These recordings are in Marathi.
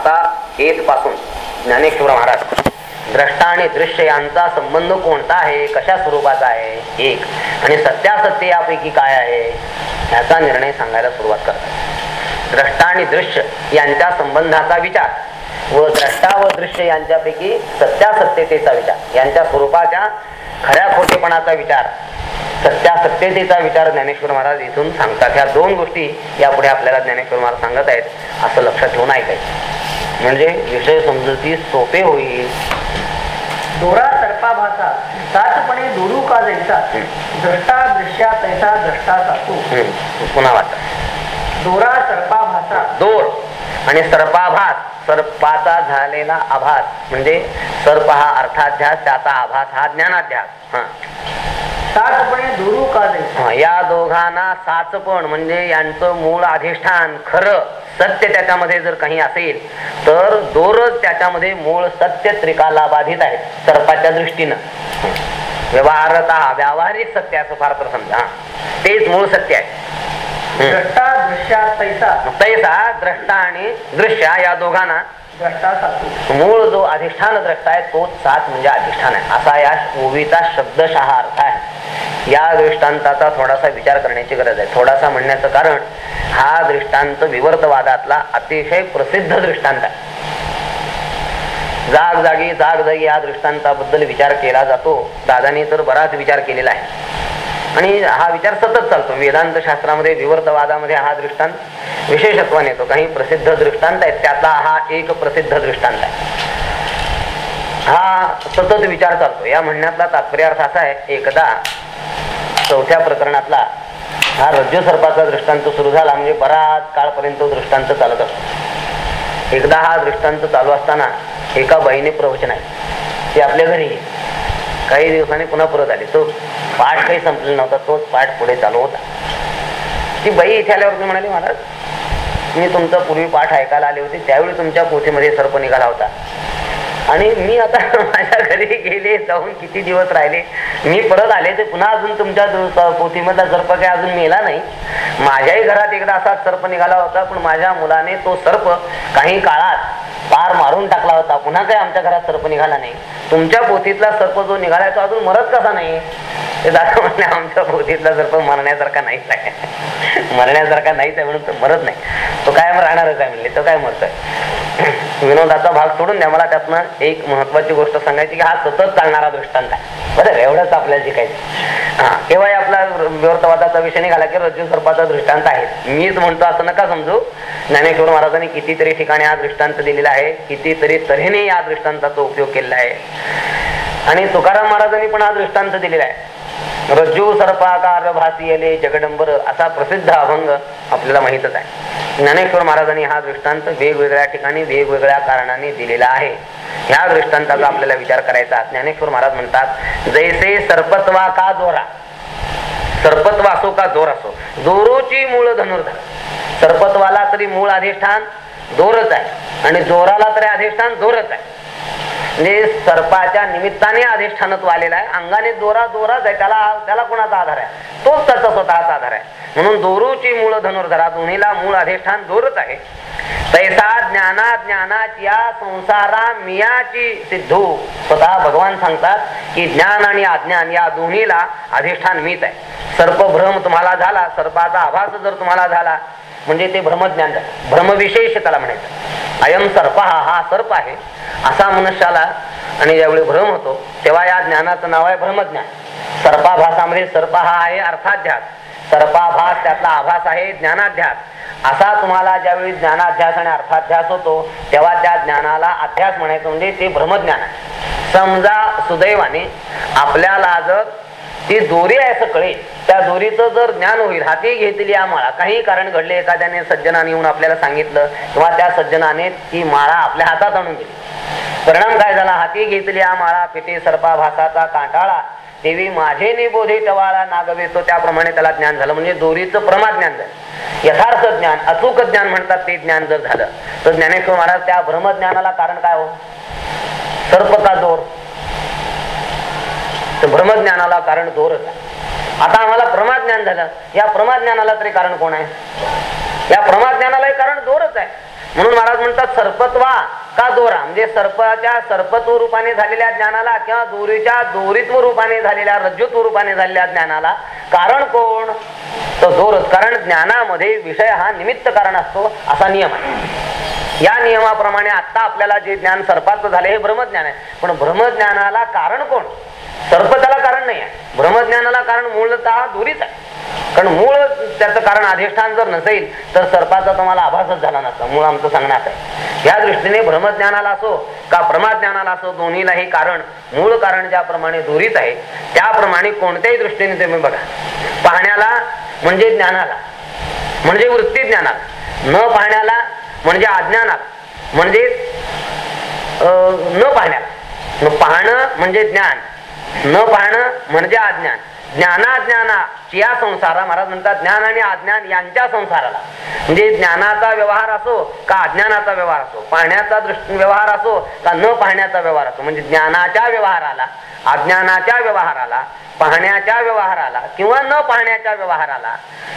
आता येत पासून ज्ञानेश्वर महाराज. द्रष्टा आणि दृश्य यांचा संबंध कोणता आहे? कशा स्वरूपाचा आहे? एक. आणि सत्यासत्य यापैकी काय आहे? याचा निर्णय सांगायला सुरुवात करतात. द्रष्टा आणि दृश्य यांच्या संबंधाचा विचार व द्रष्टा व दृश्य यांच्यापैकी सत्यासत्यतेचा विचार यांच्या स्वरूपाच्या खऱ्या खोटेपणाचा विचार सत्यासत्यतेचा विचार ज्ञानेश्वर महाराज इथून सांगतात. ह्या दोन गोष्टी यापुढे आपल्याला ज्ञानेश्वर महाराज सांगत आहेत असं लक्षात ठेवून ऐकायचं. म्हणजे विषय समजुती सोपे होईल. दोरा सर्पा भासा साचपणे दोरू का जैसा द्रष्टा दृश्या तैसा द्रष्टा साचू. पुन्हा वाचा. दोरा सर्पा भासा दोर आणि सर्पाभास सर्पाचा झालेला आभास. म्हणजे सर्प हा अर्थाध्यास त्याचा आभास हा ज्ञानाध्यास. हा. साचपणे का या दोघांना साचपण म्हणजे यांचं मूळ अधिष्ठान खरं सत्य त्याच्यामध्ये जर काही असेल तर दोरच त्याच्यामध्ये मूळ सत्य त्रिकाला बाधित आहे सर्पाच्या दृष्टीनं व्यवहारता व्यावहारिक सत्य असं फार तर समजा हा. तेच मूळ सत्य आहे. द्रष्टा दृश्या तैसा तैसा द्रष्टा आणि दृश्य या दोघांना द्रष्टा मूळ जो अधिष्ठान द्रष्टा आहे तोच सात म्हणजे अधिष्ठान आहे. असा या ओवीचा शब्दशहा अर्थ आहे. या दृष्टांताचा थोडासा विचार करण्याची गरज आहे. थोडासा म्हणण्याचं कारण हा दृष्टांत विवर्तवादातला अतिशय प्रसिद्ध दृष्टांत आहे. जाग जागी जाग जागी या दृष्टांताबद्दल विचार केला जातो. दादानी तर बराच विचार केलेला आहे. आणि हा विचार सतत चालतो. वेदांत शास्त्रामध्ये विवर्तवादामध्ये हा दृष्टांत विशेषत्वाने येतो. काही प्रसिद्ध दृष्टांत आहेत. त्यातला हा एक प्रसिद्ध दृष्टांत आहे. हा सतत विचार चालतो. या म्हणण्यातला तात्पर्य अर्थ असा आहे एकदा चौथ्या प्रकरणातला हा रज्जू सर्पाचा दृष्टांत सुरू झाला म्हणजे बराच काळपर्यंत दृष्टांत चालत असतो. एकदा हा दृष्टांत चालू असताना एका बाईने प्रवचन आहे. ती आपल्या घरी काही दिवसांनी पुन्हा परत आली. तो पाठ काही संपलेला नव्हता तोच पाठ पुढे चालू होता. ती बाई इथे आल्यावर ती म्हणाली महाराज मी तुमचा पूर्वी पाठ ऐकायला आले होते त्यावेळी तुमच्या पोथीमध्ये सर्प निघाला होता. आणि मी आता माझ्या घरी गेले जाऊन किती दिवस राहिले? मी परत आले ते पुन्हा अजून तुमच्या पोथीमधला सर्प काही अजून मेला नाही. माझ्याही घरात एकदा असा सर्प निघाला होता पण माझ्या मुलाने तो सर्प काही काळात पार मारून टाकला होता. पुन्हा काही आमच्या घरात सर्प निघाला नाही? तुमच्या पोथीतला सर्प जो निघालाय तो अजून मरत कसा नाही? ते दादा म्हणले आमच्या पोथीतला सर्प मरण्यासारखा नाहीच आहे. मरण्यासारखा नाहीच आहे म्हणून तो मरत नाही. तो कायम राहणारच आहे म्हणले तो काय मरतोय? विनोदाचा भाग सोडून द्या मला त्यातनं एक महत्वाची गोष्ट सांगायची की हा सतत चालणारा दृष्टांत आहे. बरं एवढंच आपल्याला शिकायचं. हा केव्हाही आपला व्यर्थवादाचा विषय निघाला की रज्जू सर्पाचा दृष्टांत आहे. मीच म्हणतो असं नका समजू. ज्ञानेश्वर महाराजांनी कितीतरी ठिकाणी हा दृष्टांत दिलेला आहे. कितीतरी तऱ्हेने या दृष्टांताचा उपयोग केलेला आहे. आणि तुकाराम महाराजांनी पण हा दृष्टांत दिलेला आहे. रज्जू सर्पाकार भासियले जगडंबर असा प्रसिद्ध अभंग आपल्याला माहितच आहे. ज्ञानेश्वर महाराजांनी हा दृष्टांत वेगवेगळ्या ठिकाणी वेगवेगळ्या कारणाने दिलेला आहे. ह्या दृष्टांताचा आपल्याला विचार करायचा ज्ञानेश्वर महाराज म्हणतात जैसे सर्पत्वा का जोरा? सर्पत्व असो का जोर असो. जोरोची मूळ धनुर्धर. सर्पत्वाला तरी मूळ अधिष्ठान दोरच आहे. आणि जोराला तरी अधिष्ठान जोरच आहे. म्हणजे सर्पाच्या निमित्ताने अधिष्ठानत्व आलेला आहे अंगाने दोरा दोराच आहे त्याला त्याला कोणाचा आधार आहे? तोच त्याचा स्वतःचा आधार आहे. म्हणून दोरूची मूळ धनुर्धरा दोन्हीला मूळ अधिष्ठान दोरच आहे. तैसा ज्ञाना ज्ञानाची या संसारा मियाची सिद्धू. स्वतः भगवान सांगतात की ज्ञान आणि अज्ञान या दोन्हीला अधिष्ठान मीच आहे. सर्प भ्रम तुम्हाला झाला सर्पाचा आभास जर तुम्हाला झाला म्हणजे ते भ्रमज्ञान झालं भ्रमविशेष त्याला म्हणायचं. अयम सर्प हा हा सर्प आहे. असा मनुष्याला आणि ज्यावेळी भ्रम होतो तेव्हा या ज्ञानाचं नाव आहे भ्रमज्ञान सर्पाभासामध्ये सर्प हा आहे अर्थाध्यास. सर्पाभास त्यातला आभास आहे ज्ञानाध्यास. असा तुम्हाला ज्यावेळी ज्ञानाध्यास आणि अर्थाध्यास होतो तेव्हा त्या ज्ञानाला अध्यास म्हणायचं म्हणजे ते भ्रमज्ञान आहे. समजा सुदैवाने आपल्याला जर ती दोरी आहे सकळे त्या दोरीचं जर ज्ञान होईल हाती घेतली या माळा काही कारण घडले एखाद्याने सज्जनाने येऊन आपल्याला सांगितलं किंवा त्या सज्जनाने ती माळा आपल्या हातात आणून दिली. परिणाम काय झाला? हाती घेतली या माळा फिटे सर्पा भासाचा कांटाळा देवी माझे निबोधे टवाळा नागवेतो त्याप्रमाणे त्याला ज्ञान झालं. म्हणजे दोरीचं प्रमा ज्ञान झालं. यथार्थ ज्ञान अचूक ज्ञान म्हणतात ते ज्ञान जर झालं तर ज्ञानेश्वर महाराज त्या भ्रमज्ञानाला कारण काय हो? सर्प का दोर तर भ्रमज्ञानाला कारण दोरच आहे. आता आम्हाला प्रमाज्ञान झालं. या प्रमाज्ञानाला तरी कारण कोण आहे? या प्रमाज्ञानाला कारण दोरच आहे. म्हणून महाराज म्हणतात सर्पत्वा का दोरा? म्हणजे सर्पाच्या सर्पत्व रूपाने झालेल्या ज्ञानाला किंवा दोरीच्या दोरीत्व रूपाने झालेल्या रज्जुत्व रूपाने झालेल्या ज्ञानाला कारण कोण? तर दोरच. कारण ज्ञानामध्ये विषय हा निमित्त कारण असतो असा नियम आहे. या नियमाप्रमाणे आता आपल्याला जे ज्ञान सर्पाचं झाले हे ब्रह्मज्ञान आहे. पण ब्रह्मज्ञानाला कारण कोण? सर्प त्याला कारण नाही आहे. ब्रह्मज्ञानाला कारण मूळतः दुरीच आहे. कारण मूळ त्याचं कारण अधिष्ठान जर नसेल तर सर्पाचा तुम्हाला आभासच झाला नसता. मूळ आमचं सांगण्यात आहे. या दृष्टीने ब्रह्मज्ञानाला असो का प्रमाज्ञानाला असो दोन्हीलाही कारण मूळ कारण ज्याप्रमाणे दोरीच आहे त्याप्रमाणे कोणत्याही दृष्टीने तुम्ही बघा. पाहण्याला म्हणजे ज्ञानाला. म्हणजे वृत्ती ज्ञानाला. न पाहण्याला म्हणजे अज्ञानाला. म्हणजे अं, न पाहण्याला. पाहणं म्हणजे ज्ञान. न पाहणं म्हणजे अज्ञान. ज्ञानाज्ञाना या संसारा महाराज म्हणतात ज्ञान आणि अज्ञान यांच्या संसाराला. म्हणजे ज्ञानाचा व्यवहार असो का अज्ञानाचा व्यवहार असो पाहण्याचा दृष्टी व्यवहार असो का न पाहण्याचा व्यवहार असो म्हणजे ज्ञानाच्या व्यवहाराला अज्ञानाच्या व्यवहाराला पाहण्याच्या व्यवहाराला किंवा न पाहण्याच्या व्यवहाराला.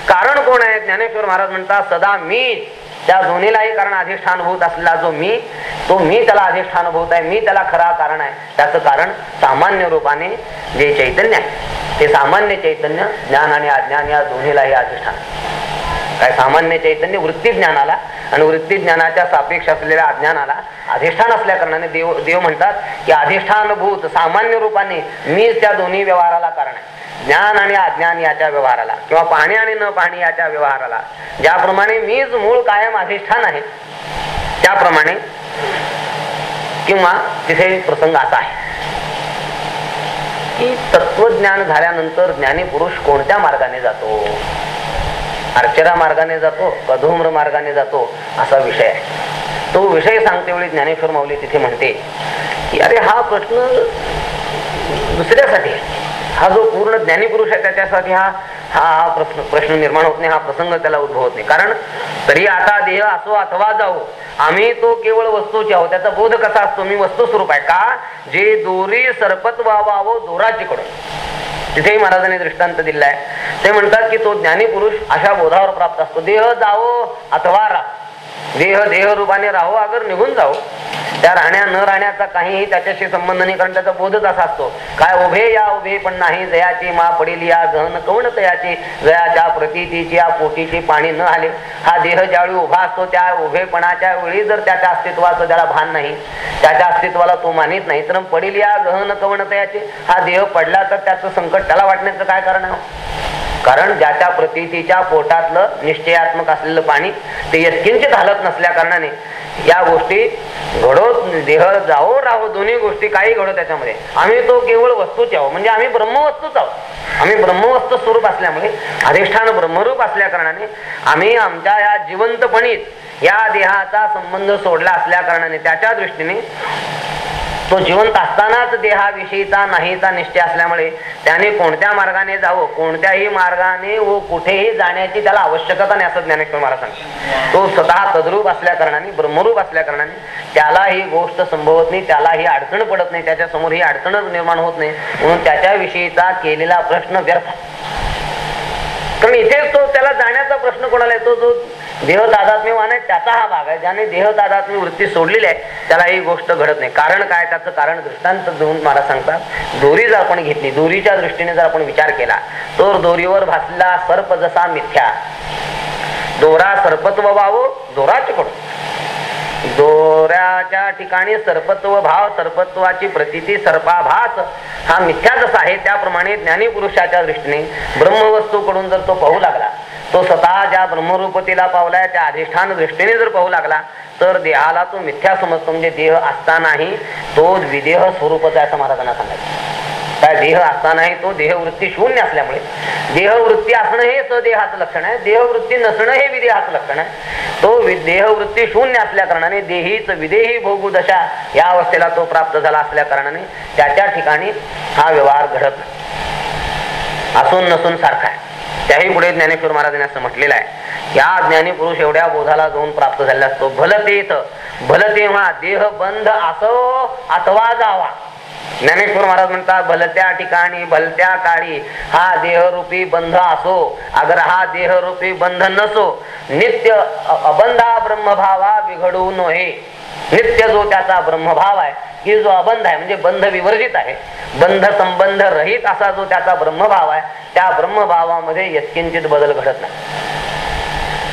कारण कोण आहे? ज्ञानेश्वर महाराज म्हणतात सदा मी. त्या दोन्हीलाही कारण अधिष्ठानभूत असलेला जो मी तो मी त्याला अधिष्ठानभूत आहे. मी त्याला खरा कारण आहे. त्याचं कारण सामान्य रूपाने जे चैतन्य आहे ते सामान्य चैतन्य ज्ञान आणि अज्ञान या दोन्हीलाही अधिष्ठान काय सामान्य चैतन्य वृत्ती ज्ञानाला आणि वृत्ती ज्ञानाच्या सापेक्ष असलेल्या अज्ञानाला अधिष्ठान असल्या कारणाने देव देव म्हणतात की अधिष्ठानभूत सामान्य रूपाने मी त्या दोन्ही व्यवहाराला कारण आहे. ज्ञान आणि अज्ञान याच्या व्यवहाराला किंवा पाहणे आणि न पाहणे याच्या व्यवहाराला. ज्याप्रमाणे मीच मूळ कायम अधिष्ठान आहे त्याप्रमाणे किंवा तिथे प्रसंग असा आहे. की तत्वज्ञान झाल्यानंतर ज्ञानी पुरुष कोणत्या मार्गाने जातो? अर्चरा मार्गाने जातो का धूम्र मार्गाने जातो असा विषय आहे. तो विषय सांगते वेळी ज्ञानेश्वर माऊली तिथे म्हणते की अरे हा प्रश्न दुसऱ्यासाठी हा जो पूर्ण ज्ञानी पुरुष आहे त्याच्यासाठी हा हा हा प्रश्न प्रश्न निर्माण होत नाही हा प्रसंग त्याला उद्भवत नाही. कारण तरी आता देह असो अथवा जाओ आम्ही तो केवळ वस्तूची आहोत. त्याचा बोध कसा असतो? मी वस्तू स्वरूप आहे. का? जे दोरी सरपत व्हावं दोराची कडून तिथेही महाराजांनी दृष्टांत दिलाय. ते म्हणतात की तो ज्ञानी पुरुष अशा बोधावर प्राप्त असतो. देह जावो अथवा राहो. देह देह रूपाने राहू अगर निघून जाऊ त्या राहण्या न राहण्याचा काहीही त्याच्याशी संबंध नाही कारण त्याचा बोधच असा असतो. काय उभे या उभे पण नाही जयाची मा पडेल या गहन कवण तयाची जयाच्या प्रतीची या पोटीची पाणी न आले. हा देह ज्यावेळी उभा असतो त्या उभेपणाच्या वेळी जर त्याच्या अस्तित्वाचं त्याला भान नाही त्याच्या अस्तित्वाला तो मानित नाही तर पडेल या गहन कवण तयाचे. हा देह पडला तर त्याचं संकट त्याला वाटण्याचं काय कारण आहे? कारण ज्याच्या प्रतीच्या पोटातलं निश्चयात्मक असलेलं पाणी ते यत्किंचित घालत नसल्या कारणाने या गोष्टी घडो देह जाओ राहो दोन्ही गोष्टी काही घडो त्याच्यामध्ये. आम्ही तो केवळ वस्तूच आहोत. म्हणजे आम्ही ब्रह्मवस्तूच आहोत. आम्ही ब्रह्मवस्तू स्वरूप असल्यामुळे अधिष्ठान ब्रह्मरूप असल्या कारणाने आम्ही आमच्या या जिवंतपणीत या देहाचा संबंध सोडला असल्या कारणाने त्याच्या दृष्टीने तो जिवंत असतानाच देहाविषयीचा नाहीचा निश्चय असल्यामुळे त्याने कोणत्या मार्गाने जावं कोणत्याही मार्गाने व कुठेही जाण्याची त्याला आवश्यकता नाही असं ज्ञानेश्वर महाराज सांगतो तो स्वतः तद्रूप असल्या कारणाने ब्रह्मरूप असल्या कारणाने त्याला ही गोष्ट संभवत नाही त्याला ही अडचण पडत नाही त्याच्यासमोर ही अडचणच निर्माण होत नाही म्हणून त्याच्याविषयीचा केलेला प्रश्न व्यर्थ. कारण इथे तो त्याला जाण्याचा प्रश्न कोणाला येतो जो देह तादात्म्यवान आहे त्याचा हा भाग आहे. ज्याने देह तादात्म्य वृत्ती सोडलेली आहे त्याला ही गोष्ट घडत नाही. कारण काय? त्याचं कारण दृष्टांत देऊन मला सांगतात. दोरी जर आपण घेतली दोरीच्या दृष्टीने जर आपण विचार केला तर दोरीवर भासला सर्प जसा मिथ्या दोरा सर्पत्व भाव दोराचे कडून दोऱ्याच्या ठिकाणी सर्पत्व भाव सर्पत्वाची प्रतिती सर्पाभास हा मिथ्या जसा आहे त्याप्रमाणे ज्ञानी पुरुषाच्या दृष्टीने ब्रह्मवस्तूकडून जर तो पाहू लागला तो स्वतः ज्या ब्रह्मरूपतीला पावलाय त्या अधिष्ठान दृष्टीने जर पाहू लागला तर देहाला तो मिथ्या समजतो म्हणजे देह असतानाही तो विदेह स्वरूपचा आहे असं महाराजांना सांगायचं. काय देह असतानाही तो देहवृत्ती शून्य असल्यामुळे. देहवृत्ती असणं हे सदेहाचं लक्षण आहे देहवृत्ती नसणं हे विदेहाचं लक्षण आहे. तो वि- देहवृत्ती शून्य असल्या कारणाने देहीच विदेही भोगू दशा या अवस्थेला तो प्राप्त झाला असल्या कारणाने त्याच्या ठिकाणी हा व्यवहार घडत नाही. असून नसून सारखा आहे. त्याही पुढे ज्ञानेश्वर महाराजांनी असं म्हटलेलं आहे. या ज्ञानी पुरुष एवढ्या बोधाला जाऊन प्राप्त झालेला असतो. भलतेत भल तेव्हा देह बंद असो अथवा जावा. ज्ञानेश्वर महाराज म्हणतात भलत्या ठिकाणी भलत्या काळी हा देहरूपी बंध असो अगर हा देहरूपी बंध नसो नित्य अबंधा ब्रह्मभावा बिघडू नये. नित्य जो त्याचा ब्रह्मभाव आहे की जो अबंध आहे म्हणजे बंध विवर्जित आहे. बंध संबंध रहित असा जो त्याचा ब्रह्मभाव आहे त्या ब्रह्मभावामध्ये यत्किंचित बदल घडत नाही.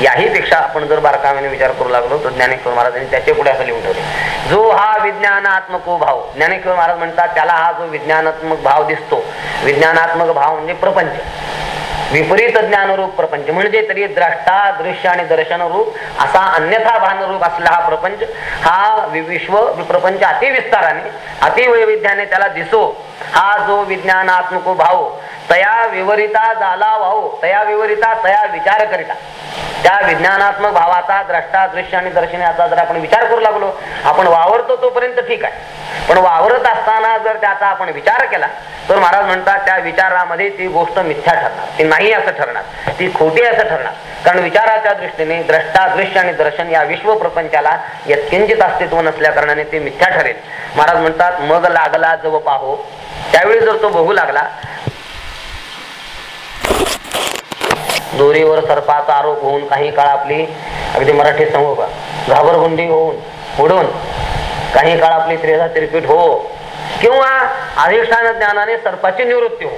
याही पेक्षा आपण जर बारकाव्याने विचार करू लागलो तर ज्ञानेश्वर महाराजांनी त्याचे पुढे असं लिहून ठेवले. जो हा विज्ञानात्मको भाव ज्ञानेश्वर महाराज म्हणतात त्याला हा जो विज्ञानात्मक भाव दिसतो विज्ञानात्मक भाव म्हणजे प्रपंच. विपरीत ज्ञानरूप प्रपंच म्हणजे तरी द्रष्टा दृश्य आणि दर्शनरूप असा अन्यथा भानरूप असलेला हा प्रपंच हा विश्व प्रपंच अतिविस्ताराने अतिवैविध्याने त्याला दिसो. हा जो विज्ञानात्मक भाव तया विवरिता झाला भाऊ तया विवरिता तया विचार करिता. त्या विज्ञानात्मक भावाचा द्रष्टा दृश्य आणि दर्शनाचा जर आपण विचार करू लागलो आपण वावरतो तोपर्यंत ठीक आहे. पण वावरत असताना जर त्याचा आपण विचार केला तर महाराज म्हणतात त्या विचारामध्ये ती गोष्ट मिथ्या ठरणार. ती नाही असं ठरणार. ती खोटी असं ठरणार. कारण विचाराच्या दृष्टीने द्रष्टा दृश्य आणि दर्शन या विश्व प्रपंचाला यत्किंचित अस्तित्व नसल्या कारणाने ते मिथ्या ठरेल. महाराज म्हणतात मग लागला जव पाहो. त्यावेळी जर तो बघू लागला दोरीवर सर्पाचा आरोप होऊन काही काळ आपली अगदी मराठी समूह घाबरगुंडी होऊन उडून काही काळ आपली त्रेधा त्रिपीठ हो किंवा अधिष्ठान ज्ञानाने सर्पाची निवृत्ती हो.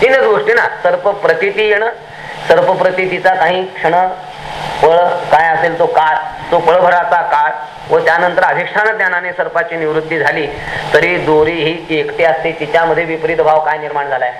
तीनच गोष्टी ना सर्प प्रतिती येणं सर्प प्रतितीचा काही क्षण फळ काय असेल तो काळ तो फळभराचा काळ व त्यानंतर अधिष्ठान ज्ञानाने सर्पाची निवृत्ती झाली तरी दोरी ही एकटी असते तिच्यामध्ये विपरीत भाव काय निर्माण झालाय?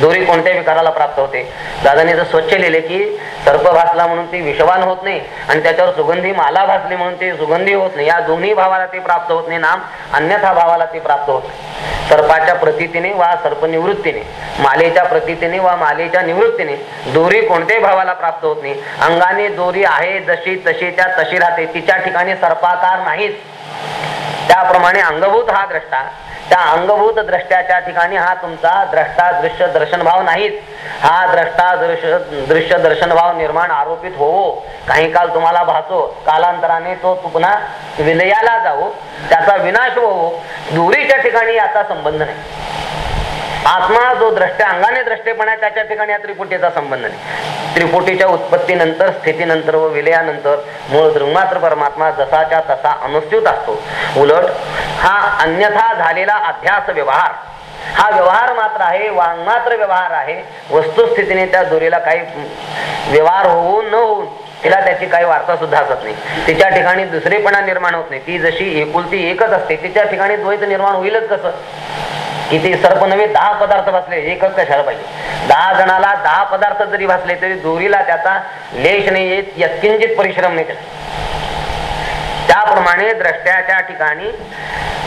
दोरी कोणत्याही विकाराला प्राप्त होते. दादाने जर स्वच्छ लिहिले की सर्प भासला म्हणून ती विषवान होत नाही आणि त्याच्यावर सुगंधी माला भासली म्हणून ते सुगंधी होत नाही. या दोन्ही भावाला ती प्राप्त होत नाही नाम अन्यथा भावाला ती प्राप्त होत नाही. सर्पाच्या प्रतीतीने वा सर्प निवृत्तीने मालेच्या प्रतीतीने वा मालेच्या निवृत्तीने दोरी कोणत्याही भावाला प्राप्त होत नाही. अंगाने दोरी आहे जशी तशी त्या तशी राहते. तिच्या ठिकाणी सर्पाकार नाहीच त्याप्रमाणे अंगभूत हा द्रष्टा त्या अंगभूत द्रष्ट्याच्या ठिकाणी हा तुमचा द्रष्टा दृश्य दर्शन भाव नाहीच हा द्रष्टा दृश्य दृश्य दर्शन भाव निर्माण आरोपित होवो. काही काल तुम्हाला भासो कालांतराने तो पुन्हा विलयाला जावो. त्याचा विनाश होवो. दुरीच्या ठिकाणी याचा संबंध नाही. आत्मा जो द्रष्ट्या अंगाने द्रष्टेपणा आहे त्याच्या ठिकाणी या त्रिपुटीचा संबंध नाही. त्रिपुटीच्या उत्पत्तीनंतर स्थितीनंतर व विलयानंतर मूळ दृंगमात्र परमात्मा जसाच्या तसा अनुस्यूत असतो. उलट हा अन्यथा झालेला अध्यास व्यवहार हा व्यवहार मात्र आहे वांगमात्र व्यवहार आहे वस्तुस्थितीने त्या दोरीला काही व्यवहार होऊन न होऊन तिला त्याची काही वार्ता सुद्धा असत नाही. तिच्या ठिकाणी दुसरेपणा निर्माण होत नाही. ती जशी एकुलती एकच असते तिच्या ठिकाणी द्वैत निर्माण होईलच कसं? किती सर्प नव्हे दहा पदार्थ भासले एकच कशाला पाहिजे? दहा जणाला दहा पदार्थ जरी भासले तरी दोरीला त्याचा लेश नाही येत यत्किंचित परिश्रम नाही त्याला. त्याप्रमाणे द्रष्ट्याच्या ठिकाणी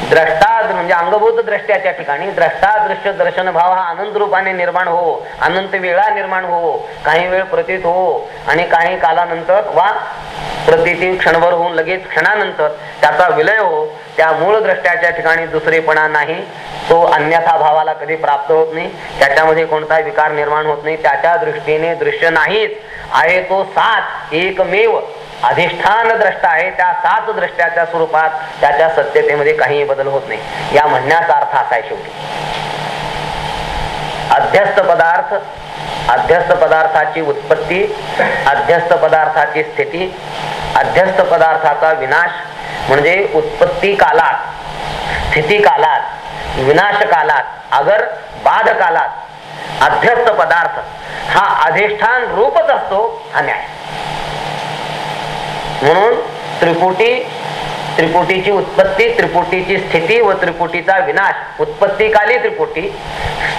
द्रष्टा म्हणजे अंगभूत द्रष्ट्याच्या ठिकाणी द्रष्टा दृश्य दर्शन भाव हा अनंत रूपाने निर्माण हो अनंत वेळा निर्माण हो काही वेळ प्रतीत हो आणि काही कालानंतर वा प्रतीती क्षणभर होऊन लगेच क्षणानंतर त्याचा विलय हो त्या मूळ द्रष्ट्याच्या ठिकाणी दुसरेपणा नाही तो अन्यथा भावाला कधी प्राप्त होत नाही त्याच्यामध्ये कोणता विकार निर्माण होत नाही त्याच्या दृष्टीने दृश्य नाहीच आहे तो सात एकमेव. अधिष्ठान द्रष्टा आहे त्या सात दृष्ट्याच्या स्वरूपात त्याच्या सत्यतेमध्ये काही बदल होत नाही. या म्हणण्याचा अर्थ असा आहे शेवटी. अध्यस्त पदार्थ अध्यस्त पदार्थाची उत्पत्ती अध्यस्त पदार्थाची स्थिती अध्यस्त पदार्थाचा विनाश म्हणजे उत्पत्ती कालात स्थिती कालात विनाश कालात अगर बाध कालात अध्यस्त पदार्थ हा अधिष्ठान रूपच असतो हा न्याय. म्हणून त्रिपुटी त्रिपुटीची उत्पत्ती त्रिपुटीची स्थिती व त्रिपुटीचा विनाश. उत्पत्तीकाली त्रिपुटी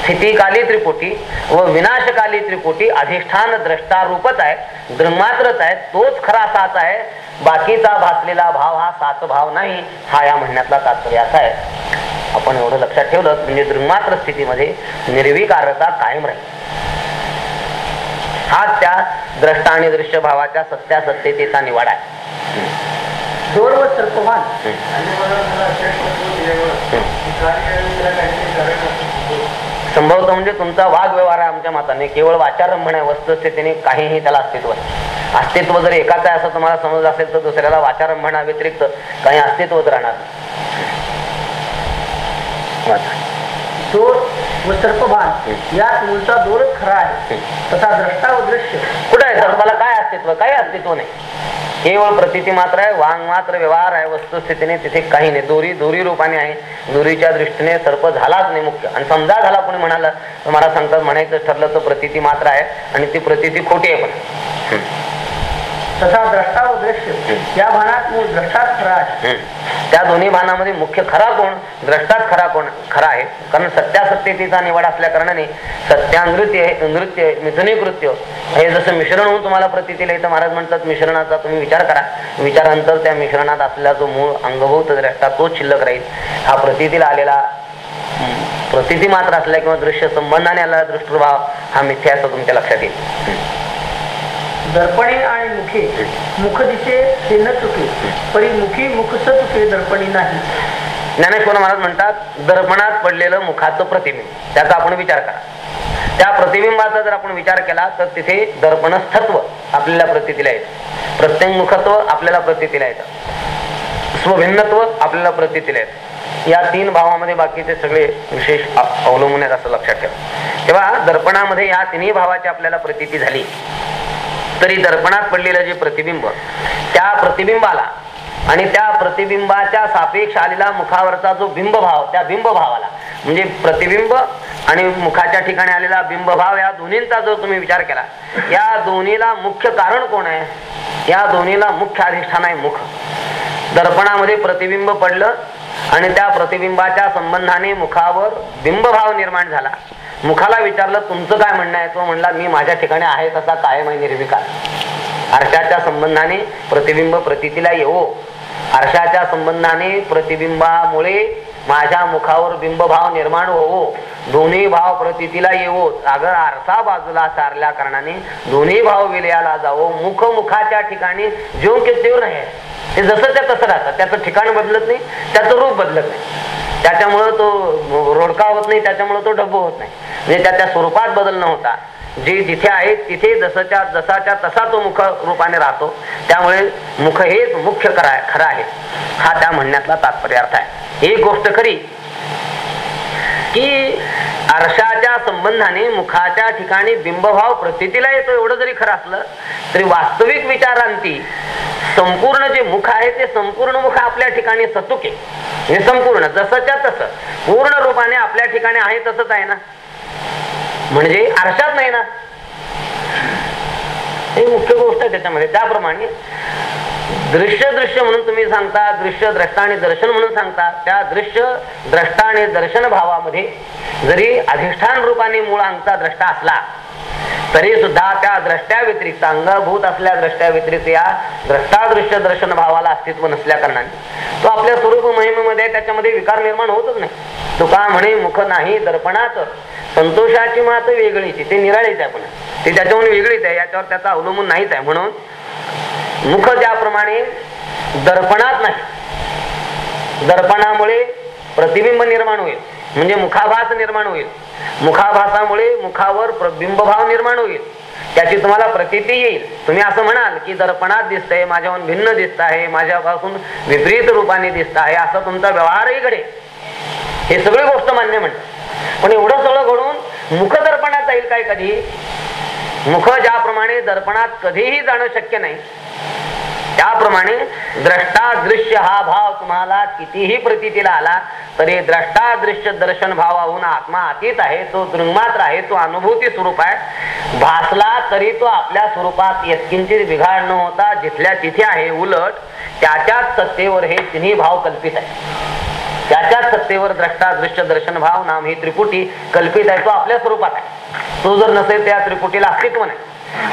स्थितीकाली त्रिपुटी व विनाशकाली त्रिपुटी अधिष्ठान द्रष्टा रूपच आहे. दृंगमात्रच आहे. तोच खरा साच आहे. बाकीचा भासलेला भाव हा साच भाव नाही. हा या म्हणण्यातला तात्पर्य असा आहे. आपण एवढं लक्षात ठेवलं म्हणजे दृंगमात्र स्थितीमध्ये निर्विकारता कायम राहील. हा त्या द्रष्टा आणि दृश्य भावाच्या सत्यासत्यतेचा निवाडा आहे सर्पवान संभवत म्हणजे तुमचा वाघ व्यवहार आहे आमच्या मताने. केवळ वाचारंभण आहे वस्तुस्थितीने काहीही त्याला अस्तित्व आहे अस्तित्व जर एकाच आहे असं तुम्हाला समज असेल तर दुसऱ्याला वाचारंभणा व्यतिरिक्त काही अस्तित्वच राहणार व सर्प दोर व यात दोरच खरा आहे. तसा द्रष्टा व दृश्य कुठं आहे सर्पाला काय अस्तित्व? काही अस्तित्व नाही. केवळ प्रतिती मात्र आहे वांग मात्र व्यवहार आहे वस्तुस्थितीने तिथे काही नाही. दोरी दोरी रूपाने आहे. दोरीच्या दृष्टीने सर्प झालाच नाही मुख्य. आणि समजा झाला कोणी म्हणाला तर मला सांगतात म्हणायचं ठरलं तर प्रतीती मात्र आहे. आणि ती प्रतीती खोटी आहे पण. तथा द्रष्टा व दृश्य या भानात मूळ द्रष्टाच खरा आहे. त्या दोन्ही बाणामध्ये मुख्य खरा कोण द्रष्टाच खरा कोण खरा आहे. कारण सत्यासत्यतेचा निवड असल्या कारणाने सत्यानृत्य हे- नृत्य मिथुनी कृत्य हे जसं मिश्रण होऊन तुम्हाला प्रतीतील येतं महाराज म्हणतात मिश्रणाचा तुम्ही विचार करा. विचारानंतर त्या मिश्रणात असलेला जो मूळ अंगभूत द्रष्टा तोच शिल्लक राहील. हा प्रतीतील आलेला प्रतीती मात्र असल्या किंवा दृश्य संबंधाने आलेला दृष्टभाव हा मिथ्या असं तुमच्या लक्षात येईल. दर्पणे आणि मुखे. मुख दिसे हे न चुके. परी मुखी मुख चुके दर्पणी नाही. ज्ञानेश्वर महाराज म्हणतात दर्पणात पडलेलं मुखाचं प्रतिबिंब. त्याचा आपण विचार करा. त्या प्रतिबिंबाचा जर आपण विचार केला तर तिथे दर्पणस्थत्व आपल्याला प्रतितीला येतं. प्रत्येक मुखत्व आपल्याला प्रतितीला येतं. स्वभिन्नत्व आपल्याला प्रतितीला येतं. या तीन भावामध्ये बाकीचे सगळे विशेष अवलंबून आहेत असं लक्षात ठेवा. तेव्हा दर्पणामध्ये या तिन्ही भावाची आपल्याला प्रतिती झाली. तरी दर्पणात पडलेलं जे प्रतिबिंब त्या प्रतिबिंबाला आणि त्या प्रतिबिंबाच्या सापेक्ष आलेला मुखावरचा जो बिंबभाव त्या बिंबभावाला म्हणजे प्रतिबिंब आणि मुखाच्या ठिकाणी आलेला बिंबभाव या दोन्हींचा जर तुम्ही विचार केला या दोन्हीला मुख्य कारण कोण आहे? या दोन्हीला मुख्य अधिष्ठान आहे मुख. दर्पणामध्ये प्रतिबिंब पडलं आणि त्या प्रतिबिंबाच्या संबंधाने मुखावर बिंबभाव निर्माण झाला. मुखाला विचारलं तुमचं काय म्हणणं आहे? तो म्हणला मी माझ्या ठिकाणी आहे तसा कायम आहे निर्विकार. आरशाच्या संबंधाने प्रतिबिंब प्रतितीला येवो. आरशाच्या संबंधाने प्रतिबिंबामुळे माझ्या मुखावर बिंबभाव निर्माण होवो. दोन्ही भाव प्रतितीला येवो. अगर आरसा बाजूला सारल्या कारणाने दोन्ही भाव विलयाला जावो. मुख मुखाच्या ठिकाणी जो के तीव्र आहे ते जसं त्या तसं राहतं त्याचं ठिकाण बदलत नाही त्याचं रूप बदलत नाही. त्याच्यामुळं तो रोडका होत नाही त्याच्यामुळं तो डब्बो होत नाही. म्हणजे त्याच्या स्वरूपात बदल न होता जे जिथे आहे तिथे जसंच्या जसाच्या तसा तो मुख रूपाने राहतो. त्यामुळे मुख हेच मुख्य खरा खरं आहे. हा त्या म्हणण्यातला तात्पर्य अर्थ आहे. ही गोष्ट खरी. की आरशाच्या संबंधाने मुखाच्या ठिकाणी बिंबभाव प्रसिद्धीला येतो एवढं जरी खरं असलं तरी वास्तविक विचारांती संपूर्ण जे मुख आहे ते संपूर्ण मुख आपल्या ठिकाणी सतुके. हे संपूर्ण जसंच्या तसं. पूर्ण रूपाने आपल्या ठिकाणी आहे तसंच आहे ना? म्हणजे आरशात नाही ना. हे मुख्य गोष्ट आहे त्याच्यामध्ये. त्याप्रमाणे दृश्य दृश्य म्हणून तुम्ही सांगता दृश्य द्रष्टा आणि दर्शन म्हणून सांगता त्या दृश्य द्रष्टा आणि दर्शन भावामध्ये जरी अधिष्ठान रूपाने मूळ अंगचा द्रष्टा असला तरी सुद्धा त्या द्रष्ट्या व्यतिरिक्त अंगभूत असल्या द्रष्ट्या व्यतिरिक्त या द्रष्टा दृश्य दर्शन भावाला अस्तित्व नसल्या कारणाने तो आपल्या स्वरूप महिमेमध्ये त्याच्यामध्ये विकार निर्माण होतच नाही. तुका म्हणे मुख नाही दर्पणाचं संतोषाची मात वेगळीची ते निराळीच आहे पण. ते त्याच्याहून वेगळीच आहे याच्यावर त्याचा अवलंबून नाहीच आहे. म्हणून मुख ज्याप्रमाणे दर्पणात नाही दर्पणामुळे प्रतिबिंब निर्माण होईल. म्हणजे मुखाभास निर्माण होईल. मुखाभासामुळे मुखावर प्रतिबिंबभाव निर्माण होईल. त्याची तुम्हाला प्रतीती येईल. तुम्ही असं म्हणाल की दर्पणात दिसतंय माझ्याहून भिन्न दिसत आहे माझ्यापासून विपरीत रूपाने दिसत आहे असा तुमचा व्यवहारही घडेल. हे सगळी गोष्ट मान्य म्हणतात. पण एवढं सगळं घडून मुख दर्पणात जाईल काय कधी? मुख ज्याप्रमाणे दर्पणात कधीही जाणं शक्य नाही. त्याप्रमाणे द्रष्टा दृश्य हा भाव तुम्हाला कितीही प्रतीतीला आला तरी द्रष्टा दृश्य दर्शन भावाहून आत्मा अतीत आहे तो दृंगमात्र आहे तो अनुभूती स्वरूप आहे. भासला तरी तो आपल्या स्वरूपात यत्किंचित बिघाड न होता जिथल्या तिथे आहे उलट त्याच्याच सत्तेवर हे तिन्ही भाव कल्पित आहे त्याच्याच सत्तेवर द्रष्टा दृश्य दर्शन भाव नाम ही त्रिपुटी कल्पित आहे. तो आपल्या स्वरूपात आहे. तो जर नसेल त्या त्रिपुटीला अस्तित्व नाही.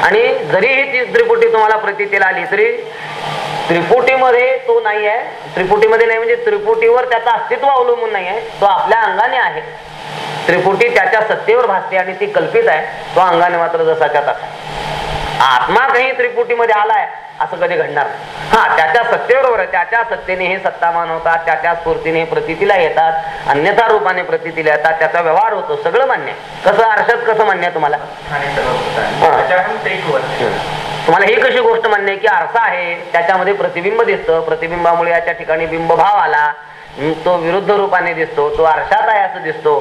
आणि जरी ही ती त्रिपुटी तुम्हाला प्रतीतीला आली तरी त्रिपुटीमध्ये तो नाही आहे. त्रिपुटीमध्ये नाही म्हणजे त्रिपुटीवर त्याचं अस्तित्व अवलंबून नाही आहे. तो आपल्या अंगाने आहे. त्रिपुटी त्याच्या सत्तेवर भासते आणि ती कल्पित आहे. तो अंगाने मात्र जसाच्या तसा आत्मा काही त्रिपुटीमध्ये आलाय असं कधी घडणार हा त्याच्या सत्तेबरोबर त्याच्या सत्तेने हे सत्तामान होतात त्याच्या स्फूर्तीने हे प्रतीतीला येतात अन्यथा रूपाने प्रतीतीला येतात त्याचा व्यवहार होतो सगळं मान्य. कसं आरशात कसं मान्य तुम्हाला. तुम्हाला ही कशी गोष्ट मान्य आहे की आरसा आहे त्याच्यामध्ये प्रतिबिंब दिसतं प्रतिबिंबामुळे याच्या ठिकाणी बिंबभाव आला तो विरुद्ध रूपाने दिसतो तो आरशात आहे असं दिसतो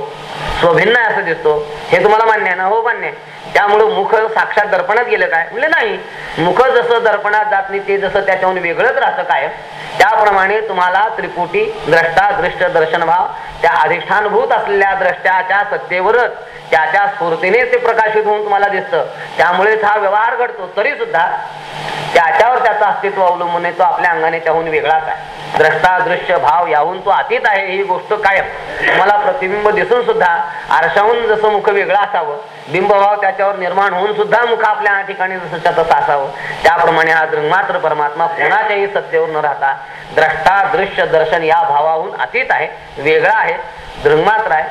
स्वभिन्न आहे असं दिसतो हे तुम्हाला मान्य आहे ना? हो मान्य आहे. त्यामुळे मुख साक्षात दर्पणात गेलं काय? म्हणजे नाही. मुख जसं दर्पणात जात नाही ते जसं त्याच्याहून वेगळंच राहतं काय त्याप्रमाणे तुम्हाला त्रिपुटी द्रष्टा दृष्ट दर्शन भाव त्या अधिष्ठानभूत असलेल्या द्रष्ट्याच्या सत्तेवरच त्याच्या स्फूर्तीने ते प्रकाशित होऊन तुम्हाला दिसतं. त्यामुळेच हा व्यवहार घडतो. तरी सुद्धा त्याच्यावर त्याचं अस्तित्व अवलंबून आहे तो आपल्या अंगाने त्याहून वेगळाच आहे द्रष्टा दृश्य भाव याहून तो अतीत आहे ही गोष्ट कायम. तुम्हाला प्रतिबिंब दिसून सुद्धा आरशाहून जसं मुख वेगळं असावं बिंबभाव त्याच्यावर निर्माण होऊन सुद्धा मुख आपल्या ठिकाणी जसं तसं असावं. त्याप्रमाणे हा दृंगमात्र परमात्मा कोणाच्याही सत्तेवर न राहता द्रष्टा दृश्य दर्शन या भावाहून अतीत आहे वेगळा आहे दृंगमात्र आहे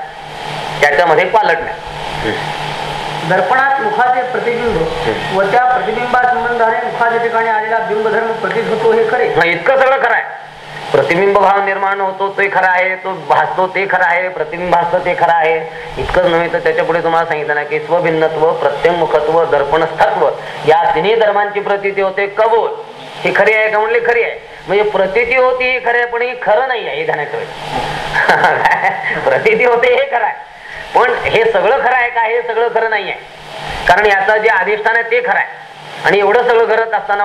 त्याच्यामध्ये पालट नाही दर्पणात मुखाचे प्रतिबिंब व त्या प्रतिबिंबा संबंधाने मुखाच्या ठिकाणी आलेला बिंबधर्म प्रतीत होतो हे खरे. इतकं सगळं खरं आहे. प्रतिबिंब भाव निर्माण होतो ते खरं आहे तो भासतो ते खरं आहे प्रतिबिंब भासतं ते खरं आहे. इतकंच नव्हे तर त्याच्या पुढे तुम्हाला सांगितलं ना की स्वभिन्नत्व प्रत्यमुखत्व दर्पणस्थत्व या तिन्ही धर्मांची प्रतीती होते. कबूल. ही खरी आहे का म्हणले? खरी आहे. म्हणजे प्रतिती होती ही खरे आहे पण हे खरं नाही आहे हे ध्यानात ठेवायचं प्रतिती होते हे खरं आहे. पण हे सगळं खरं आहे का? हे सगळं खरं नाही आहे. कारण याचं जे अधिष्ठान आहे ते खरं आहे. आणि एवढं सगळं करत असताना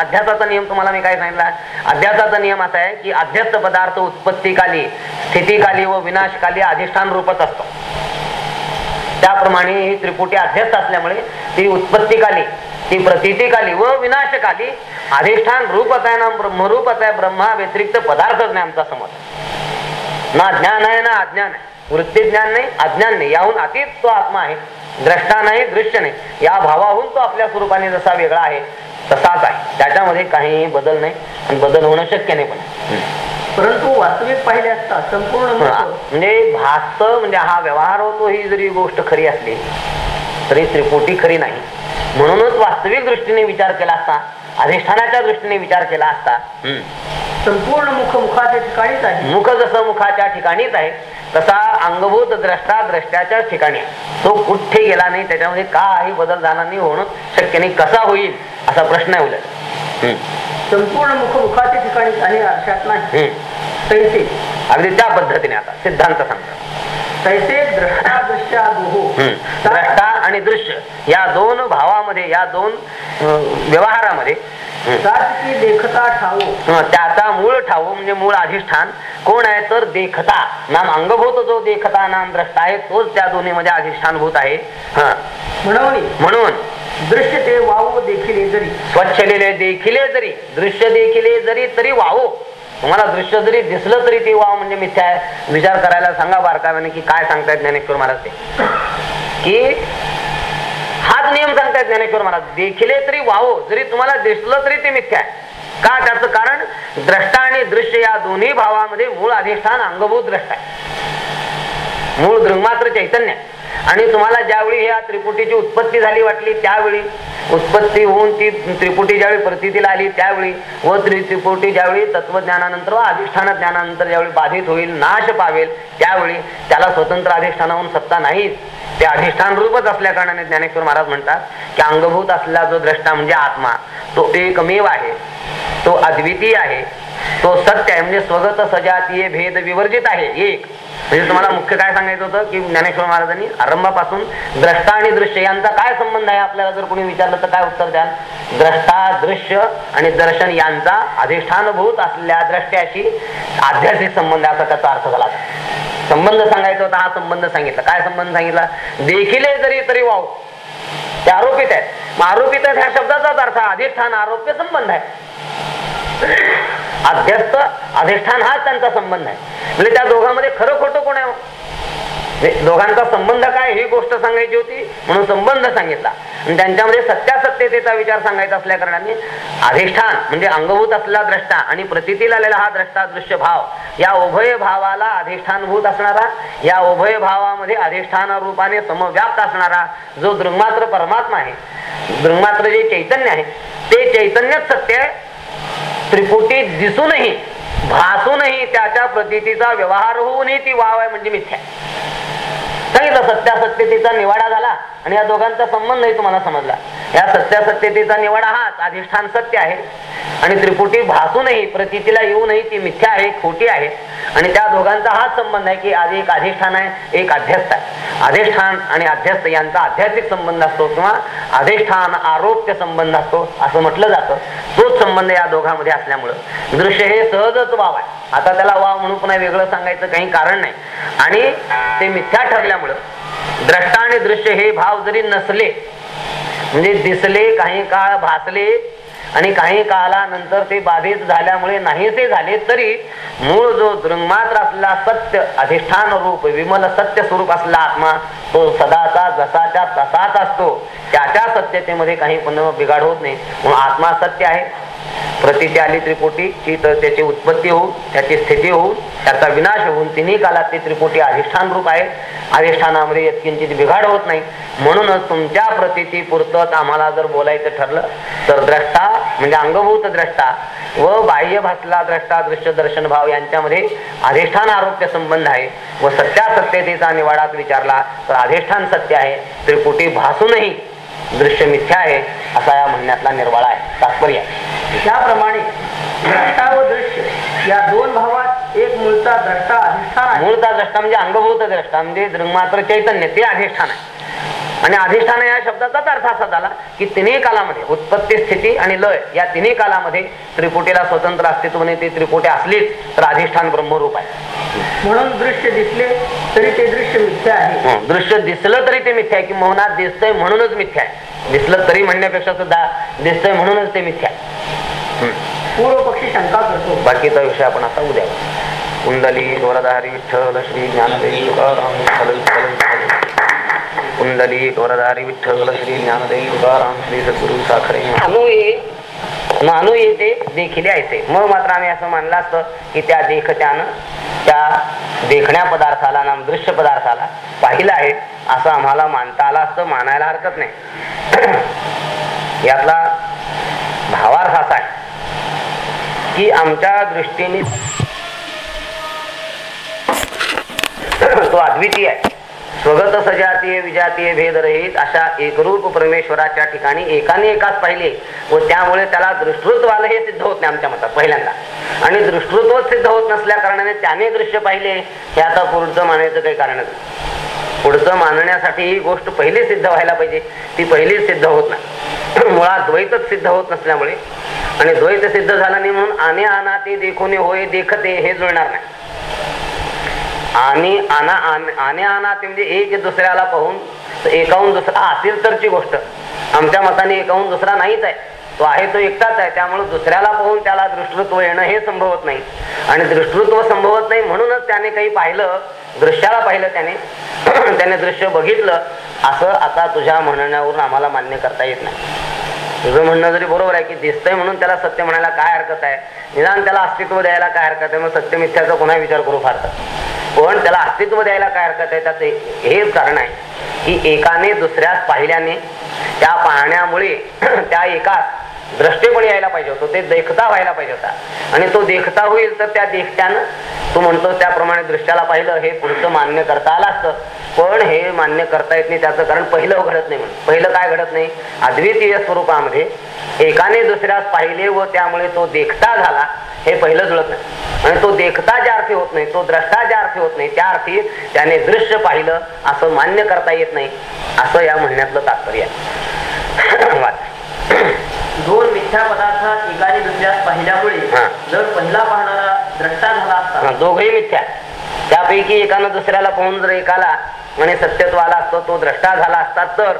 अध्यासाचा नियम तुम्हाला मी काय सांगितला? अध्यासाचा नियम असा आहे की अध्यस्त पदार्थ उत्पत्तीकाली स्थितीकाली व विनाशकाली अधिष्ठान रूपच असतो. त्याप्रमाणे ही त्रिपुटी अध्यस्त असल्यामुळे ती उत्पत्तीकाली ती प्रतितीकाली व विनाशकाली अधिष्ठान रूपच आहे ना ब्रह्मरूपच आहे ब्रह्मा व्यतिरिक्त पदार्थच नाही आमचा समज. ना ज्ञान आहे ना अज्ञान आहे. वृत्ती ज्ञान नाही अज्ञान नाही याहून अतीत तो आत्मा आहे. द्रष्टा नाही दृश्य नाही. या भावाहून तो आपल्या स्वरूपाने जसा वेगळा आहे तसाच आहे. त्याच्यामध्ये काही बदल नाही आणि बदल होणं शक्य नाही पण. परंतु वास्तविक पाहिले असता संपूर्ण म्हणजे भास्त म्हणजे हा व्यवहार होतो ही जरी गोष्ट खरी असली तरी त्रिपुटी खरी नाही. म्हणूनच वास्तविक दृष्टीने विचार केला असता अधिष्ठानाच्या दृष्टीने विचार केला असता. संपूर्ण मुख मुखाच्या ठिकाणीच आहे मुख जसं मुखाच्या ठिकाणीच आहे तसा अंगभूत द्रष्टा द्रष्ट्याच्या ठिकाणी. तो कुठे गेला नाही त्याच्यामध्ये काही बदल झाला नाही होणं शक्य नाही कसा होईल असा प्रश्न आहे उलट हम्म, संपूर्ण मुख मुखाच्या ठिकाणीच आहे आरशात नाही हम्म. तैसे अगदी त्या पद्धतीने आता सिद्धांत सांगतो तैसे द्रष्टा दोहो हम्म. द्रष्टा आणि दृश्य या दोन भावामध्ये या दोन व्यवहारामध्ये. देखता ठावो. हं, त्याचा मूळ ठाऊ म्हणजे मूळ अधिष्ठान. कोण आहे तर देखता. नाम अंगभूत जो देखता नाम द्रष्टा आहे तोच त्या दोन्ही मध्ये अधिष्ठानभूत आहे. म्हणून म्हणून. दृश्य ते वाव देखील जरी. स्वच्छलेले देखिले जरी. दृश्य देखिले जरी तरी वाहो तुम्हाला दृश्य जरी दिसलं तरी ते वाव म्हणजे मिथ्या आहे. विचार करायला सांगा बारकाव्याने की काय सांगतायत ज्ञानेश्वर महाराज ते. की हाच नियम सांगतायत ज्ञानेश्वर महाराज. देखिले तरी वाहो जरी तुम्हाला दिसलं तरी ते मिथ्या आहे. का? त्याचं कारण द्रष्टा आणि दृश्य या दोन्ही भावामध्ये मूळ अधिष्ठान अंगभूत द्रष्टा आहे. हो, मूळ दृंगमात्र चैतन्य. आणि तुम्हाला ज्यावेळी ह्या त्रिपुटीची उत्पत्ती झाली वाटली त्यावेळी उत्पत्ती होऊन ती त्रिपुटी ज्यावेळी प्रतीला आली त्यावेळी व त्रि त्रिपुटी ज्यावेळी तत्वज्ञानानंतर व अधिष्ठान ज्ञानानंतर ज्यावेळी बाधित होईल नाश पावेल त्यावेळी त्याला स्वतंत्र अधिष्ठानाहून सत्ता नाहीच ते अधिष्ठान रूपच असल्या कारणाने ज्ञानेश्वर महाराज म्हणतात की अंगभूत असलेला जो द्रष्टा म्हणजे आत्मा तो एकमेव आहे तो अद्वितीय आहे तो सत्य आहे म्हणजे स्वगत सजातीय भेद विवर्जित आहे एक. म्हणजे तुम्हाला मुख्य काय सांगायचं होतं की ज्ञानेश्वर महाराजांनी आरंभापासून द्रष्टा आणि दृश्य यांचा काय संबंध आहे आपल्याला? जर कोणी विचारलं तर काय उत्तर द्याल? द्रष्टा दृश्य आणि दर्शन यांचा अधिष्ठानभूत असलेल्या द्रष्ट्याशी आध्यात्मिक संबंध असा त्याचा अर्थ झाला संबंध सांगायचा होता हा संबंध सांगितला. काय संबंध सांगितला? देखील जरी तरी वाव. ते आरोपित आहेत. मग आरोपित आहेत ह्या शब्दाचाच अर्थ अधिष्ठान आरोप्य संबंध आहे. अध्यस्त अधिष्ठान हाच त्यांचा संबंध आहे. म्हणजे त्या दोघांमध्ये खरं खोटं कोण आहे हो? दोघांचा संबंध काय ही गोष्ट सांगायची होती म्हणून संबंध सांगितला. आणि त्यांच्यामध्ये सत्यासत्यतेचा विचार सांगायचा असल्या कारणाने अधिष्ठान म्हणजे अंगभूत असलेला द्रष्टा आणि प्रतीतील आलेला हा द्रष्टा दृश्य भाव या उभय भावाला अधिष्ठानभूत असणारा या उभय भावामध्ये अधिष्ठान रूपाने समव्याप्त असणारा जो दृंगमात्र परमात्मा आहे दृंगमात्र जे चैतन्य आहे ते चैतन्यच सत्य आहे. त्रिपुटी दिसूनही भासूनही त्याच्या प्रतीचा व्यवहार होऊनही ती वाव आहे म्हणजे मिथ्या. सांगितलं सत्यासत्यतेचा निवाडा झाला आणि या दोघांचा संबंधही तुम्हाला समजला. या सत्यासत्यतेचा निवाडा हाच अधिष्ठान सत्य आहे. आणि त्रिपुटी भासूनही प्रतीतीला येऊनही ती मिथ्या आहे खोटी आहे. आणि त्या दोघांचा हाच संबंध आहे की आधी एक अधिष्ठान आहे एक अध्यस्त आहे. अधिष्ठान आणि अध्यस्त यांचा आध्यात्मिक संबंध असतो किंवा अधिष्ठान आरोग्य संबंध असतो असं म्हटलं जातं. तोच संबंध या दोघांमध्ये असल्यामुळं. दृश्य हे सहजच वाव आहे. आता त्याला वाव म्हणून पुन्हा वेगळं सांगायचं काही कारण नाही. आणि ते मिथ्या ठरल्यामुळे द्रष्टा आणि दृश्य हे भाव जरी नसले म्हणजे दिसले काही काळ भासले आणि काही काळानंतर ते बाधित झाल्यामुळे नाहीसे झाले तरी मूळ जो दृंगमात्र असला सत्य अधिष्ठान रूप विमल सत्य स्वरूप असला आत्मा तो सदाचा जसाच्या तसाच असतो. त्याच्या सत्यतेमध्ये काही पुन्हा बिघाड होत नाही. म्हणून आत्मा सत्य आहे. प्रतीची आली त्रिकोटीची तर त्याची उत्पत्ती होऊन त्याची स्थिती होऊन त्याचा विनाश होऊन तिन्ही कालात ती त्रिकोटी अधिष्ठान रूप आहे. अधिष्ठानामध्ये यत्किंचित बिघाड होत नाही. म्हणूनच तुमच्या प्रतीची पुरतच आम्हाला जर बोलायचं ठरलं तर द्रष्टा म्हणजे अंगभूत द्रष्टा व बाह्य भासला द्रष्टा दृश्य दर्शन भाव यांच्यामध्ये अधिष्ठान आरोग्य संबंध आहे. व सत्या सत्यतेचा निवाडात विचारला तर अधिष्ठान सत्य आहे. त्रिकुटी भासूनही दृश्य मिथ्या आहे असा या म्हणण्यातला निर्वाळा आहे. तात्पर्य. त्याप्रमाणे द्रष्टा व दृश्य या दोन भावात एक मूळचा द्रष्टा अधिष्ठान आहे. मूळचा द्रष्टा म्हणजे अंगभूत द्रष्टा म्हणजे दृंगमात्र चैतन्य ते अधिष्ठान आहे. आणि अधिष्ठान या शब्दाचाच अर्थ असा झाला की तिन्ही कालामध्ये उत्पत्ती स्थिती आणि लय या तिन्ही कालामध्ये त्रिपुटीला स्वतंत्र अस्तित्वाने ती त्रिपुटी असलीच तर अधिष्ठान ब्रह्मरूप आहे. म्हणून दृश्य दिसले तरी ते दृश्य मिथ्या आहे. हं, दृश्य दिसलं तरी ते मिथ्या आहे की मोहनात दिसतंय म्हणूनच मिथ्या आहे. दिसलं तरी म्हणण्यापेक्षा सुद्धा दिसतंय म्हणूनच ते मिथ्या आहे. पूर्व पक्षी शंका करतो. बाकीचा विषय आपण आता उद्या. कुंडली वरदारी विठ्ठल श्री ज्ञानदेव तुकाराम विठ्ठल विठ्ठल विठ्ठल. कुंडली वरदारी विठ्ठल श्री ज्ञानदेव तुकाराम श्री सद्गुरु साखरे. अनु ये. नानू येते देखील यायचे. मग मात्र आम्ही असं मानलं असतं की त्या देखत्यानं त्या देखण्या पदार्थाला नाम दृश्य पदार्थाला पाहिलं आहे. असं आम्हाला मानता आलं असतं मानायला हरकत नाही. यातला भावार्थ असा आहे की आमच्या दृष्टीने तो अद्वितीय आहे. स्वगत सजातीय विजातीय भेदरहित अशा एकरूप परमेश्वराच्या ठिकाणी एकाने एकाच पाहिले व त्यामुळे त्याला दृष्टृत्वाला हे सिद्ध होत नाही आमच्या मतात पहिल्यांदा. आणि दृष्टृत्व सिद्ध होत नसल्या कारणाने त्याने दृश्य पाहिले हे आता पुढचं मानायचं काही कारणच नाही. पुढचं मानण्यासाठी ही गोष्ट पहिली सिद्ध व्हायला पाहिजे ती पहिली सिद्ध होत नाही. मुळात द्वैतच सिद्ध होत नसल्यामुळे आणि द्वैत सिद्ध झाला नाही म्हणून आने आना ते देखून होय देखते हे जुळणार नाही. आणि आना आणि आने आना ते म्हणजे एक दुसऱ्याला पाहून एकाहून दुसरा असेल तरची गोष्ट. आमच्या मताने एकाहून दुसरा नाहीच आहे. तो आहे तो एकटाच आहे. त्यामुळे दुसऱ्याला पाहून त्याला दृष्टृत्व येणं हे संभवत नाही. आणि दृष्टृत्व संभवत नाही म्हणूनच त्याने काही पाहिलं दृश्याला पाहिलं त्याने. त्याने दृश्य बघितलं. असं आता तुझ्या म्हणण्यावरून आम्हाला मान्य करता येत नाही. तुझं म्हणणं जरी बरोबर आहे की दिसतंय म्हणून त्याला सत्य म्हणायला काय हरकत आहे? निदान त्याला अस्तित्व द्यायला काय हरकत आहे? मग सत्य मिथ्याचा पुन्हा विचार करू फारतात पण त्याला अस्तित्व द्यायला काय हरकत आहे? त्याचं हेच कारण आहे की एकाने दुसऱ्यास पाहिल्याने त्या पाहण्यामुळे त्या एकास द्रष्टेपण यायला पाहिजे होतं ते देखता व्हायला पाहिजे होता. आणि तो देखता होईल तर त्या देखत्यानं तू म्हणतो त्याप्रमाणे दृश्याला पाहिलं हे पुढचं मान्य करता आलं असतं. पण हे मान्य करता येत नाही त्याचं कारण पहिलं घडत नाही म्हणून. पहिलं काय घडत नाही? अद्वितीय स्वरूपामध्ये एकाने दुसऱ्यास पाहिले व त्यामुळे तो देखता झाला हे पहिलं जुळत नाही. आणि तो देखता ज्या अर्थी होत नाही तो द्रष्टा ज्या अर्थी होत नाही त्या अर्थी त्याने दृश्य पाहिलं असं मान्य करता येत नाही असं या म्हणण्यातलं तात्पर्य आहे. वाच. दोन मिथ्या पदार्थात एकाने दुसऱ्यास पाहिल्यामुळे हा. जर पहिला पाहणारा द्रष्टा झाला असता. हा, दोघही मिथ्या. त्यापैकी एकानं दुसऱ्याला पाहून जर एकाला आणि सत्यत्व आला असतो तो द्रष्टा झाला असता तर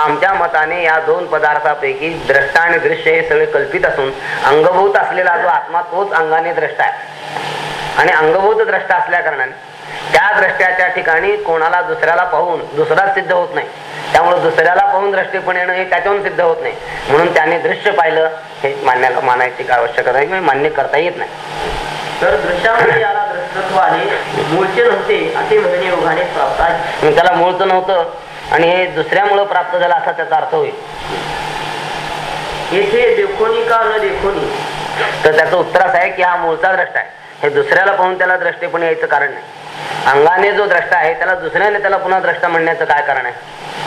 आमच्या मताने या दोन पदार्थापैकी द्रष्टा आणि दृश्य हे सगळे कल्पित असून अंगभूत असलेला जो आत्मा तोच अंगाने द्रष्टा आहे. आणि अंगभूत द्रष्टा असल्या कारणाने त्या द्रष्ट्याच्या ठिकाणी कोणाला दुसऱ्याला पाहून दुसरा सिद्ध होत नाही. त्यामुळे दुसऱ्याला पाहून द्रष्टीपण येणं हे त्याच्याहून सिद्ध होत नाही. म्हणून त्याने दृश्य पाहिलं हे मान्याला मानायची काय आवश्यकता आहे किंवा मान्य करता येत नाही. तर दृश्यामध्ये याला दृष्टत्व आले मूळचे नव्हते असे म्हणणे योगाने प्राप्त आहे. त्याला मूळचं नव्हतं. आणि हे दुसऱ्यामुळं प्राप्त झालं असा त्याचा अर्थ होईल. येथे देखोनी का न देखोनी? तर त्याचं उत्तर असं आहे की हा मूळचा द्रष्टा आहे. हे दुसऱ्याला पाहून त्याला द्रष्टेपण यायचं कारण नाही. अंगाने जो द्रष्टा आहे त्याला दुसऱ्याने त्याला पुन्हा द्रष्टा म्हणण्याचं काय कारण आहे?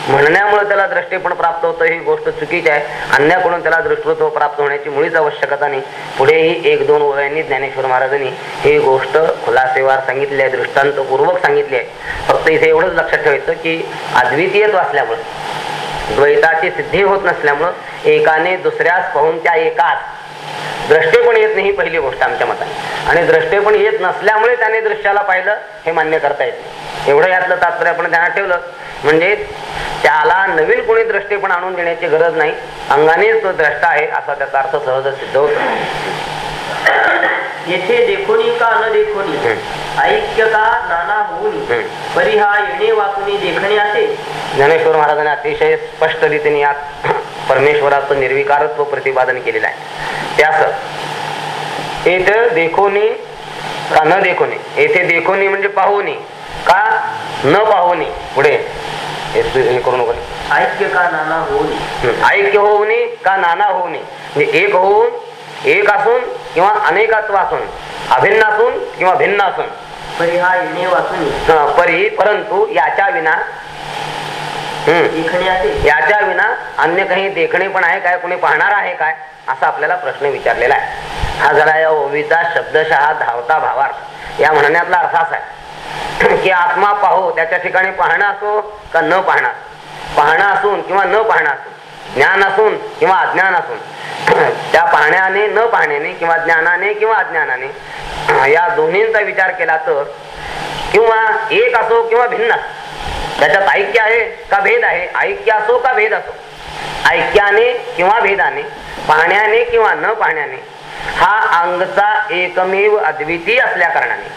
म्हणण्यामुळे त्याला दृष्टीपण प्राप्त होतं ही गोष्ट चुकीची आहे. अन्याकडून त्याला दृष्टत्व प्राप्त होण्याची मुळीच आवश्यकता नाही. पुढेही एक दोन वयांनी ज्ञानेश्वर महाराजांनी ही गोष्ट खुलासेवार सांगितली आहे दृष्टांतपूर्वक सांगितली आहे. फक्त इथे एवढंच लक्षात ठेवायचं की अद्वितीयत्व असल्यामुळे द्वैताची सिद्धी होत नसल्यामुळं एकाने दुसऱ्यास पाहून त्या एकाच द्रष्टे पण येत नाही ही पहिली गोष्ट आमच्या मताने. आणि द्रष्टे पण येत नसल्यामुळे त्याने दृश्याला पाहिलं हे मान्य करता येत नाही. एवढं यातलं तात्पर्य आपण ध्यानात ठेवलं. म्हणजे त्याला नवीन कोणी दृष्टी पण आणून देण्याची गरज नाही. अंगानेच तो द्रष्टा आहे असा त्याचा अर्थ सहज सिद्ध होतो. येथे देखोनी का न देखोनी? ऐक्य का नाना होऊनी. परी हा येणे वाचुनी देखणे असे. ज्ञानेश्वर महाराजांनी अतिशय स्पष्ट रीतीने यात परमेश्वराचं निर्विकारत्व प्रतिपादन केलेलं आहे. त्यास येथे देखोनी का न देखोनी? येथे देखोनी म्हणजे पाहुनी. का न पाहुनी? पुढे. हे तू- करू नको. ऐक्य का नाना होऊनी. ऐक्य होऊनी का नाना होऊनी? म्हणजे एक होऊन एक असून किंवा अनेकत्व असून अभिन्न असून किंवा भिन्न असून. परी हा येणे वाचुनी परी परंतु याच्या विना याच्या विना अन्य काही देखणे पण आहे काय? कोणी पाहणार आहे काय? असा आपल्याला प्रश्न विचारलेला आहे. हा झाला या ओवीचा शब्दशः धावता भावार्थ. या म्हणण्यातला अर्थ असा आहे. की आत्मा पाहो त्याच्या ठिकाणी पाहणं असो का न पाहणं असो? पाहणं असून किंवा न पाहणं असून. ज्ञान असून किंवा अज्ञान असून. त्या पाहण्याने न पाहण्याने किंवा ज्ञानाने किंवा अज्ञानाने या दोन्हींचा विचार केला तर किंवा एक असो किंवा भिन्न त्याच्यात ऐक्य आहे का भेद आहे? ऐक्य असो का भेद असो? ऐक्याने किंवा भेदाने पाहण्याने किंवा न पाहण्याने हा अंगचा एकमेव अद्वितीय असल्या कारणाने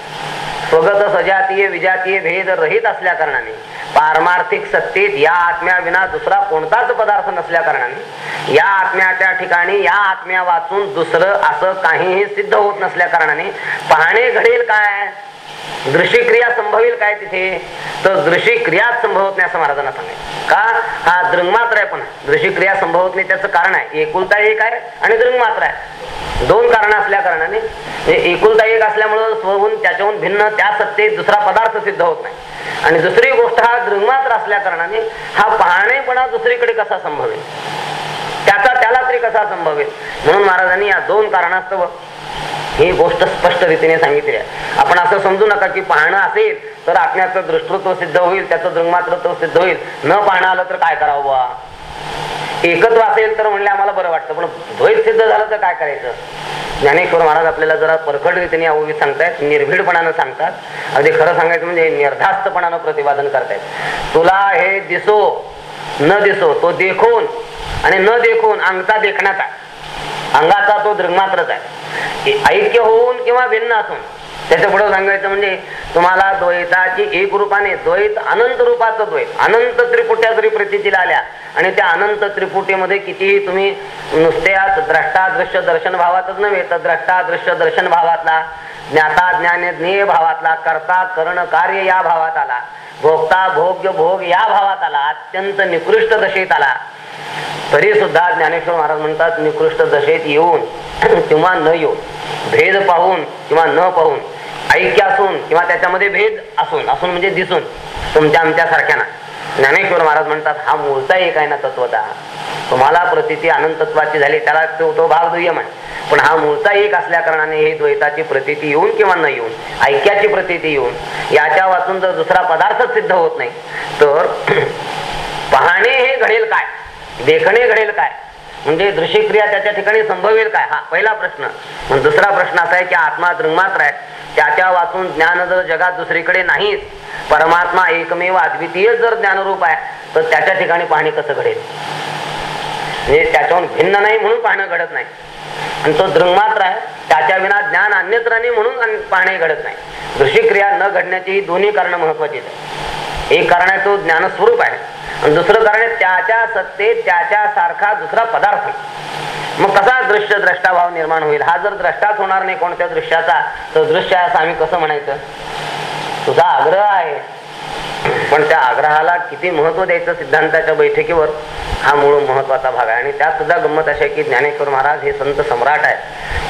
स्वगत सजातीय विजातीय भेद रहित असल्या कारणाने पारमार्थिक सत्तेत या आत्म्या विना दुसरा कोणताच पदार्थ नसल्या कारणाने या आत्म्याच्या ठिकाणी या आत्म्या वाचून दुसरं असं काहीही सिद्ध होत नसल्या कारणाने पाहणे घडेल काय? दृष्टिक्रिया क्रिया संभवेल काय तिथे? तर दृष्टिक्रिया संभवत नाही असं महाराजांना सांगायचं. का? हा दृंगमात्र आहे पण. दृष्टिक्रिया क्रिया संभवत नाही त्याचं कारण आहे. एकुलता एक आहे आणि दृंगमात्र आहे. दोन कारण असल्या कारणाने म्हणजे एकुलता एक असल्यामुळं स्वहून त्याच्याहून भिन्न त्या सत्तेत दुसरा पदार्थ सिद्ध होत नाही. आणि दुसरी गोष्ट हा दृंगमात्र असल्या कारणाने हा पाहणेपणा दुसरीकडे कसा संभवेल? त्याचा त्याला तरी कसा संभवेल? म्हणून महाराजांनी या दोन कारणास्तव ही गोष्ट स्पष्ट रीतीने सांगितली आहे. आपण असं समजू नका की पाहणं असेल तर आत्म्याचं दृष्टत्व सिद्ध होईल त्याचं दृंगमात्रत्व सिद्ध होईल. न पाहणं आलं तर काय करावं बा एकत्व असेल तर म्हणले आम्हाला बरं वाटतं पण द्वैत सिद्ध झालं तर काय करायचं? ज्ञानेश्वर महाराज आपल्याला जरा परखड रीतीने अवघी सांगतायत निर्भीडपणानं सांगतात. अगदी खरं सांगायचं म्हणजे निर्धास्तपणानं प्रतिपादन करतायत. तुला हे दिसो न दिसो तो देखून आणि न देखून अंगता देखण्याचा. अंगाचा तो दृग्मात्रच आहे. ऐक्य होऊन किंवा भिन्न असून त्याच्या पुढे सांगायचं म्हणजे तुम्हाला द्वैताची एक रूपाने द्वैत अनंत रूपाचं द्वैत अनंत त्रिपुट्या जरी प्रतीतील आल्या आणि त्या अनंत त्रिपुटीमध्ये कितीही तुम्ही नुसत्या द्रष्टा दृश्य दर्शन भावातच नव्हे तर द्रष्टा दृश्य दर्शन भावातला ज्ञाता ज्ञान ज्ञेय भावातला कर्ता कर्ण कार्य या भावात आला भोगता भोग्य भोग या भावात आला अत्यंत निकृष्ट दशेत आला. तरी सुद्धा ज्ञानेश्वर महाराज म्हणतात निकृष्ट दशेत येऊन किंवा न येऊन भेद पाहून किंवा न पाहून ऐक्य असून किंवा त्याच्यामध्ये भेद असून असून म्हणजे दिसून तुमच्या आमच्या सारख्याना ज्ञानेश्वर महाराज म्हणतात हा मूळचा एक आहे ना तत्वता. तुम्हाला प्रतीती अनंतत्वाची झाली त्याला तो तो भाग दुय्यम आहे. पण हा मूळचा एक असल्या कारणाने हे द्वैताची प्रतीती येऊन किंवा न येऊन ऐक्याची प्रतीती येऊन याच्या वाचून जर दुसरा पदार्थच सिद्ध होत नाही तर पाहणे हे घडेल काय? देखणे घडेल काय? म्हणजे दृश्यक्रिया त्याच्या ठिकाणी संभवेल काय? हा पहिला प्रश्न. दुसरा प्रश्न असा आहे की आत्मा दृंगमात्र आहे. त्याच्या वाचून ज्ञान जर जगात दुसरीकडे नाहीच परमात्मा एकमेव अद्वितीय जर ज्ञानरूप आहे तर त्याच्या ठिकाणी पाहणे कसं घडेल? म्हणजे त्याच्याहून भिन्न नाही म्हणून पाहणं घडत नाही. आणि तो दृंगमात्र आहे त्याच्या विना ज्ञान अन्यत्र नाही म्हणून पाहणे घडत नाही. दृश्यक्रिया न घडण्याची ही दोन्ही कारण महत्वाची आहेत. एक कारण आहे तो ज्ञानस्वरूप आहे. आणि दुसरं कारण आहे त्याच्या सत्तेत त्याच्या सारखा दुसरा पदार्थ. मग कसा दृश्य द्रष्टाभाव निर्माण होईल? हा जर द्रष्टाच होणार नाही कोणत्या दृश्याचा तर दृश्य आहे असं आम्ही कसं म्हणायचं? तुझा आग्रह आहे. पण त्या आग्रहाला किती महत्त्व द्यायचं सिद्धांताच्या बैठकीवर हा मूळ महत्त्वाचा भाग आहे. आणि त्यात सुद्धा गंमत अशी आहे की ज्ञानेश्वर महाराज हे संत सम्राट आहेत.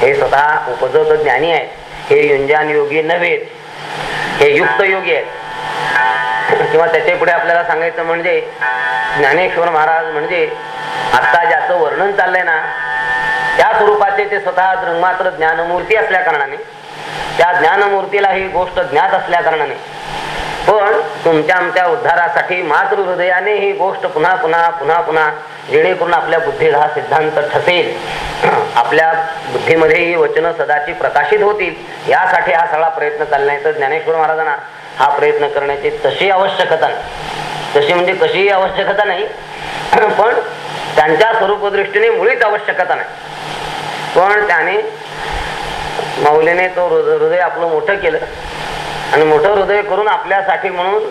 हे स्वतः उपजत ज्ञानी आहेत. हे युंजान योगी नव्हेत हे युक्त योगी आहेत. किंवा त्याच्या पुढे आपल्याला सांगायचं म्हणजे ज्ञानेश्वर महाराज म्हणजे आता ज्याचं वर्णन चाललंय ना त्या स्वरूपाचे ते स्वतः मात्र ज्ञानमूर्ती असल्या कारणाने त्या ज्ञानमूर्तीला ही गोष्ट ज्ञात असल्या कारणाने पण तुमच्या आमच्या उद्धारासाठी मातृ हृदयाने ही गोष्ट पुन्हा पुन्हा पुन्हा पुन्हा जेणेकरून आपल्या बुद्धीला हा सिद्धांत ठसेल. आपल्या बुद्धीमध्ये ही वचनं सदाची प्रकाशित होतील. यासाठी हा सगळा प्रयत्न चालला तर ज्ञानेश्वर महाराजांना हा प्रयत्न करण्याची तशी आवश्यकता नाही. तशी म्हणजे कशीही आवश्यकता नाही. पण त्यांच्या स्वरूपदृष्टीने मुळीच आवश्यकता नाही. पण त्याने माऊलीने तो हृदय आपलं मोठं केलं. आणि मोठं हृदय करून आपल्यासाठी म्हणून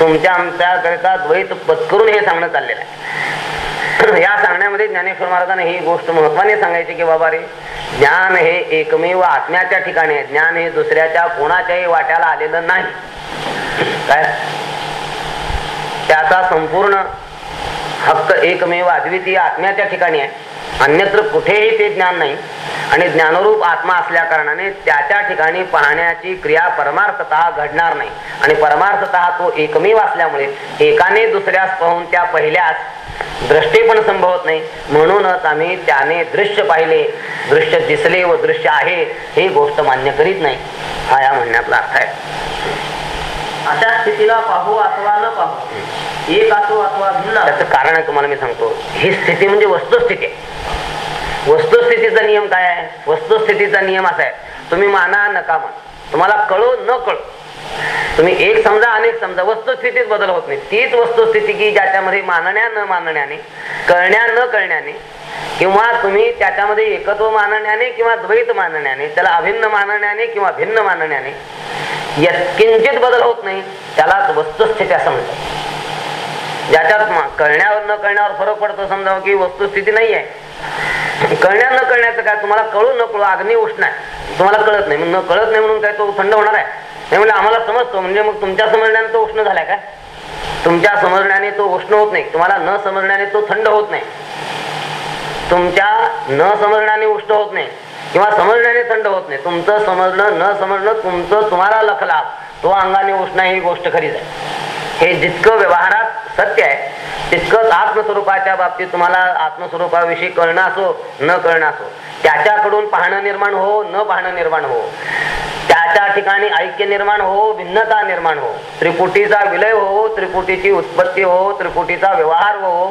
तुमच्या आमच्याकरिता द्वैत पत्करून हे सांगणं चाललेलं आहे. या सांगण्यामध्ये ज्ञानेश्वर महाराजांनी ही गोष्ट महत्वाने सांगायची की बाबा रे ज्ञान हे एकमेव आत्म्याच्या ठिकाणी आहे. ज्ञान हे दुसऱ्याच्या कोणाच्याही वाट्याला आलेलं नाही. काय? त्याचा संपूर्ण फक्त एकमेव अद्वितीय आत्म्याच्या ठिकाणी आहे. अन्यत्र कुठेही ते ज्ञान नाही. आणि ज्ञानरूप आत्मा असल्या कारणाने त्याच्या ठिकाणी पाहण्याची क्रिया परमार्थत घडणार नाही. आणि परमार्थत तो एकमेव असल्यामुळे एकाने दुसऱ्यास पाहून त्या पहिल्यास दृष्टी पण संभवत नाही. म्हणूनच आम्ही त्याने दृश्य पाहिले. दृश्य दिसले व दृश्य आहे ही गोष्ट मान्य करीत नाही. हा या म्हणण्यातला अर्थ आहे. अशा स्थितीला पाहू अथवा न पाहू. एक असो अथवा भिन्न त्याचं कारण आहे तुम्हाला मी सांगतो. ही स्थिती म्हणजे वस्तुस्थिती. आहे वस्तुस्थितीचा नियम काय आहे? वस्तुस्थितीचा नियम असा आहे. तुम्ही माना नका मान. तुम्हाला कळो न कळो. तुम्ही एक समजा अनेक समजा. वस्तुस्थितीत बदल होत नाही. तीच वस्तुस्थिती की ज्याच्यामध्ये मानण्या न मानण्याने कळण्या न कळण्याने किंवा तुम्ही त्याच्यामध्ये एकत्व मानण्याने किंवा द्वैत मानण्याने त्याला अभिन्न मानण्याने किंवा भिन्न मानण्याने किंचित बदल होत नाही त्यालाच वस्तुस्थिती असं म्हणतात. ज्याच्यात कळण्यावर न कळण्यावर फरक पडतो समजावं की वस्तुस्थिती नाही आहे कळण्या न कळण्याचं काय तुम्हाला कळू न कळू अग्नी उष्ण आहे. तुम्हाला कळत नाही मग न कळत नाही म्हणून काय तो थंड होणार आहे? नाही म्हणजे आम्हाला समजतो म्हणजे मग तुमच्या समजण्याने तो उष्ण झालाय काय तुमच्या समजण्याने तो उष्ण होत नाही तुम्हाला न समजण्याने तो थंड होत नाही. तुमच्या न समजण्याने उष्ण होत नाही. किंवा समजण्याने थंड होत नाही. तुमचं समजणं न समजणं तुमचं तुम्हाला लखला. तो अंगाने उष्ण ही गोष्ट खरीच आहे हे जितकं व्यवहारात सत्य आहे तितकंच आत्मस्वरूपाच्या बाबतीत तुम्हाला आत्मस्वरूपाविषयी कळणं असो न कळणं असो त्याच्याकडून पाहणं निर्माण हो न पाहणं निर्माण हो. त्याच्या ठिकाणी ऐक्य निर्माण हो भिन्नता निर्माण हो. त्रिपुटीचा विलय हो त्रिपुटीची उत्पत्ती हो त्रिपुटीचा व्यवहार हो.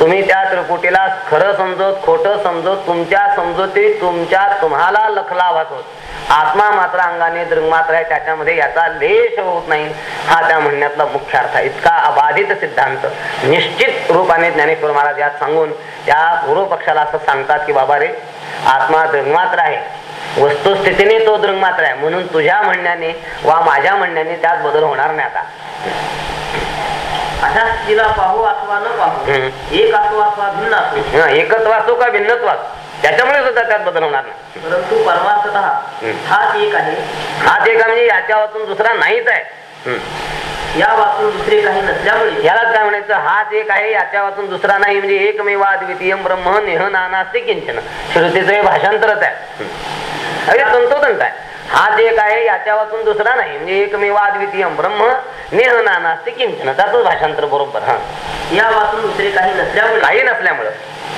तुम्ही त्या त्रिपुटीला खरं समजत खोटं समजत तुमच्या समजुती तुमच्या तुम्हाला लखला वाचत आत्मा मात्र अंगाने दृंगमात्र आहे त्याच्यामध्ये याचा लेश होत नाही. हा त्या म्हणण्यातला मुख्य अर्थ आहे. इतका अबाधित सिद्धांत. निश्चित रूपाने ज्ञानेश्वर महाराज यात सांगून त्या पूर्व पक्षाला असं सांगतात की बाबा रे आत्मा दृंगमात्र आहे. वस्तुस्थितीने तो दृंगमात्र आहे. म्हणून तुझ्या म्हणण्याने वा माझ्या म्हणण्याने त्यात बदल होणार नाही आता. अशा स्थितीला पाहू अथवा न पाहू. एक असो अथवा भिन्न असो. हं, एकत्व असो का भिन्नत्व असो, त्याच्यामुळे सुद्धा त्यात बदल होणार नाही. परंतु परमार्थत. हाच एक आहे. हाच एका म्हणजे याच्या वाचून दुसरा नाहीच आहे. या वाचून दुसरे काही नसल्यामुळे. यालाच काय म्हणायचं? हाच एक आहे याच्या वाचून दुसरा नाही म्हणजे एकमेवा द्वितीय ब्रह्म नेह नानास्ते किंचन. श्रुतीचं हे भाषांतरच आहे. अरे तंतोतंत आहे. हाच एक आहे याच्या वाचून दुसरा नाही म्हणजे एकमेवा द्वितीय ब्रह्म नेह नानास्ते किंचन. त्याच भाषांतर बरोबर. हा. या वाचून दुसरे काही नसल्यामुळे. काही नसल्यामुळे.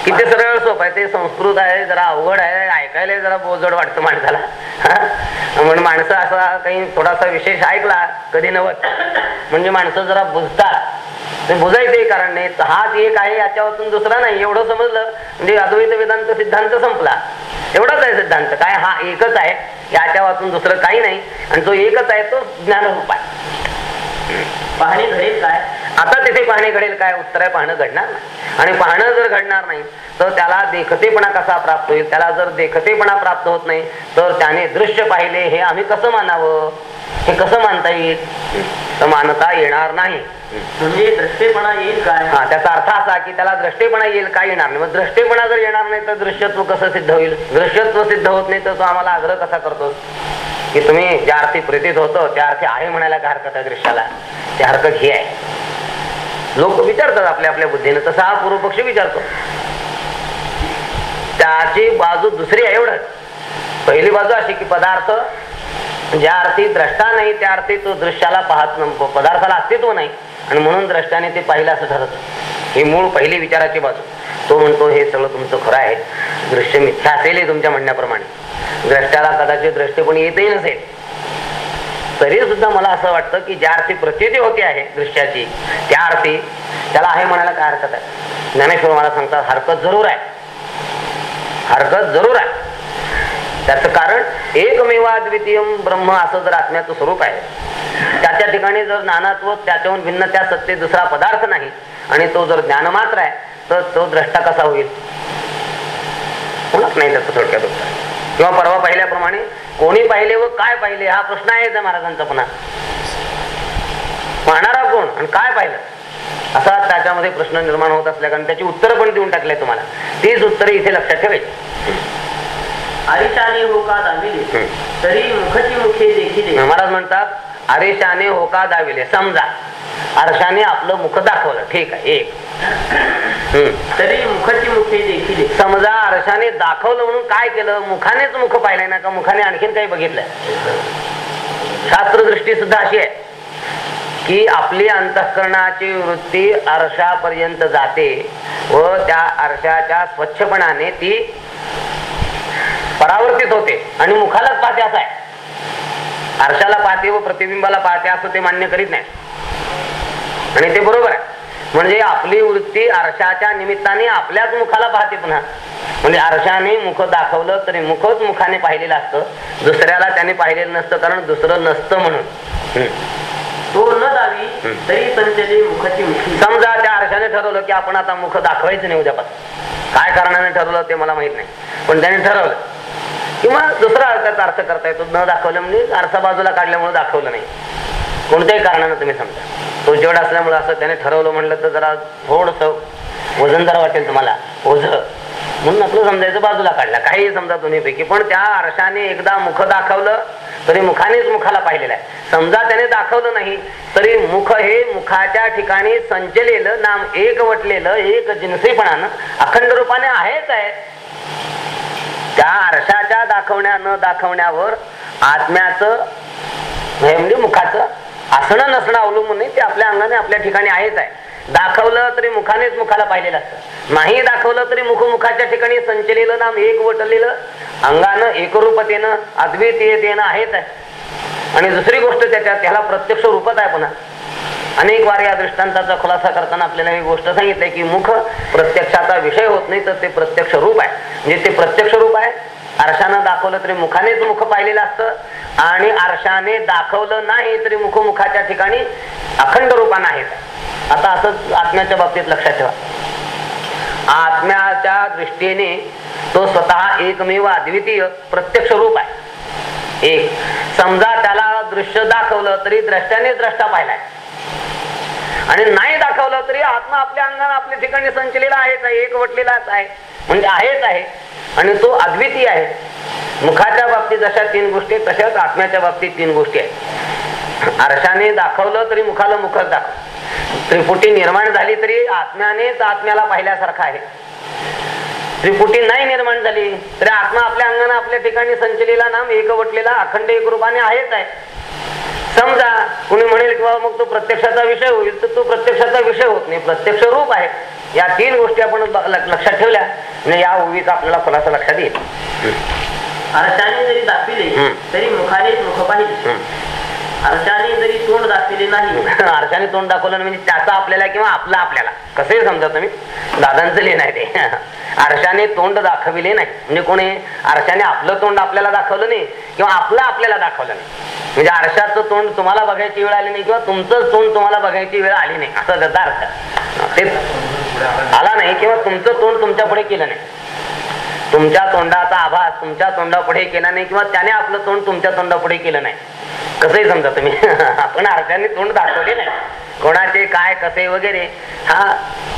किती सरळ सोप आहे ते संस्कृत आहे जरा अवघड आहे ऐकायला जरा बोजड वाटतं माणसाला. म्हणून माणसं असा काही थोडासा विशेष ऐकला कधी नवत म्हणजे माणसं जरा बुजतात. ते बुजायचंही कारण नाही. हाच एक आहे याच्या वाचून दुसरा नाही. एवढं समजलं म्हणजे अद्वैत वेदांत सिद्धांत संपला. एवढाच आहे सिद्धांत. काय? हा एकच आहे. याच्या वाचून दुसरं काही नाही. आणि तो एकच आहे तो ज्ञानरूप आहे. पाहणी घडेल काय? आता तिथे पाहणे घडेल काय? उत्तर आहे पाहणं घडणार नाही. आणि पाहणं जर घडणार नाही तर त्याला देखतेपणा कसा प्राप्त होईल? त्याला जर देखतेपणा प्राप्त होत नाही तर त्याने दृश्य पाहिले हे आम्ही कसं मानावं? हे कसं मानता येईल? तर मानता येणार नाही. म्हणजे द्रष्टेपणा येईल काय? हा त्याचा अर्थ असा की त्याला द्रष्टेपणा येईल काय येणार नाही. मग द्रष्टेपणा जर येणार नाही तर दृश्यत्व कसं सिद्ध होईल? दृश्यत्व सिद्ध होत नाही तर तो आम्हाला आग्रह कसा करतो? की तुम्ही ज्या अर्थी प्रीतीत होतो त्या अर्थी आहे म्हणायला का हरकत आहे दृश्याला? ते हरकत ही आहे. लोक विचारतात आपल्या आपल्या बुद्धीने तसा हा पूर्वपक्ष विचारतो. त्याची बाजू दुसरी आहे एवढं. पहिली बाजू अशी की पदार्थ ज्या अर्थी द्रष्टा नाही त्या अर्थी तो दृश्याला पाहत पदार्थाला अस्तित्व नाही. आणि म्हणून द्रष्टाने ते पाहिलं असं ठरत. ही मूळ पहिली विचाराची बाजू. तो म्हणतो हे सगळं तुमचं खरं आहे. दृश्य मिथ्या असेल हे तुमच्या म्हणण्याप्रमाणे. द्रष्ट्याला कदाचित दृष्टिकोनी येतही नसेल. तरी सुद्धा मला असं वाटतं की ज्या अर्थी प्रचिती होती आहे दृश्याची त्या अर्थी त्याला आहे म्हणायला काय हरकत आहे? ज्ञानेश्वर मला सांगतात हरकत जरूर आहे. हरकत जरूर आहे. त्याचं कारण एकमेवा द्वितीय ब्रह्म असं जर आत्म्याचं स्वरूप आहे. त्याच्या ठिकाणी जर नानात्व त्याच्याहून भिन्न त्या सत्ते दुसरा पदार्थ नाही आणि तो जर ज्ञान मात्र आहे तर तो द्रष्टा कसा होईल? कोणाच नाही त्याचं थोडक्यात उत्तर. किंवा परवा पाहिल्याप्रमाणे कोणी पाहिले व काय पाहिले हा प्रश्न आहे त्या महाराजांचा पुन्हा. पाहणारा कोण आणि काय पाहिलं? असा त्याच्यामध्ये प्रश्न निर्माण होत असल्या कारण त्याची उत्तरं पण देऊन टाकले तुम्हाला. तीच उत्तरे इथे लक्षात ठेवायची. आरिशाने हो का दाविले. तरी मुखची मुखे देखिले महाराज म्हणतात आरेशाने होका दाविले समजा आरशाने आपलं मुख दाखवलं. ठीक आहे एक. तरी मुखची मुखे देखिले समजा आरशाने दाखवलं म्हणून काय केलं? मुखानेच मुख पाहिलंय ना का? मुखाने आणखीन काही बघितलंय? शास्त्रदृष्टी सुद्धा अशी आहे की आपली अंतःकरणाची वृत्ती आरशापर्यंत जाते व त्या आरशाच्या स्वच्छपणाने ती परावर्तित होते. आणि मुखालाच पाहते असं आहे. आरशाला पाहते व प्रतिबिंबाला पाहते असं ते मान्य करीत नाही. आणि ते बरोबर आहे. म्हणजे आपली वृत्ती आरशाच्या निमित्ताने आपल्याच मुखाला पाहते पुन्हा. म्हणजे आरशाने मुख दाखवलं तरी मुखच मुखाने पाहिलेलं असतं. दुसऱ्याला त्याने पाहिलेलं नसतं कारण दुसरं नसतं म्हणून. हम्म. तो न दावी तरी संचले मुखची मुखी समजा त्या आरशाने ठरवलं की आपण आता मुख दाखवायचं नाही उद्यापासून. काय कारणाने ठरवलं ते मला माहीत नाही. पण त्याने ठरवलं. किंवा दुसरा अर्थाचा अर्थ करता येतो. न दाखवलं म्हणजे आरसा बाजूला काढल्यामुळे दाखवलं नाही. कोणत्याही कारणानं तुम्ही समजा तो जड असल्यामुळे असं त्याने ठरवलं म्हणलं तर जरा थोडस जरा वाटेल तुम्हाला. ओझ. म्हणून आपलं समजायचं बाजूला काढला. काही समजा दोन्हीपैकी. पण त्या आरशाने एकदा मुख दाखवलं तरी मुखानेच मुखाला पाहिलेलं आहे. समजा त्याने दाखवलं नाही तरी मुख हे मुखाच्या ठिकाणी संचलेलं नाम एक वटलेलं एक जिन्सीपणानं अखंड रूपाने आहेच आहे. त्या आरशाच्या दाखवण्या न दाखवण्यावर आत्म्याचं म्हणजे मुखाचं असणं नसणं अवलंबून नाही ते आपल्या अंगाने आपल्या ठिकाणी आहेच आहे. दाखवलं तरी मुखानेच मुखाला पाहिलेलं असतं. नाही दाखवलं तरी मुख मुखाच्या ठिकाणी संचलेलं नाम एक वटलेलं अंगानं एकरूपतेनं अद्वितीयतेनं आहेच आहे. आणि दुसरी गोष्ट त्याच्या त्याला प्रत्यक्ष रूपच आहे पुन्हा. अनेक वार या दृष्टांताचा खुलासा करताना आपल्याला ही गोष्ट सांगितली की मुख प्रत्यक्षाचा विषय होत नाही तर ते प्रत्यक्ष रूप आहे. म्हणजे ते प्रत्यक्ष रूप आहे आरशानं दाखवलं तरी मुखानेच मुख पाहिलेलं असतं. आणि आरशाने दाखवलं नाही तरी मुख मुखाच्या ठिकाणी अखंड रूपानं आहेत. आता असंच आत्म्याच्या बाबतीत लक्षात ठेवा. आत्म्याच्या दृष्टीने तो स्वतः एकमेव अद्वितीय प्रत्यक्ष रूप आहे. एक समजा त्याला दृश्य दाखवलं तरी द्रष्ट्याने द्रष्टा पाहिलाय आणि नाही दाखवलं तरी आत्मा आपल्या अंगाने आपल्या ठिकाणी संचलेला आहेच आहे एक वटलेलाच आहे. म्हणजे आहेच आहे. आणि तो अद्वितीय आहे. मुखाच्या बाबतीत जशा तीन गोष्टी तशाच आत्म्याच्या बाबतीत तीन गोष्टी आहेत. आरशाने दाखवलं तरी मुखाला मुखच दाखव. त्रिपुटी निर्माण झाली तरी आत्म्यानेच आत्म्याला पाहिल्यासारखा आहे. त्रिपुटी नाही निर्माण झाली तरी आत्मा आपल्या अंगाने आपल्या ठिकाणी संचलेला नाम एकवटलेला अखंड एक रूपाने आहेच आहे. समजा कुणी म्हणेल किंवा मग तो प्रत्यक्षाचा विषय होईल तर तो प्रत्यक्षाचा विषय होत नाही. प्रत्यक्ष रूप आहे. या तीन गोष्टी आपण लक्षात ठेवल्या. म्हणजे या ओवीचा आपल्याला खुलासा लक्षात येईल. आरशाने जरी दाखविले. तरी मुखानेच मुख पाहिले आरशाने जरी तोंड दाखविले नाही आरशाने तोंड दाखवलं नाही म्हणजे त्याचा आपल्याला किंवा आपला आपल्याला. कसे समजा तुम्ही? दादांचं लिहिण आहे ते. आरशाने तोंड दाखविले नाही. म्हणजे कोणी आरशाने आपलं तोंड आपल्याला दाखवलं नाही किंवा आपलं आपल्याला दाखवलं नाही. म्हणजे आरशाचं तोंड तुम्हाला बघायची वेळ आली नाही किंवा तुमचं तोंड तुम्हाला बघायची वेळ आली नाही. असं त्याचा अर्थ. ते आला नाही किंवा तुमचं तोंड तुमच्यापुढे केलं नाही. तुमच्या तोंडाचा आभास तुमच्या तोंडापुढे केला नाही किंवा त्याने आपलं तोंड तुमच्या तोंडापुढे केलं नाही. कसंही समजा तुम्ही. आपण आरशाने तोंड दाखवले नाही. कोणाचे काय कसे वगैरे हा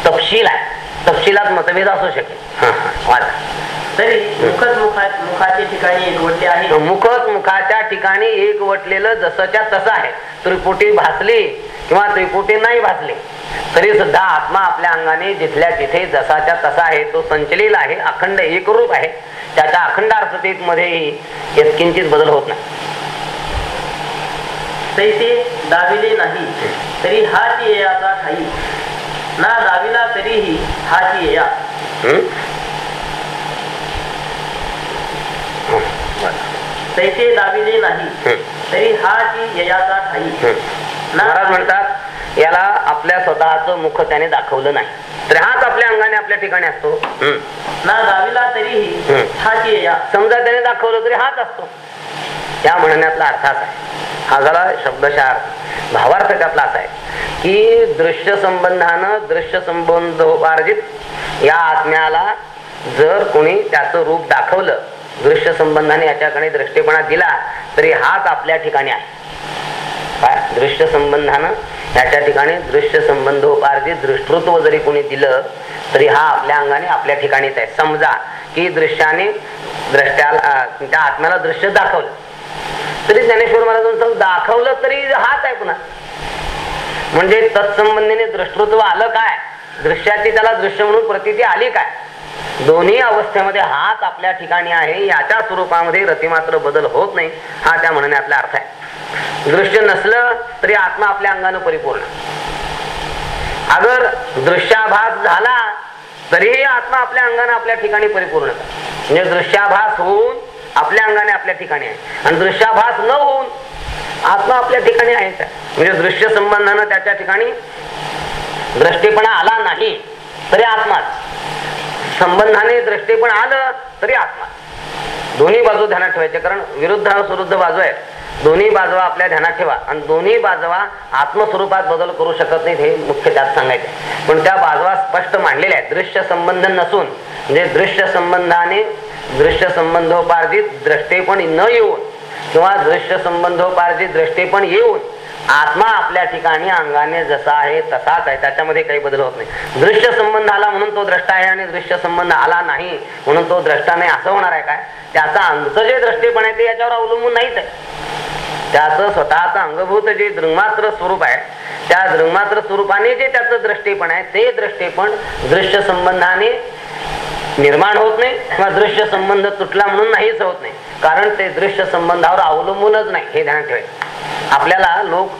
तपशील आहे. तपशिलात मतभेद असू शकेल. मुखच मुखा मुखाचे ठिकाणी एकवटले आहे. मुखच मुखाच्या ठिकाणी एक वटलेलं जसंच्या तसं आहे. त्रिपुटी भासली किंवा त्रिपुटी नाही भासली तरी सुद्धा आत्मा आपल्या अंगाने जिथल्या तिथे जसाच्या तसा आहे तो संचलेला आहे अखंड एकरूप आहे. त्याच्या अखंड अर्थतेत मध्येही यत्किंचित बदल होत नाही. तैसे दाविले नाही तरी हाची येयाचा ठाई. ना दाविला तरीही हाची येया. तैसे दाविले नाही तरी हाची येयाचा ठाई. महाराज म्हणतात याला आपल्या स्वतःच मुख त्याने दाखवलं नाही. तर हाच आपल्या अंगाने आपल्या ठिकाणी असतो. ना दाविला तरीही हं. हाची येया समजा त्याने दाखवलं तरी हाच असतो. त्या म्हणण्यातला अर्थ असा आहे. हा झाला शब्दशः अर्थ भावार्थ त्यातला असा आहे की दृश्य संबंधानं दृश्य संबंधोपार्जित या आत्म्याला जर कोणी त्याचं रूप दाखवलं दृश्य संबंधाने याच्याकडे दृष्टीपणा दिला तरी हाच आपल्या ठिकाणी आहे. काय? दृश्य संबंधानं? याच्या ठिकाणी दृश्य संबंधोपार्जित दृष्टृत्व जरी कोणी दिलं तरी हा आपल्या अंगाने आपल्या ठिकाणीच आहे. समजा की दृश्याने दृष्ट्याला त्या आत्म्याला दृश्य दाखवलं. तरी ज्ञानेश्वर महाराजांचं दाखवलं तरी हाच आहे पुन्हा. म्हणजे तत्संबंधीने दृष्टृत्व आलं काय? दृश्याची त्याला दृश्य म्हणून प्रतिती आली काय? दोन्ही अवस्थेमध्ये हाच आपल्या ठिकाणी आहे याच्या स्वरूपामध्ये रतिमात्र बदल होत नाही हा त्या म्हणण्यातला अर्थ आहे. दृश्य नसलं तरी आत्मा आपल्या अंगानं परिपूर्ण. अगर दृश्याभास झाला तरीही आत्मा आपल्या अंगाने आपल्या ठिकाणी परिपूर्ण. म्हणजे दृश्याभास होऊन आपल्या अंगाने आपल्या ठिकाणी आहे. आणि दृश्याभास न होऊन आत्मा आपल्या ठिकाणी आहेच आहे. म्हणजे दृश्य संबंधानं त्याच्या ठिकाणी दृष्टीपणा आला नाही तरी आत्माच संबंधाने दृष्टीपण आलं तरी आत्मा दोन्ही बाजू ध्यानात ठेवायचे कारण विरुद्ध सुरुद्ध बाजू आहे. दोन्ही बाजवा आपल्या ध्यानात ठेवा आणि दोन्ही बाजवा आत्मस्वरूपात बदल करू शकत नाहीत हे मुख्य त्यात सांगायचे. पण त्या बाजवा स्पष्ट मांडलेल्या आहेत. दृश्य संबंध नसून म्हणजे दृश्य संबंधाने दृश्य संबंधोपार्जित दृष्टेपण न येऊन किंवा दृश्य संबंधोपार्जित दृष्टेपण येऊन आत्मा आपल्या ठिकाणी अंगाने जसा आहे तसाच आहे. त्याच्यामध्ये काही बदल होत नाही. दृश्य संबंध आला म्हणून तो द्रष्टा आहे आणि दृश्य संबंध आला नाही म्हणून तो द्रष्टा नाही. असं होणार आहे काय? त्याचा अंत जे दृष्टीपण आहे ते याच्यावर अवलंबून नाहीच आहे. त्याचं स्वतःच अंगभूत जे दृंगमात्र स्वरूप आहे त्या दृंगमात्र स्वरूपाने जे त्याचं दृष्टीपण आहे ते दृष्टीपण दृश्य संबंधाने निर्माण होत नाही किंवा दृश्य संबंध तुटला म्हणून नाहीच होत नाही. कारण ते दृश्य संबंधावर अवलंबूनच नाही हे ध्यान ठेवायचं. आपल्याला लोक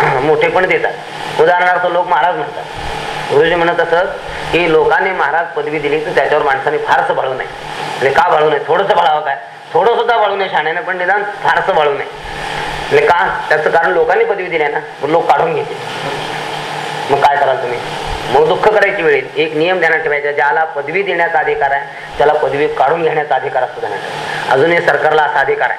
मोठे पण देतात. उदाहरणार्थ लोक महाराज म्हणतात. गुरुजी म्हणत असत की लोकांनी महाराज पदवी दिली तर त्याच्यावर माणसाने फारसं बाळू नये. म्हणजे का भाळू नये? थोडंसं भाळावं काय? थोडं सुद्धा वाळू नये शाण्याने पण निदान फारसं वाळू नये का? त्याचं कारण लोकांनी पदवी दिली आहे ना मग लोक काढून घेतील. मग काय कराल तुम्ही? मग दुःख करायची वेळ एक नियम ध्यानात ठेवायचा ज्याला पदवी देण्याचा अधिकार आहे त्याला पदवी काढून घेण्याचा अधिकार असतो ध्यानात अजूनही सरकारला असा अधिकार आहे.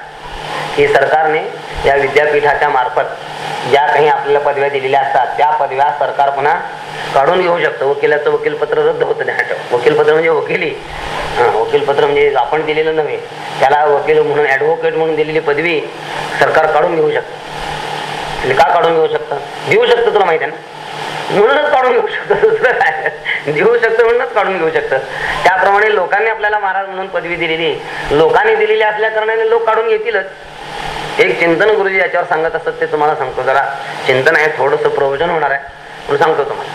की सरकारने या विद्यापीठाच्या मार्फत ज्या काही आपल्याला पदव्या दिलेल्या असतात त्या पदव्या सरकार पुन्हा काढून घेऊ शकतं. वकिलाचं वकीलपत्र रद्द होतं नाही ठेवा वकीलपत्र म्हणजे वकिली. वकीलपत्र म्हणजे आपण दिलेलं नव्हे. त्याला वकील म्हणून ऍडव्होकेट म्हणून दिलेली पदवी सरकार काढून घेऊ शकतं. का काढून घेऊ शकतं? घेऊ शकतं तुला माहिती आहे ना? म्हणूनच काढून घेऊ शकतं. दुसरं काय? घेऊ शकतं म्हणूनच काढून घेऊ शकतं. त्याप्रमाणे लोकांनी आपल्याला महाराज म्हणून पदवी दिलेली लोकांनी दिलेली असल्या कारणाने लोक काढून घेतीलच. एक चिंतन गुरुजी याच्यावर सांगत असत ते तुम्हाला सांगतो जरा. चिंतन आहे थोडस प्रवचन होणार आहे. म्हणून सांगतो तुम्हाला.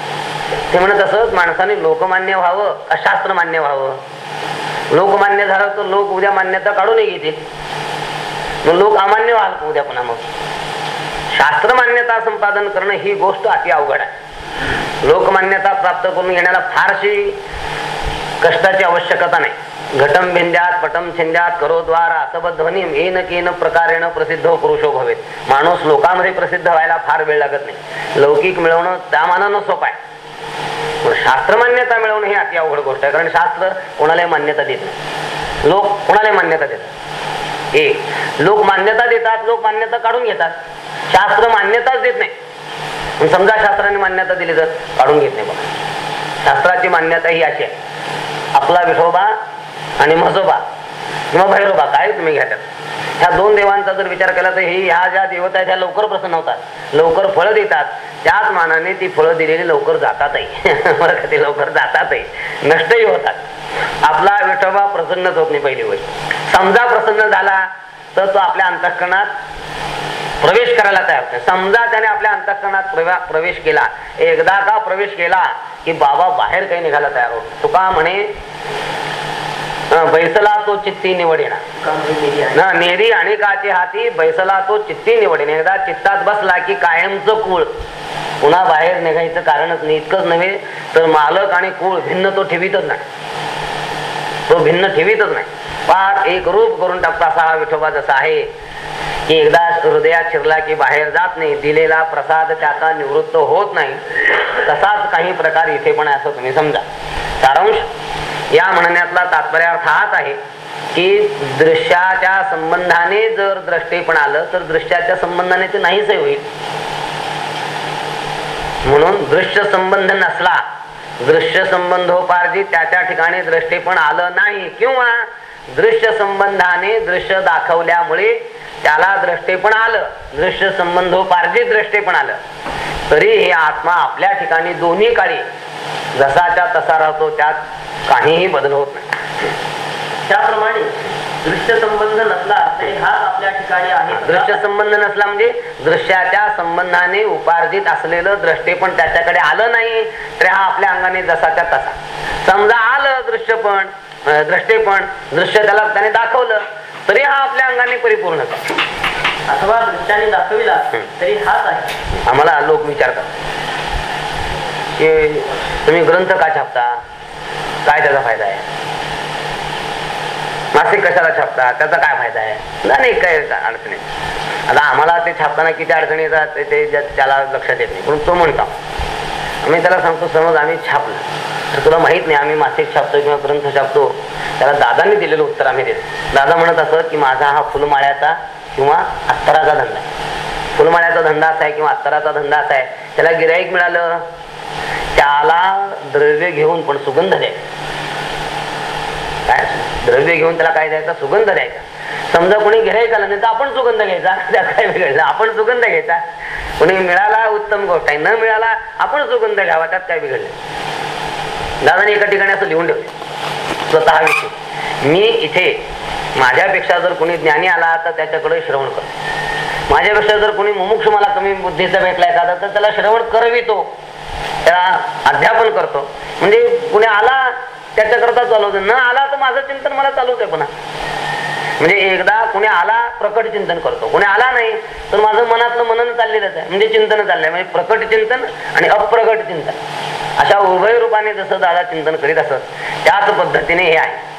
ते म्हणत असत माणसाने लोकमान्य व्हावं का शास्त्र मान्य व्हावं? लोकमान्य झालं तर लोक उद्या मान्यता काढूनही घेतील. मग लोक अमान्य व्हाल का उद्या पुन्हा मग? शास्त्र मान्यता संपादन करणं ही गोष्ट अति अवघड आहे. लोकमान्यता प्राप्त करून येण्याला फारशी कष्टाची आवश्यकता नाही. घटम भिंद्यात पटम छिंद्यात करोद्वार असबध्वनी येन केन प्रकारेण प्रसिद्ध पुरुषो भवेत. माणूस लोकांमध्ये प्रसिद्ध व्हायला फार वेळ लागत नाही. लौकिक मिळवणं त्या मानानं सोपं आहे. पण शास्त्र मान्यता मिळवणं ही अति अवघड गोष्ट आहे कारण शास्त्र कोणालाही मान्यता देत नाही. लोक कोणालाही मान्यता देत हे लोक मान्यता देतात लोक मान्यता काढून घेतात. शास्त्र मान्यताच देत नाही. समजा शास्त्राने मान्यता दिली तर काढून घेत नाही बघा. शास्त्राची मान्यता ही अशी आहे. आपला विठोबा आणि म्हजोबा किंवा भैरोबा काय तुम्ही घ्या ह्या दोन देवांचा जर विचार केला तर हे ह्या ज्या देवता आहेत लवकर प्रसन्न होतात. लवकर फळं देतात. त्याच मानाने ती फळं दिलेली लवकर जातातही. बरं का ते लवकर जातातही. नष्टही होतात. आपला विठोबा प्रसन्नच होत नाही पहिली गोष्ट. समजा प्रसन्न झाला तर तो आपल्या अंतःकरणात प्रवेश करायला तयार होतो. समजा त्याने आपल्या अंतःकरणात प्रवेश केला. एकदा का प्रवेश केला की बाबा बाहेर काही निघायला तयार होतो. तुका म्हणे बैसला तो चित्ती निवडेना. ना नेरी अनेकाचे हाती बैसला तो चित्ती निवडेने. एकदा चित्तात बसला की कायमचं कुळ. पुन्हा बाहेर निघायचं कारणच नाही. इतकंच नव्हे तर मालक आणि कुळ भिन्न तो ठेवीतच नाही. तो भिन्न ठेवीतच नाही. पार एक रूप करून टाकता असा हा विठोबा जसा आहे की एकदा हृदयात शिरला की बाहेर जात नाही. दिलेला प्रसाद त्याचा निवृत्त होत नाही. तसाच काही प्रकार इथे पण आहे असं तुम्ही समजा. सारांश? या म्हणण्यातला तात्पर्यार्थ हाच आहे की दृश्याच्या संबंधाने जर द्रष्टेपण आलं तर दृश्याच्या संबंधाने ते नाहीच होईल. म्हणून दृश्य संबंध नसला दृश्य संबंधोपार्जित त्याच्या ठिकाणी दृष्टेपण आलं नाही किंवा दृश्य संबंधाने दृश्य दाखवल्यामुळे त्याला द्रष्टेपण आलं दृश्य संबंधोपार्जित द्रष्टेपण आलं तरी हे आत्मा आपल्या ठिकाणी दोन्ही काळी जसाच्या तसा राहतो त्यात काहीही बदल होत नाही. त्याप्रमाणे दृश्य संबंध नसला तरी हाच आपल्या ठिकाणी आहे. दृश्य संबंध नसला म्हणजे दृश्याच्या संबंधाने उपार्जित असलेलं द्रष्टेपण त्याच्याकडे आलं नाही तर हा आपल्या अंगाने जसाच्या तसा. समजा आलं दृश्यपण अं, द्रष्टेपण दृश्य त्याला त्याने दाखवलं तरी हा आपल्या अंगाने परिपूर्ण अथवा दृश्याने दाखविला तरी हाच आहे. आम्हाला लोक विचारतात. की तुम्ही ग्रंथ का छापता? काय त्याचा फायदा आहे? मासिक कशाला छापता? त्याचा काय फायदा आहे? नाही नाही, काय अडचणी आता आम्हाला ते छापताना किती अडचणी येतात ते- त्याला लक्षात येत नाही. पण तो म्हणतो आम्ही त्याला सांगतो समज आम्ही छापलं. तर तुला माहीत नाही आम्ही मासिक छापतो किंवा ग्रंथ छापतो. त्याला दादाने दिलेलं उत्तर आम्ही देतो. दादा म्हणत असत की माझा हा फुलमाळ्याचा किंवा अत्तराचा धंदा आहे. फुलमाळ्याचा धंदा असा आहे किंवा अत्तराचा धंदा असा आहे. त्याला गिराईक मिळालं. त्याला द्रव्य घेऊन पण सुगंध द्यायचा. काय? द्रव्य घेऊन त्याला काय द्यायचा? सुगंध द्यायचा. समजा कोणी घ्यायचा नाही तर आपण सुगंध घ्यायचा. त्या काय वेगळं आपण सुगंध घ्यायचा. कोणी मिळाला उत्तम गोष्ट आहे. न मिळाला आपण सुगंध घ्यावा त्यात काय बिघडलं? दादाने एका ठिकाणी असं लिहून ठेवलं. स्वतः विषय मी इथे माझ्यापेक्षा जर कोणी ज्ञानी आला तर त्याच्याकडे श्रवण करतो. माझ्यापेक्षा जर कोणी मुमुक्ष मला कमी बुद्धीचा भेटला एखादा तर त्याला श्रवण करवितो त्याला अध्यापन करतो. म्हणजे कुणी आला त्याच्याकरता चालवतो. न आला तर माझं चिंतन मला चालूच आहे पुन्हा. म्हणजे एकदा कुणी आला प्रकट चिंतन करतो. कुणी आला नाही तर माझं मनातलं मनन चाललेलंच आहे. म्हणजे चिंतन चाललंय. म्हणजे प्रकट चिंतन आणि अप्रकट चिंतन. अशा उभय रूपाने जसं दादा चिंतन करीत असत त्याच पद्धतीने हे आहे.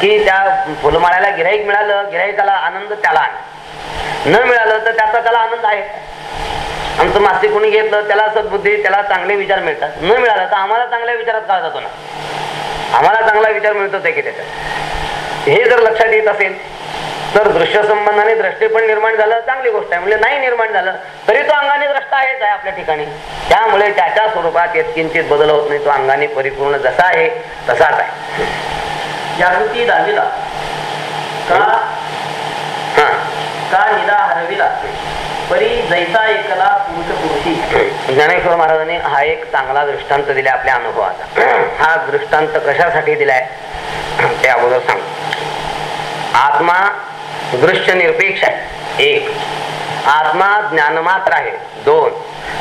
की त्या फुलमाळ्याला गिराईक मिळालं गिराईकाला आनंद त्याला न मिळालं तर त्याचा त्याला आनंद आहे. आमचं मासिक कोणी घेतलं त्याला सद्बुद्धी त्याला चांगले विचार मिळतात. न मिळालं तर आम्हाला चांगल्या विचारात का जातो ना. आम्हाला चांगला विचार मिळतोच आहे की त्याच्यात हे जर लक्षात येत असेल तर दृश्य संबंधाने द्रष्टेपण निर्माण झालं चांगली गोष्ट आहे. म्हणजे नाही निर्माण झालं तरी तो अंगाने द्रष्टा आहेच आहे आपल्या ठिकाणी. त्यामुळे त्याच्या स्वरूपात किंचित बदल होत नाही. तो अंगाने परिपूर्ण जसा आहे तसाच आहे. जागृती दाविला का हा. का निदा हरविला परी जैसा एकला पुरुष पुरुषी. ज्ञानेश्वर महाराजांनी हा एक चांगला दृष्टांत दिला आपल्या अनुभवाचा. हा दृष्टांत कशासाठी दिलाय? ते अगोदर सांग आत्मा दृश्य निरपेक्ष आहे. एक. आत्मा ज्ञानमात्र आहे. दोन.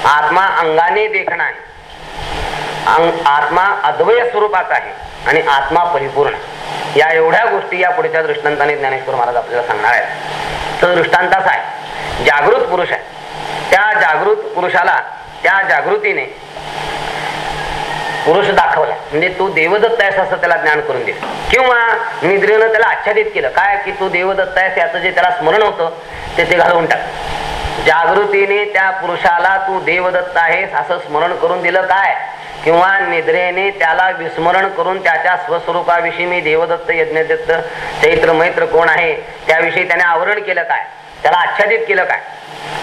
आत्मा अंगाने देखणार आहे. आत्मा अद्वय स्वरूपाचा आहे. आणि आत्मा परिपूर्ण. या एवढ्या गोष्टी या पुढच्या दृष्टांताने ज्ञानेश्वर महाराज आपल्याला सांगणार आहेत. तर दृष्टांत असा आहे. जागृत पुरुष आहे. त्या जागृत पुरुषाला त्या जागृतीने पुरुष दाखवला. म्हणजे तू देवदत्त आहेस असं त्याला ज्ञान करून दिलं. किंवा निद्रेनं त्याला आच्छादित केलं. काय? की तू देवदत्त आहेस याचं जे त्याला स्मरण होतं ते ते घालवून टाक. जागृतीने त्या पुरुषाला तू देवदत्त आहेस असं स्मरण करून दिलं काय? किंवा निद्रेने त्याला विस्मरण करून त्याच्या स्वस्वरूपाविषयी मी देवदत्त यज्ञदत्त चैत्र मैत्र कोण आहे? त्याविषयी त्याने आवरण केलं काय? त्याला आच्छादित केलं काय?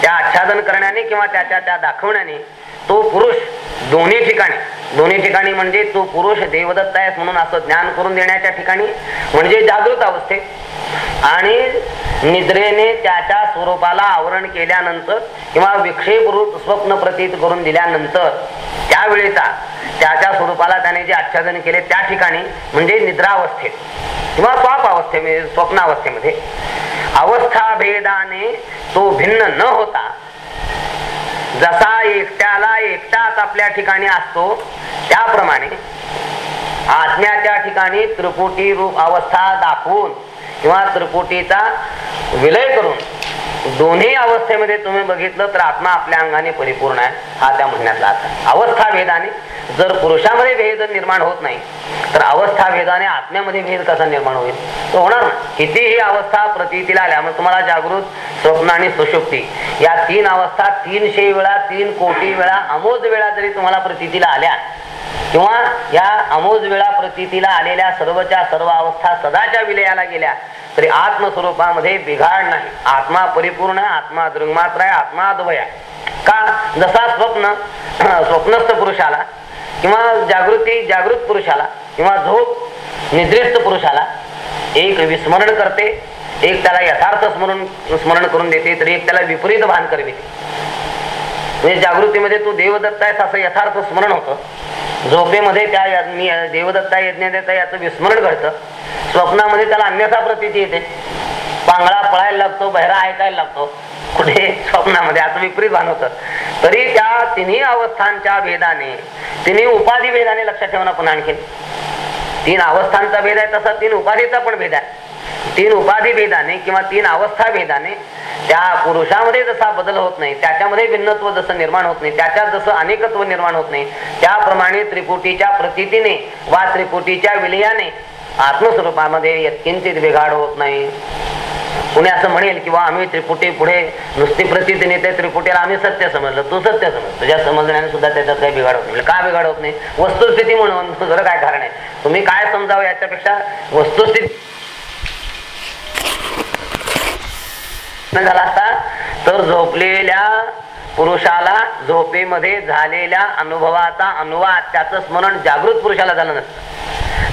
त्या आच्छादन करण्याने किंवा त्याच्या त्या दाखवण्याने तो पुरुष दोन्ही ठिकाणी. दोन्ही ठिकाणी म्हणजे तो पुरुष देवदत्त आहे म्हणून असं ज्ञान करून देण्याच्या ठिकाणी म्हणजे जागृत अवस्थेत. आणि निद्रेने त्याच्या स्वरूपाला आवरण केल्यानंतर किंवा विक्षेपरूप स्वप्न प्रतीत करून दिल्यानंतर त्यावेळेचा त्याच्या स्वरूपाला त्याने जे आच्छादन केले त्या ठिकाणी म्हणजे निद्रावस्थेत किंवा स्वाप अवस्थेमध्ये स्वप्नावस्थेमध्ये. अवस्था भेदाने तो भिन्न न होता जसा एकट्याला एकटाच आपल्या ठिकाणी असतो त्याप्रमाणे आत्म्याच्या ठिकाणी त्रिपुटी रूप अवस्था दाखवून किंवा त्रिपुटीचा विलय करून दोन्ही अवस्थेमध्ये तुम्ही बघितलं तर आत्मा आपल्या अंगाने परिपूर्ण आहे. हा त्या म्हणण्यातला अर्थ अवस्था भेदाने जर पुरुषामध्ये भेद निर्माण होत नाही तर अवस्था भेदाने आत्म्यामध्ये भेद कसा निर्माण होईल? तो होणार ना. कितीही अवस्था प्रतीतीला आल्या म्हणजे तुम्हाला जागृत स्वप्न आणि सुशुक्ती या तीन अवस्था तीनशे वेळा तीन कोटी वेळा अमोज वेळा जरी तुम्हाला प्रतीतीला आल्या किंवा या अमोज वेळा प्रतीतीला आलेल्या सर्वच्या सर्व अवस्था सदाच्या विलयाला गेल्या तरी आत्मस्वरूपामध्ये बिघाड नाही. आत्मा परिपूर्ण आहे आत्मा दृंगमात्र आहे आत्मा अद्वय आहे. का? जसा स्वप्न स्वप्नस्थ पुरुषाला किंवा जागृती जागृत पुरुषाला किंवा झोप निद्रिस्त पुरुषाला एक विस्मरण करते एक त्याला यथार्थ स्मरण स्मरण करून देते तरी एक त्याला विपरीत भान करविते म्हणजे जागृतीमध्ये तू देवदत्त आहेस असं यथार्थ स्मरण होतं. झोपेमध्ये त्या मी देवदत्ता यज्ञदेता याचं विस्मरण घडतं. स्वप्नामध्ये त्याला अन्यथा प्रतीती येते. पांगळा पळायला लागतो बहिरा ऐकायला लागतो. कुठे? स्वप्नामध्ये. असं विपरीत भान होतं. तरी त्या तिन्ही अवस्थांच्या भेदाने तिन्ही उपाधी भेदाने लक्षात ठेवणं पण आणखी तीन अवस्थांचा भेद आहे तसा तीन उपाधीचा पण भेद आहे. तीन उपाधी भेदाने किंवा तीन अवस्था भेदाने त्या पुरुषामध्ये जसा बदल होत नाही त्याच्यामध्ये भिन्नत्व जसं निर्माण होत नाही त्याच्यात जसं अनेकत्व निर्माण होत नाही त्याप्रमाणे त्रिपुटीच्या प्रतीतीने वा त्रिपुटीच्या विलयाने आत्मस्वरूपामध्ये यत्किंचित बिघाड होत नाही. कुणी असं म्हणेल किंवा आम्ही त्रिपुटी पुढे नुसती प्रतितीने ते त्रिपुटीला आम्ही सत्य समजलं तू सत्य समज. तुझ्या समजण्याने सुद्धा त्याच्यात काही बिघाड होत नाही. म्हणजे का बिघाड होत नाही? वस्तुस्थिती म्हणून. दुसरं काय कारण आहे? तुम्ही काय समजावं याच्यापेक्षा? वस्तुस्थिती झाला असता तर झोपलेल्या पुरुषाला झोपेमध्ये झालेल्या अनुभवाचा अनुवाद त्याचं स्मरण जागृत पुरुषाला झालं नसतं.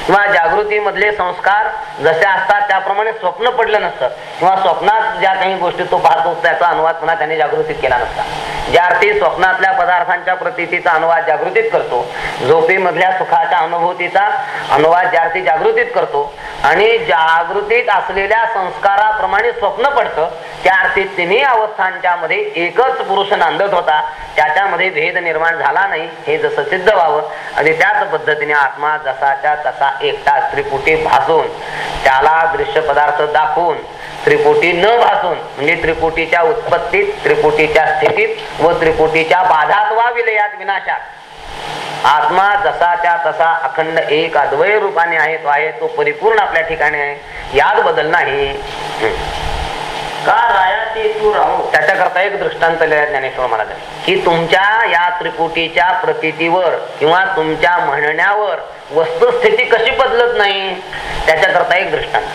किंवा जागृतीमधले संस्कार जसे असतात त्याप्रमाणे स्वप्न पडलं नसतं. किंवा स्वप्नात ज्या काही गोष्टी तो पाहतो त्याचा अनुवाद पुन्हा त्याने जागृतीत केला नसता. ज्या अर्थी स्वप्नातल्या पदार्थांच्या प्रतीचा अनुवाद जागृतीत करतो झोपेमधल्या सुखाच्या अनुभूतीचा अनुवाद ज्या अर्थी जागृतीत करतो आणि जागृतीत असलेल्या संस्काराप्रमाणे स्वप्न पडतं त्या अर्थी तिन्ही अवस्थांच्या मध्ये एकच पुरुष बांधत होता त्याच्यामध्ये भेद निर्माण झाला नाही हे जसं सिद्ध व्हावं. आणि त्याच पद्धतीने आत्मा जसाच्या तसा एकटा त्रिपुटी भासून त्याला दृश्य पदार्थ दाखवून त्रिपुटी न भासून म्हणजे त्रिपुटीच्या उत्पत्तीत त्रिपुटीच्या स्थितीत व त्रिपुटीच्या बाधात वा विलयात विनाशात. आत्मा जसाच्या तसा अखंड एक अद्वय रूपाने आहे तो आहे तो परिपूर्ण आपल्या ठिकाणी आहे. यात बदल नाही. का राया ते तू त्याच्याकरता एक दृष्टांत लिहिला ज्ञानेश्वर महाराज. की तुमच्या या त्रिपुटीच्या प्रतीतीवर किंवा तुमच्या म्हणण्यावर वस्तुस्थिती कशी बदलत नाही? त्याच्याकरता एक दृष्टांत.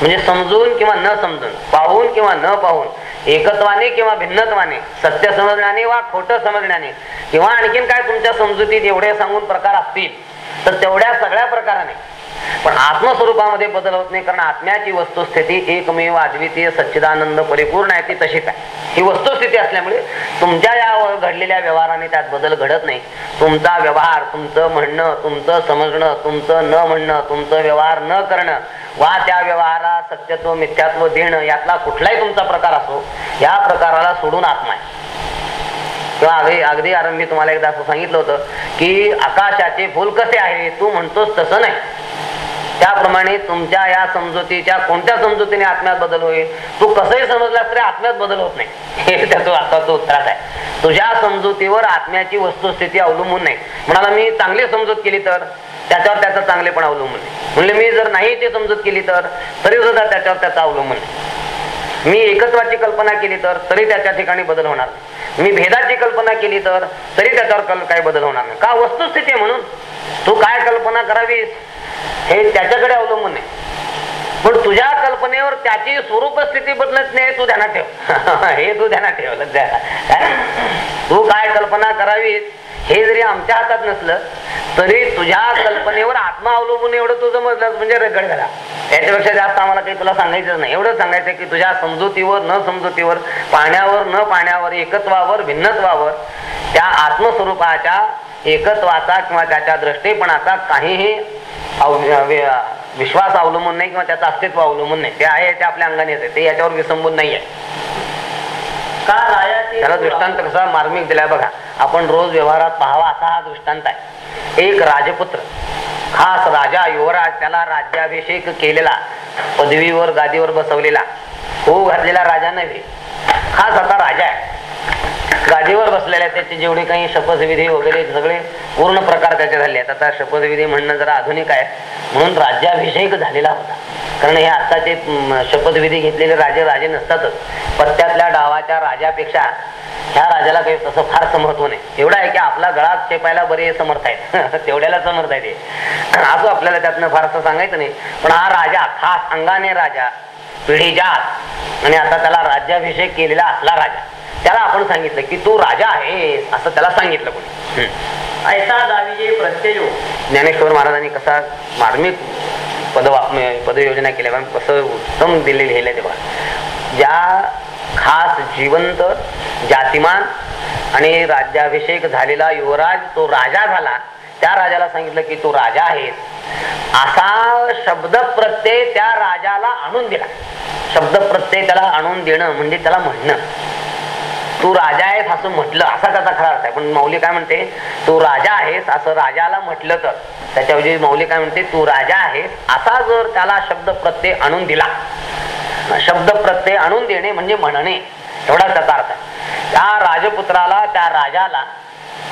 म्हणजे समजून किंवा न समजून पाहून किंवा न पाहून एकत्वाने किंवा भिन्नत्वाने सत्य समजण्याने वा खोटं समजण्याने किंवा आणखीन काय तुमच्या समजुतीत एवढे सांगून प्रकार असतील तर तेवढ्या सगळ्या प्रकाराने. पण आत्मस्वरूपामध्ये बदल होत नाही कारण आत्म्याची वस्तुस्थिती एकमेव अद्वितीय सच्चिदानंद परिपूर्ण आहे ती तशी काय ही वस्तुस्थिती असल्यामुळे तुमच्या या घडलेल्या व्यवहाराने त्यात बदल घडत नाही. तुमचा व्यवहार तुमचं म्हणणं तुमचं समजणं तुमचं न म्हणणं तुमचं व्यवहार न करणं वा त्या व्यवहारा सत्यत्व मिथ्यात्व देणं यातला कुठलाही तुमचा प्रकार असो या प्रकाराला सोडून आत्मा आहे. किंवा अगदी अगदी आरंभी तुम्हाला एकदा असं सांगितलं होतं की आकाशाचे फुल कसे आहे तू म्हणतोस तसं नाही. त्याप्रमाणे तुमच्या या समजुतीच्या कोणत्या समजुतीने आत्म्यात बदल होईल तू कसंही समजलास तरी आत्म्यात बदल होत नाही. हे त्याचं आत्ताचं उत्तरात आहे. तुझ्या समजुतीवर आत्म्याची वस्तुस्थिती अवलंबून नाही. म्हणाला मी चांगली समजूत केली तर? त्याच्यावर त्याचं चांगलेपण अवलंबून नाही. म्हणले मी जर नाही ते समजूत केली तर तरी सुद्धा त्याच्यावर त्याचं अवलंबून नाही. मी एकत्वाची कल्पना केली तर तरी त्याच्या ठिकाणी बदल होणार. मी भेदाची कल्पना केली तर तरी त्याच्यावर कल काही बदल होणार नाही. का वस्तुस्थिती आहे म्हणून? तू काय कल्पना करावीस? हे त्याच्याकडे अवलंबून आहे पण तुझ्या कल्पनेवर त्याची स्वरूप स्थिती बदलत नाही तू ध्यानात ठेव. हे तू ध्यानात ठेव लक्षात तू काय कल्पना करावीस? हे जरी आमच्या हातात नसलं तरी तुझ्या कल्पनेवर आत्मा अवलंबून एवढं तू समजलं म्हणजे रगड झाला. याच्यापेक्षा जास्त आम्हाला काही तुला सांगायचं नाही. एवढं सांगायचं की तुझ्या समजुतीवर न समजुतीवर पाण्यावर न पाण्यावर एकत्वावर भिन्नत्वावर त्या आत्मस्वरूपाच्या एकत्वाचा किंवा त्याच्या दृष्टीपणाचा काहीही अव- विश्वास अवलंबून नाही किंवा त्याचं अस्तित्व अवलंबून नाही. ते आहे ते आपल्या अंगाने येते ते याच्यावर विसंबून नाही आहे त्याला दृष्टांत. कसा मार्मिक दिलाय बघा. आपण रोज व्यवहारात पाहावा असा हा दृष्टांत आहे. एक राजपुत्र खास राजा युवराज त्याला राज्याभिषेक केलेला पदवीवर गादीवर बसवलेला. हो घातलेला राजा नव्हे. हाच आता राजा आहे. गादीवर बसलेल्या त्याचे जेवढे काही शपथविधी वगैरे सगळे पूर्ण प्रकार त्याचे झाले आहेत. आता शपथविधी म्हणणं जरा आधुनिक आहे. म्हणून राज्याभिषेक झालेला होता. कारण हे आत्ताचे शपथविधी घेतलेले राजे राजे नसतातच. पत्त्यातल्या डावाच्या राजापेक्षा ह्या राजाला काही तसं फारसं महत्त्व नाही. एवढं आहे की आपला गळा चेपायला बरे समर्थ आहेत. तेवढ्याला समर्थ आहे ते असं आपल्याला त्यातनं फारसं सांगायचं नाही. पण हा राजा खास अंगाने राजा पिढी जात. आणि आता त्याला राज्याभिषेक केलेला असला राजा. त्याला आपण सांगितलं की तू राजा आहेस असं त्याला सांगितलं कोणी. ऐसा दाविजे प्रत्ययो ज्ञानेश्वर महाराजांनी कसा मार्मिक पद पदयोजना केल्या. कसं उत्तम दिले लिहिलंय तेव्हा. ज्या खास जिवंत जातिमान आणि राज्याभिषेक झालेला युवराज तो राजा झाला. त्या राजाला सांगितलं की तू राजा आहेस. असा शब्द प्रत्यय त्या राजाला आणून दिला. शब्द प्रत्यय त्याला आणून देणं म्हणजे त्याला म्हणणं. तू राजा आहेस असं म्हटलं असा त्याचा खरा अर्थ आहे. पण मौली काय म्हणते तू राजा आहेस असं राजाला म्हटलं तर. त्याच्याऐवजी मौली काय म्हणते तू राजा आहेस असा जर त्याला शब्द प्रत्यय आणून दिला. शब्द प्रत्यय आणून देणे म्हणजे म्हणणे. एवढा त्याचा अर्थ आहे. त्या राजपुत्राला त्या राजाला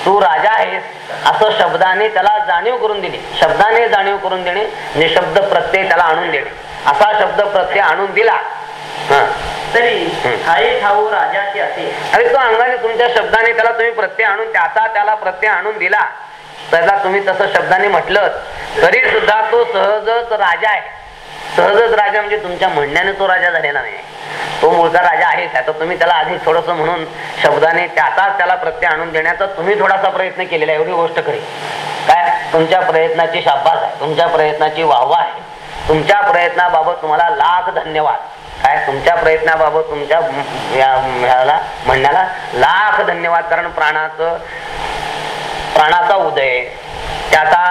तू राजा आहेस असं शब्दाने त्याला जाणीव करून दिली. शब्दाने जाणीव करून देणे म्हणजे शब्द प्रत्यय त्याला आणून देणे. असा शब्द प्रत्यय आणून दिला. तरी. ठाई ठाऊ राजाचे असे. अरे तो अंगाने तुमच्या शब्दाने त्याला तुम्ही प्रत्यय आणून त्याचा त्याला प्रत्यय आणून दिला. त्याला तुम्ही तसं शब्दाने म्हटलं तरी सुद्धा तो सहजच राजा आहे. सहजच राजा म्हणजे तुमच्या म्हणण्याने तो राजा झालेला नाही. तो मूळचा राजा आहेच तर तुम्ही त्याला आधी थोडस म्हणून शब्दाने त्याचाच त्याला प्रत्यय आणून देण्याचा तुम्ही थोडासा प्रयत्न केलेला एवढी गोष्ट करी काय? तुमच्या प्रयत्नाची शाब्बास आहे. तुमच्या प्रयत्नाची वाहवा आहे. तुमच्या प्रयत्नाबाबत तुम्हाला लाख धन्यवाद. काय? तुमच्या प्रयत्नाबाबत तुमच्या म्हणण्याला लाख धन्यवाद. कारण प्राणाचं प्राणाचा उदय. त्याचा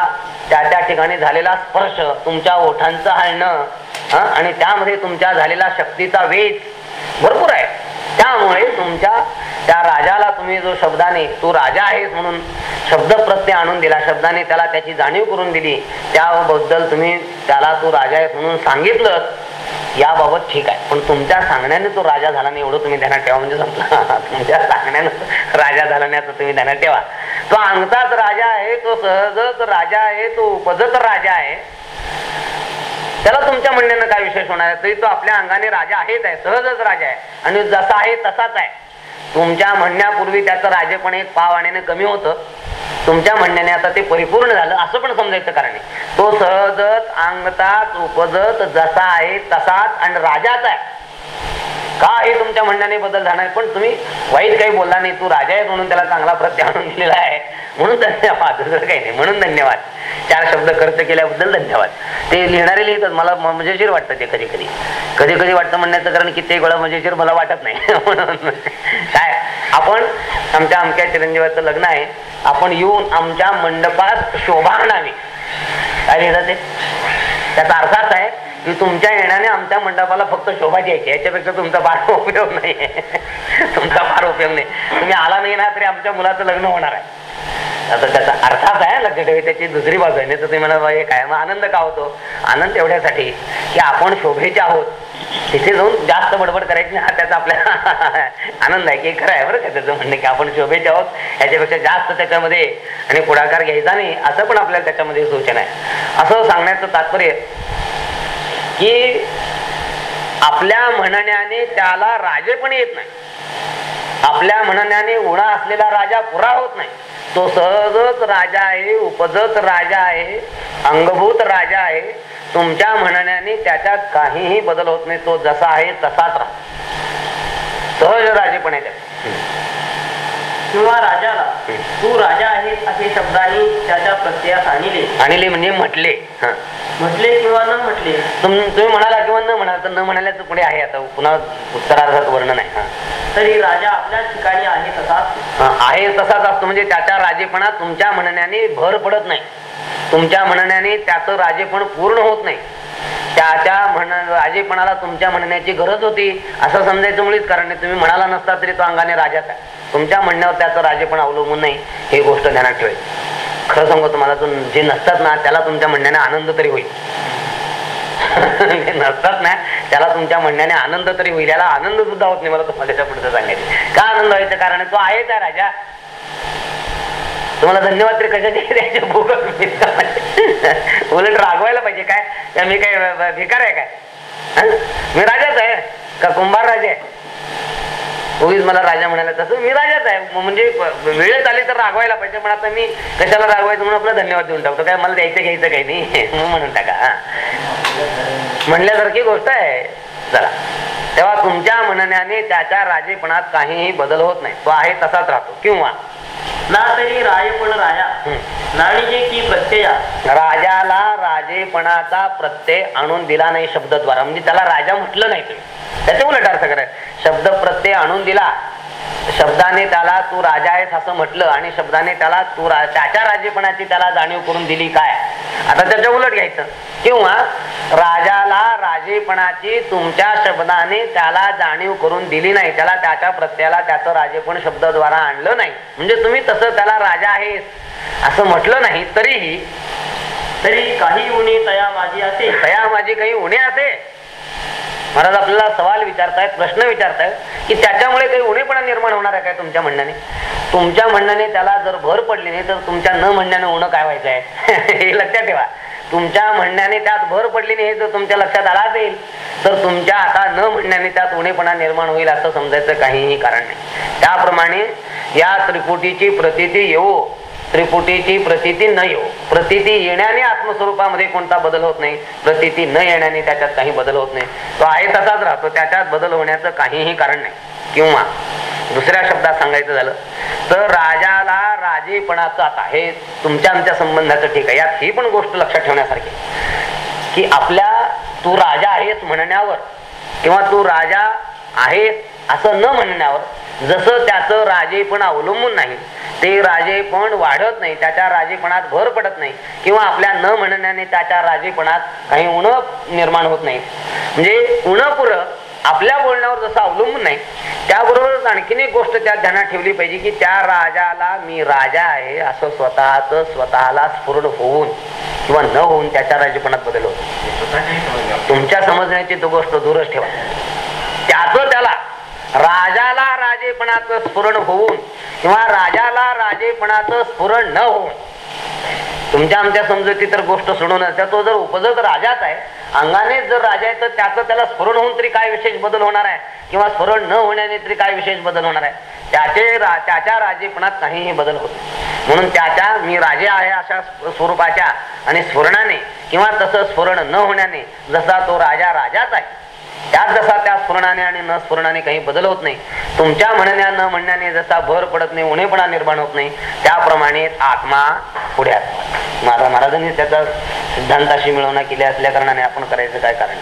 त्या त्या ठिकाणी झालेला स्पर्श तुमच्या ओठांचं हालणं आणि त्यामध्ये तुमच्या झालेला शक्तीचा वेध. भरपूर आहे. त्यामुळे तुमच्या त्या राजाला तुम्ही जो शब्दाने तू राजा आहेस म्हणून शब्द प्रत्यय आणून दिला शब्दाने त्याला त्याची जाणीव करून दिली त्याबद्दल तुम्ही त्याला तू राजा आहेस म्हणून सांगितलं याबाबत ठीक आहे. पण तुमच्या सांगण्याने तो राजा झाला नाही एवढं तुम्ही ध्यानात ठेवा म्हणजे संपला. तुमच्या सांगण्यानं राजा झाला नाही असं तुम्ही ध्यानात ठेवा. तो अंगताच राजा आहे तो सहजच राजा आहे तो उपजत राजा आहे. त्याला तुमच्या म्हणण्यानं काय विशेष होणार आहे? तरी तो आपल्या अंगाने राजा आहेच आहे सहजच राजा आहे. आणि जसा आहे तसाच आहे. तुमच्या म्हणण्यापूर्वी त्याचं राजेपण एक पाव आणण्याने कमी होतं. तुमच्या म्हणण्याने आता ते परिपूर्ण झालं असं पण समजायचं कारण आहे. तो सहजच अंगताच उपजत जसा आहे तसाच आणि राजाच आहे. का हे तुमच्या म्हणण्याने बदल जाणार पण तुम्ही वाईट काही बोलला नाही. तू राजा आहे म्हणून त्याला चांगला प्रत्यय आणून दिलेला आहे. म्हणून धन्यवाद. दुसरं काही नाही. म्हणून धन्यवाद. चार शब्द खर्च केल्याबद्दल धन्यवाद. ते लिहिणारे लिहितात. मला मजेशीर वाटतं ते कधी कधी. कधी कधी वाटतं म्हणण्याचं कारण कित्येक वेळा मजेशीर मला वाटत नाही. म्हणून काय? आपण आमच्या अमक्या चिरंजीवाचं लग्न आहे. आपण येऊन आमच्या मंडपात शोभा आणावी. काय लिहिलं ते? त्याचा अर्थ असा आहे की तुमच्या येण्याने आमच्या मंडपाला फक्त शोभा द्यायची याच्यापेक्षा तुमचा फार उपयोग नाही तुमचा फार उपयोग नाही. तुम्ही आला नाही ना तरी आमच्या मुलाचं लग्न होणार आहे. आता त्याचा अर्थात आहे लक्ष ठेवी त्याची दुसरी बाजू आहे. नाही तर तुम्ही म्हणा हे काय मग आनंद का होतो? आनंद एवढ्यासाठी की आपण शोभेचे आहोत. तिथे जाऊन जास्त बडबड करायची नाही. हा त्याचा आपल्या आनंद आहे की खरं आहे बरं का त्याचं म्हणणं की आपण शोभेचे आहोत. याच्यापेक्षा जास्त त्याच्यामध्ये आणि पुढाकार घ्यायचा नाही असं पण आपल्याला त्याच्यामध्ये सूचना आहे. असं सांगण्याचं तात्पर्य की आपल्या म्हणण्याने त्याला राजे पण येत नाही. आपल्या म्हणण्याने उणा असलेला राजा पुरा होत नाही. तो सहजच राजा आहे उपजत राजा आहे अंगभूत राजा आहे. तुमच्या म्हणण्याने त्याच्यात काहीही बदल होत नाही. तो जसा आहे तसाच राहतो. सहज राजेपण आहे त्यात किंवा राजाला तू राजा आहेस असे शब्दांनी त्याच्या प्रत्ययास आणले. आणले म्हणजे म्हटले. म्हटले किंवा न म्हटले. तुम तुम्ही म्हणाला किंवा न म्हणाला तर न म्हणाल्याचं पुढे आहे आता? पुन्हा उत्तरार्धात वर्णन आहे. हा. तरी राजा आपल्याच ठिकाणी आहे तसाच आहे. तसाच असतो. म्हणजे त्याच्या राजेपणा तुमच्या म्हणण्याने भर पडत नाही. तुमच्या म्हणण्याने त्याचं राजेपण पूर्ण होत नाही. त्याच्या म्हण राजेपणाला तुमच्या म्हणण्याची गरज होती. असं समजायचं मुळीच कारण तुम्ही म्हणाला नसता तरी तो अंगाने राजाच आहे. तुमच्या म्हणण्यावर त्याचं राजेपण अवलंबून नाही ही गोष्ट ध्यानात ठेवेल खरं सांगू तुम्हाला जे नसतात ना त्याला तुमच्या म्हणण्याने आनंद तरी होईल. नसतात ना त्याला तुमच्या म्हणण्याने आनंद तरी होईल याला आनंद सुद्धा होत नाही मला तुम्हाला त्याच्या पुढचं सांगायचं का आनंद व्हायचं? कारण तो आहे त्या राजा. तुम्हाला धन्यवाद तरी कशाचे? द्यायचे बोगस उलट रागवायला पाहिजे काय? का मी काय भिकार आहे काय? मी राजाच आहे का कुंभार राजा? आहे उगीच मला राजा म्हणाला तसं मी राजाच आहे. म्हणजे वेळेत आले तर रागवायला पाहिजे पण आता मी कशाला रागवायचं म्हणून आपला धन्यवाद देऊन टाकतो. काय मला द्यायचं घ्यायचं काही नाही. म्हणून टाका म्हणल्यासारखी गोष्ट आहे. चला. तेव्हा तुमच्या म्हणण्याने त्याच्या राजेपणात काहीही बदल होत नाही. तो आहे तसाच राहतो. किंवा ना तरी रायपण राया नाणीजे की प्रत्यया. राजाला राजेपणाचा प्रत्यय आणून दिला नाही शब्दद्वारा. म्हणजे त्याला राजा म्हटलं नाही तुम्ही. त्याचे उलट अर्थ कराय शब्द प्रत्यय आणून दिला. शब्दाने त्याला तू राजा आहेस असं म्हटलं आणि शब्दाने त्याला तू त्याच्या राजेपणाची त्याला जाणीव करून दिली काय? आता त्याच्या उलट घ्यायचं. किंवा राजाला राजेपणाची तुमच्या शब्दाने त्याला जाणीव करून दिली नाही. त्याला त्याच्या प्रत्ययाला त्याचं राजेपण शब्दद्वारा आणलं नाही. म्हणजे तुम्ही तसं त्याला राजा आहेस असं म्हटलं नाही तरीही तरी काही उणे तया माझी असे. तया माझी काही उणे असे? महाराज आपल्याला सवाल विचारतायत प्रश्न विचारतायत की त्याच्यामुळे काही उणेपणा निर्माण होणार आहे काय तुमच्या म्हणण्याने? तुमच्या म्हणण्याने त्याला जर भर पडली नाही तर तुमच्या न म्हणण्याने उणं काय व्हायचं आहे? हे लक्षात ठेवा. तुमच्या म्हणण्याने त्यात भर पडली नाही हे जर तुमच्या लक्षात आला असेल तर तुमच्या आता न म्हणण्याने त्यात उणेपणा निर्माण होईल असं समजायचं काहीही कारण नाही. त्याप्रमाणे या त्रिपुटीची प्रतीती येऊ त्रिपुटीची प्रतिती न येऊ. प्रतिती येण्याने आत्मस्वरूपामध्ये कोणता बदल होत नाही. प्रतीती न येण्याने त्याच्यात काही बदल होत नाही. तो आहे तसाच राहतो. त्याच्यात बदल होण्याचं काहीही कारण नाही. किंवा दुसऱ्या शब्दात सांगायचं झालं तर राजाला राजेपणाचं आता हे तुमच्या आमच्या संबंधाचं ठीक आहे. यात ही पण गोष्ट लक्षात ठेवण्यासारखी की आपल्या तू राजा आहेस म्हणण्यावर किंवा तू राजा आहेस असं न म्हणण्यावर जसं त्याचं राजेपण अवलंबून नाही ते राजेपण वाढत नाही त्याच्या राजेपणात भर पडत नाही किंवा आपल्या न म्हणण्याने त्याच्या राजेपणात काही उण निर्माण होत नाही. म्हणजे उणपुर आपल्या बोलण्यावर जसं अवलंबून नाही त्याबरोबरच आणखीन एक गोष्ट त्यात ध्यानात ठेवली पाहिजे की त्या राजाला मी राजा आहे असं स्वतःच स्वतःला स्फुरण होऊन किंवा न होऊन त्याच्या राजेपणात बदल होतो. तुमच्या समजण्याची तो गोष्ट दूरच ठेवा. त्याच त्याला राजाला राजेपणाचं स्फुरण होऊन किंवा राजाला राजेपणाचं स्फुरण न होऊन. तुमच्या आमच्या समजुती तर गोष्ट सोडून तो जर उपजत राजाच आहे अंगाने जर राजा आहे तर त्याचं त्याला स्फुरण होऊन तरी काय विशेष बदल होणार आहे? किंवा स्फुरण न होण्याने तरी काय विशेष बदल होणार आहे? त्याचे रा- त्याच्या राजेपणात काहीही बदल होत नाही. म्हणून त्याच्या मी राजे आहे अशा स्वरूपाच्या आणि स्फुरणाने किंवा तसं स्फुरण न होण्याने जसा तो राजा राजाच आहे त्यात जसा त्या स्फुरणाने आणि न स्फुरणाने काही बदल होत नाही तुमच्या म्हणण्या न म्हणण्याने जसा भर पडत नाही उणेपणा निर्माण होत नाही त्याप्रमाणे आत्मा पुढे महाराजांनी त्याचा सिद्धांताशी मिळवणा केली असल्या कारणाने आपण करायचं काय कारण?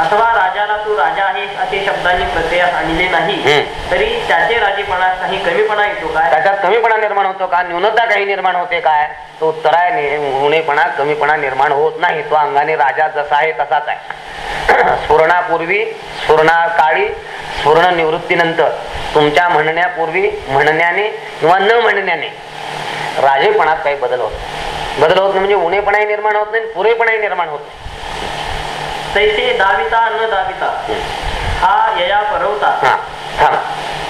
अथवा राजाला तू राजा आहेस असे शब्दांनी प्रत्ययास आणले नाही. तरी त्याचे राजेपणात काही कमीपणा येतो काय? त्याच्यात कमीपणा निर्माण होतो का? न्यूनता काही निर्माण होते काय? तो उत्तर आहे उणेपणा कमीपणा निर्माण होत नाही. तो अंगाने राजा जसा आहे तसाच आहे. स्फुरणापूर्वी स्फुरणा काळी स्फुरण निवृत्तीनंतर तुमच्या म्हणण्यापूर्वी म्हणण्याने किंवा न म्हणण्याने राजेपणात काही बदल होत. बदल होत नाही म्हणजे उणेपणाही निर्माण होत नाही पुरेपणाही निर्माण होत नाही. तैसे दाविता न दाविता. हा यया परवता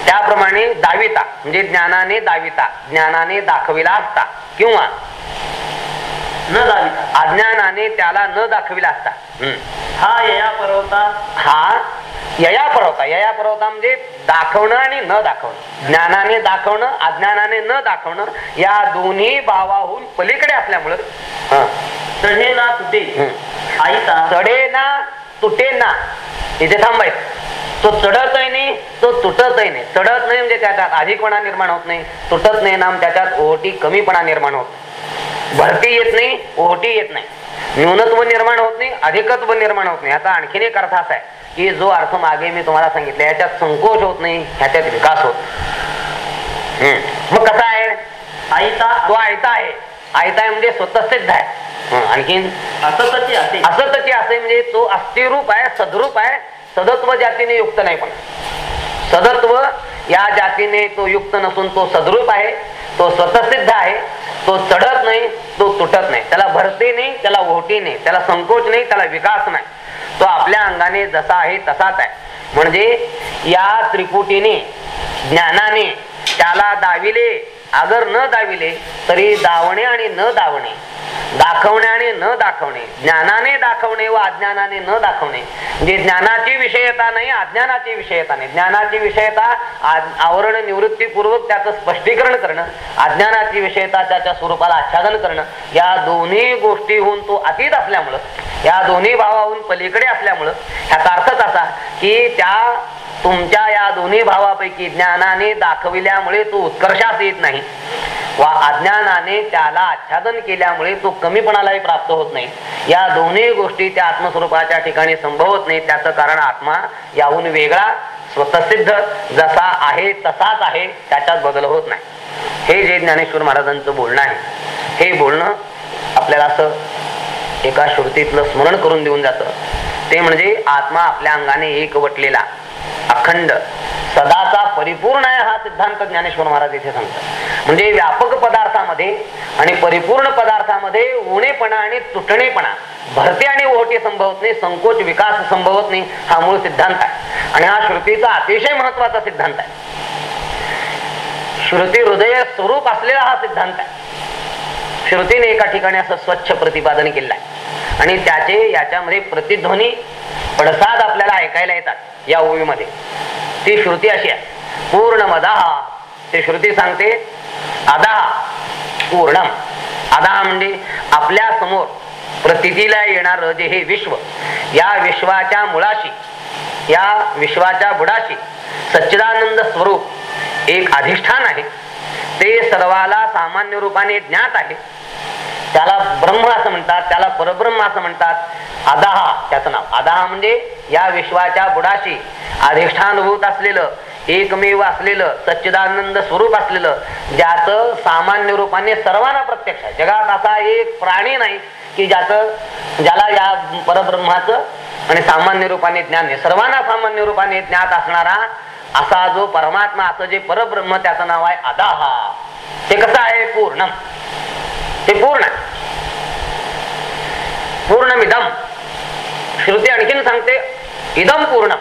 त्याप्रमाणे दाविता म्हणजे ज्ञानाने दाविता ज्ञानाने दाखविला असता किंवा न दाविता अज्ञानाने त्याला न दाखविला असता. हम्म. हा यया परवता. हा? यया परवता. यया परवता म्हणजे दाखवणं आणि न दाखवणं. ज्ञानाने दाखवणं अज्ञानाने न दाखवणं या दोन्ही भावाहून पलीकडे असल्यामुळं. हं. चढे ना तुटे. आईता. चढे ना तुटे ना. इथे थांबायचं तो चढतही नाही तो तुटतही नाही. चढत नाही म्हणजे त्याच्यात अधिकपणा निर्माण होत नाही. तुटत नाही नाम त्याच्यात ओहोटी कमीपणा निर्माण होत नाही. भरती येत नाही ओहोटी येत नाही. न्यूनत्व निर्माण होत नाही अधिकत्व निर्माण होत नाही. याचा आणखीन एक अर्थ असा आहे की जो अर्थ मागे मी तुम्हाला सांगितलं याच्यात संकोच होत नाही ह्याच्यात विकास होत. मग कसा आहे? आईता तो आयता आहे. आयता आहे म्हणजे स्वतः सिद्ध आहे. हं, आणखीन? असतचे असे असं त्याचे असे म्हणजे तो अस्थिरूप आहे सदरूप आहे. सदत्व जातीने युक्त नाही पण. सदत्व या जातीने तो युक्त नसून तो सदरूप आहे तो स्वतःसिद्ध आहे तो चढत नाही तो तुटत नाही. त्याला भरती नाही त्याला ओहटी नाही त्याला संकोच नाही त्याला विकास नाही. तो आपल्या अंगाने जसा आहे तसाच आहे. म्हणजे या त्रिपुटीने ज्ञानाने त्याला दाविले अगर न दाविले तरी दावणे आणि न दावणे दाखवणे आणि न दाखवणे ज्ञानाने दाखवणे व अज्ञानाने न दाखवणे. म्हणजे ज्ञानाची विषयता नाही अज्ञानाची विषयता नाही. ज्ञानाची विषयता आवरण निवृत्तीपूर्वक त्याचं स्पष्टीकरण करणं अज्ञानाची विषयता त्याच्या स्वरूपाला आच्छादन करणं या दोन्ही गोष्टीहून तो अतीत असल्यामुळं या दोन्ही भावाहून पलीकडे असल्यामुळं ह्याचा अर्थच असा की त्या तुमच्या या दोन्ही भावापैकी ज्ञानाने दाखविल्यामुळे तो उत्कर्षात येत नाही. वा अज्ञानाने त्याला आच्छादन केल्यामुळे तो कमीपणालाही प्राप्त होत नाही. या दोन्ही गोष्टी त्या आत्मस्वरूपाच्या ठिकाणी संभवत नाही. त्याचं कारण आत्मा याहून वेगळा स्वतसिद्ध जसा आहे तसाच आहे त्याच्यात बदल होत नाही. हे जे ज्ञानेश्वर महाराजांचं बोलणं आहे हे बोलणं आपल्याला असं एका श्रुतीतलं स्मरण करून देऊन जातं. ते म्हणजे आत्मा आपल्या अंगाने एकवटलेला अखंड सदाचा परिपूर्ण आहे हा सिद्धांत ज्ञानेश्वर महाराज इथे सांगतात. म्हणजे व्यापक पदार्थामध्ये आणि परिपूर्ण पदार्थामध्ये उणेपणा आणि तुटणेपणा भरते आणि ओहटी संभवत नाही संकोच विकास संभवत नाही हा मूळ सिद्धांत आहे. आणि हा श्रुतीचा अतिशय महत्त्वाचा सिद्धांत आहे. श्रुती हृदय स्वरूप असलेला हा सिद्धांत आहे. श्रुतीने एका ठिकाणी असं स्वच्छ प्रतिपादन केलं आहे आणि त्याचे याच्यामध्ये प्रतिध्वनी पडसाद आपल्याला ऐकायला येतात या ओवीमध्ये. ती श्रुती अशी आहे. पूर्ण मदाहा ते श्रुती सांगते अदाहा पूर्णम. अदाहा म्हणजे आपल्यासमोर प्रतितीला येणार जे हे विश्व या विश्वाच्या मुळाशी या विश्वाच्या बुडाशी सच्चिदानंद स्वरूप एक अधिष्ठान आहे. ते सर्वाला सामान्य रूपाने ज्ञात आहे. त्याला ब्रह्म असं म्हणतात त्याला परब्रह्म असं म्हणतात. अदहा त्याचं नाव. अदहा म्हणजे या विश्वाच्या बुडाशी अधिष्ठानभूत असलेलं एकमेव असलेलं सच्चिदानंद स्वरूप असलेलं ज्याचं सामान्य रूपाने सर्वांना प्रत्यक्ष आहे. जगात असा एक प्राणी नाही की ज्याचं ज्याला या परब्रह्माचं आणि सामान्य रूपाने ज्ञान आहे सर्वांना सामान्य रूपाने ज्ञात असणारा असा जो परमात्मा असं जे परब्रह्म त्याचं नाव आहे अदाहा. ते कसं आहे? पूर्ण ते पूर्ण पूर्णमिदम. श्रुती आणखीन सांगते इदम पूर्ण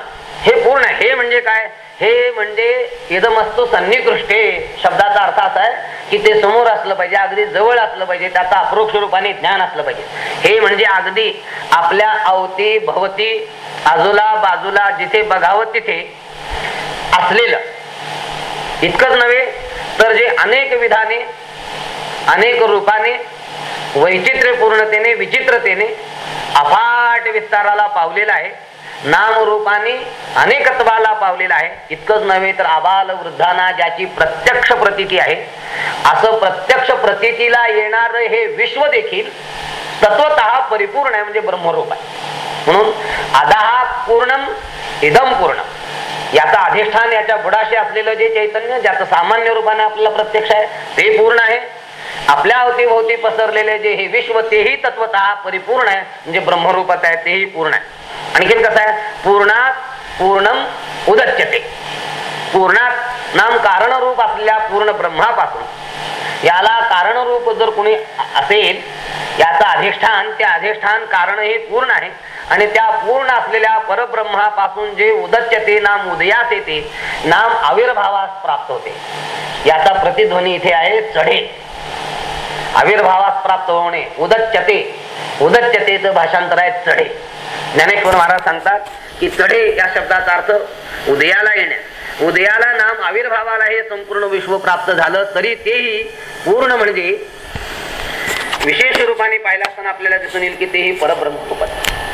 हे पूर्ण आहे. हे म्हणजे काय? हे म्हणजे इदमस्तू सन्निकृष्टे. शब्दाचा अर्थ असा आहे की ते समोर असलं पाहिजे अगदी जवळ असलं पाहिजे त्याचा अप्रोक्ष रूपाने ज्ञान असलं पाहिजे. हे म्हणजे अगदी आपल्या अवती भवती आजूला बाजूला जिथे बघावं तिथे असलेलं. इतकंच नव्हे तर जे अनेक विधाने अनेक रूपाने वैचित्र्यपूर्णतेने विचित्रतेने अफाट विस्ताराला पावलेला आहे नामरूपाने अनेकत्वाला पावलेला आहे. इतकंच नव्हे तर आबाल वृद्धांना ज्याची प्रत्यक्ष प्रतीती आहे असं प्रत्यक्ष प्रतीतीला येणार हे विश्व देखील तत्वत परिपूर्ण आहे म्हणजे ब्रह्मरूप आहे. म्हणून अदाहा पूर्णम इदम पूर्णम. याचा अधिष्ठान याच्या बुडाशी असलेलं जे चैतन्य ज्याचं सामान्य रूपाने आपल्याला प्रत्यक्ष आहे ते पूर्ण आहे. आपल्या अवतीभोवती पसरलेले जे हे विश्व तेही तत्वत परिपूर्ण आहे. म्हणजे ब्रह्मरूपात आहे तेही पूर्ण आहे. आणखीन कसं आहे? पूर्णात पूर्णम उदच्यते. पूर्णात नाम कारणरूप असलेल्या पूर्ण ब्रह्मापासून. याला कारणरूप जर कोणी असेल याचं अधिष्ठान ते अधिष्ठान कारण हे पूर्ण आहे. आणि त्या पूर्ण असलेल्या परब्रह्मापासून जे उदच्यते नाम उदयात येते नाम आविर्भावास प्राप्त होते. याचा प्रतिध्वनी इथे आहे चढे. आविर्भावास प्राप्त होणे उदच्यते उदच्यतेचं भाषांतर आहे चढे. ज्ञानेश्वर महाराज सांगतात की चढे या शब्दाचा अर्थ उदयाला येणे. उदयाला नाम आविर्भावाला हे संपूर्ण विश्व प्राप्त झालं तरी तेही पूर्ण म्हणजे विशेष रूपाने पाहिला असताना आपल्याला दिसून येईल की तेही परब्रह्म रूपात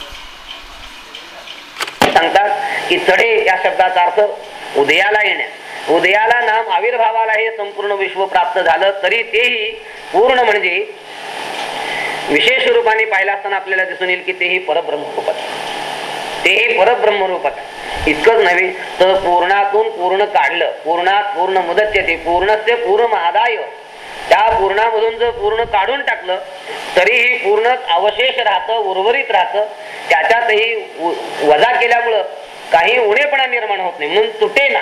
सांगतात की चढे या शब्दाचा अर्थ उदयाला येण्या उदयाला नाम आविर्भावाला हे संपूर्ण विश्व प्राप्त झालं तरी तेही पूर्ण म्हणजे विशेष रूपाने पाहिलं असताना आपल्याला दिसून येईल की तेही परब्रह्म रूपात तेही परब्रह्म रूपात इतकंच नव्हे तर पूर्णातून पूर्ण काढलं. पूर्णात पूर्ण मुदत येते. पूर्णस्य पूर्ण आदाय त्या पूर्णामधून जर पूर्ण काढून टाकलं तरीही पूर्ण अवशेष राहतं उर्वरित राहतं. त्याच्यातही वजा केल्यामुळं काही उणेपणा निर्माण होत नाही म्हणून तुटे ना.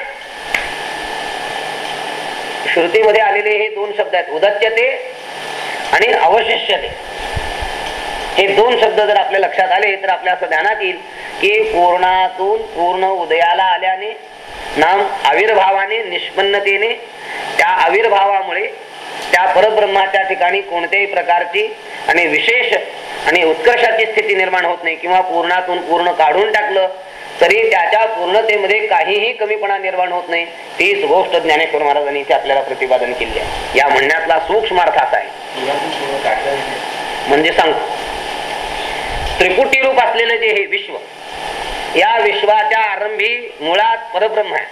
श्रुतीमध्ये आलेले हे दोन शब्द आहेत उदच्यते आणि अवशिष्यते. हे दोन शब्द जर आपल्या लक्षात आले तर आपल्या असं ध्यानात येईल की पूर्णातून पूर्ण उदयाला आल्याने नाम आविर्भावाने निष्पन्नतेने त्या आविर्भावामुळे त्या परब्रह्माच्या ठिकाणी कोणत्याही प्रकारची आणि विशेष आणि उत्कर्षाची स्थिती निर्माण होत नाही किंवा पूर्णातून पूर्ण काढून टाकलं तरी त्याच्या पूर्णतेमध्ये काहीही कमीपणा निर्माण होत नाही. तीच गोष्ट ज्ञानेश्वर महाराजांनी इथे आपल्याला प्रतिपादन केली आहे. या म्हणण्यातला सूक्ष्म अर्थ असा आहे. म्हणजे सांगतो त्रिपुटी रूप असलेलं जे हे विश्व या विश्वाच्या आरंभी मुळात परब्रह्म आहे.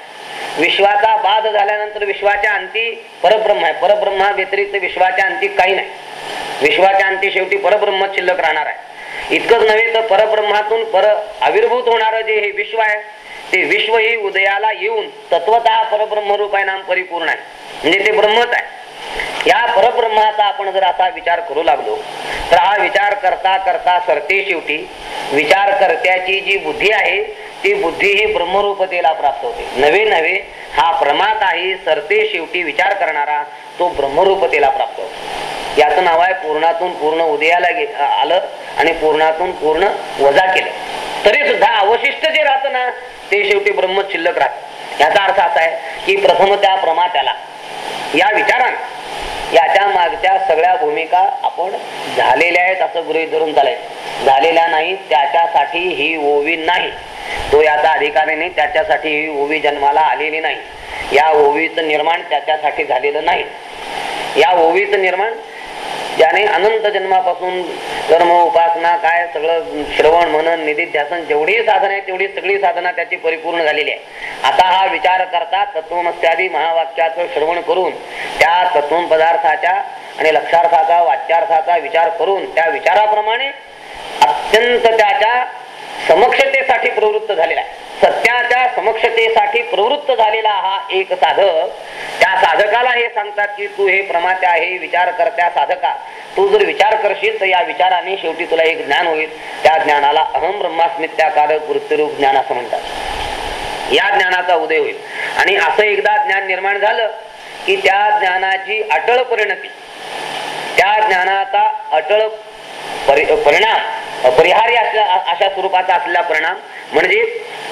विश्वाचा बाध झाल्यानंतर विश्वाच्या अंती परब्रह्म आहे. परब्रह्मा व्यतिरिक्त विश्वाच्या अंती काही नाही. विश्वाच्या अंती शेवटी परब्रह्म शिल्लक राहणार आहे. इतकंच नव्हे तर परब्रह्मातून पर आविर्भूत होणार जे हे विश्व आहे ते विश्व ही उदयाला येऊन तत्वतः परब्रह्म रूप आहे नाम परिपूर्ण आहे. म्हणजे ते ब्रह्मच आहे. या परब्रह्माचा आपण जर असा विचार करू लागलो तर हा विचार करता करता सरते शेवटी विचार करत्याची जी बुद्धी आहे ती बुद्धी ही ब्रह्मरूपतेला प्राप्त होते. नवे नवे हा प्रमाताही सरते शेवटी विचार करणारा तो ब्रह्मरूपतेला प्राप्त होतो. याचं नाव आहे पूर्णातून पूर्ण उदयाला आलं आणि पूर्णातून पूर्ण वजा केलं. तरी सुद्धा अवशिष्ट जे राहतं ना ते शेवटी ब्रह्म शिल्लक राहत. याचा अर्थ असा आहे की प्रथम त्या प्रमात्याला या विचारानं याच्या मागच्या सगळ्या भूमिका आपण झालेल्या आहेत असं गृहीत धरून चालायचं झालेल्या नाही त्याच्यासाठी ही ओवी नाही. तो याचा अधिकारी नाही त्याच्यासाठी ही ओवी जन्माला आलेली नाही. या ओवीचं निर्माण त्याच्यासाठी झालेलं नाही. या ओवीचं निर्माण ज्याने अनंत जन्मापासून कर्म उपासना काय सगळं श्रवण मनन निधिध्यासन जेवढी साधन आहे तेवढी सगळी साधना त्याची परिपूर्ण झालेली आहे. आता हा विचार करता तत्वमस्यादी महावाक्याचं श्रवण करून त्या तत्व पदार्थाच्या आणि लक्षार्थाचा वाच्यार्थाचा विचार करून त्या विचाराप्रमाणे अत्यंत त्याच्या समक्षतेसाठी प्रवृत्त झालेला आहे. सत्याच्या समक्षतेसाठी प्रवृत्त झालेला हा एक साधक. त्या साधकाला हे सांगतात की तू हे प्रमात्या आहे विचार करत्या साधका तू जर विचार करशील तर या विचाराने शेवटी तुला एक ज्ञान होईल. त्या ज्ञानाला अहम ब्रह्मास्मित्याकारक वृत्तीरूप ज्ञान असं म्हणतात. या ज्ञानाचा उदय होईल. आणि असं एकदा ज्ञान निर्माण झालं की त्या ज्ञानाची अटळ परिणती त्या ज्ञानाचा अटळ परिणाम अपरिहार्य असल्या अशा स्वरूपाचा असलेला परिणाम म्हणजे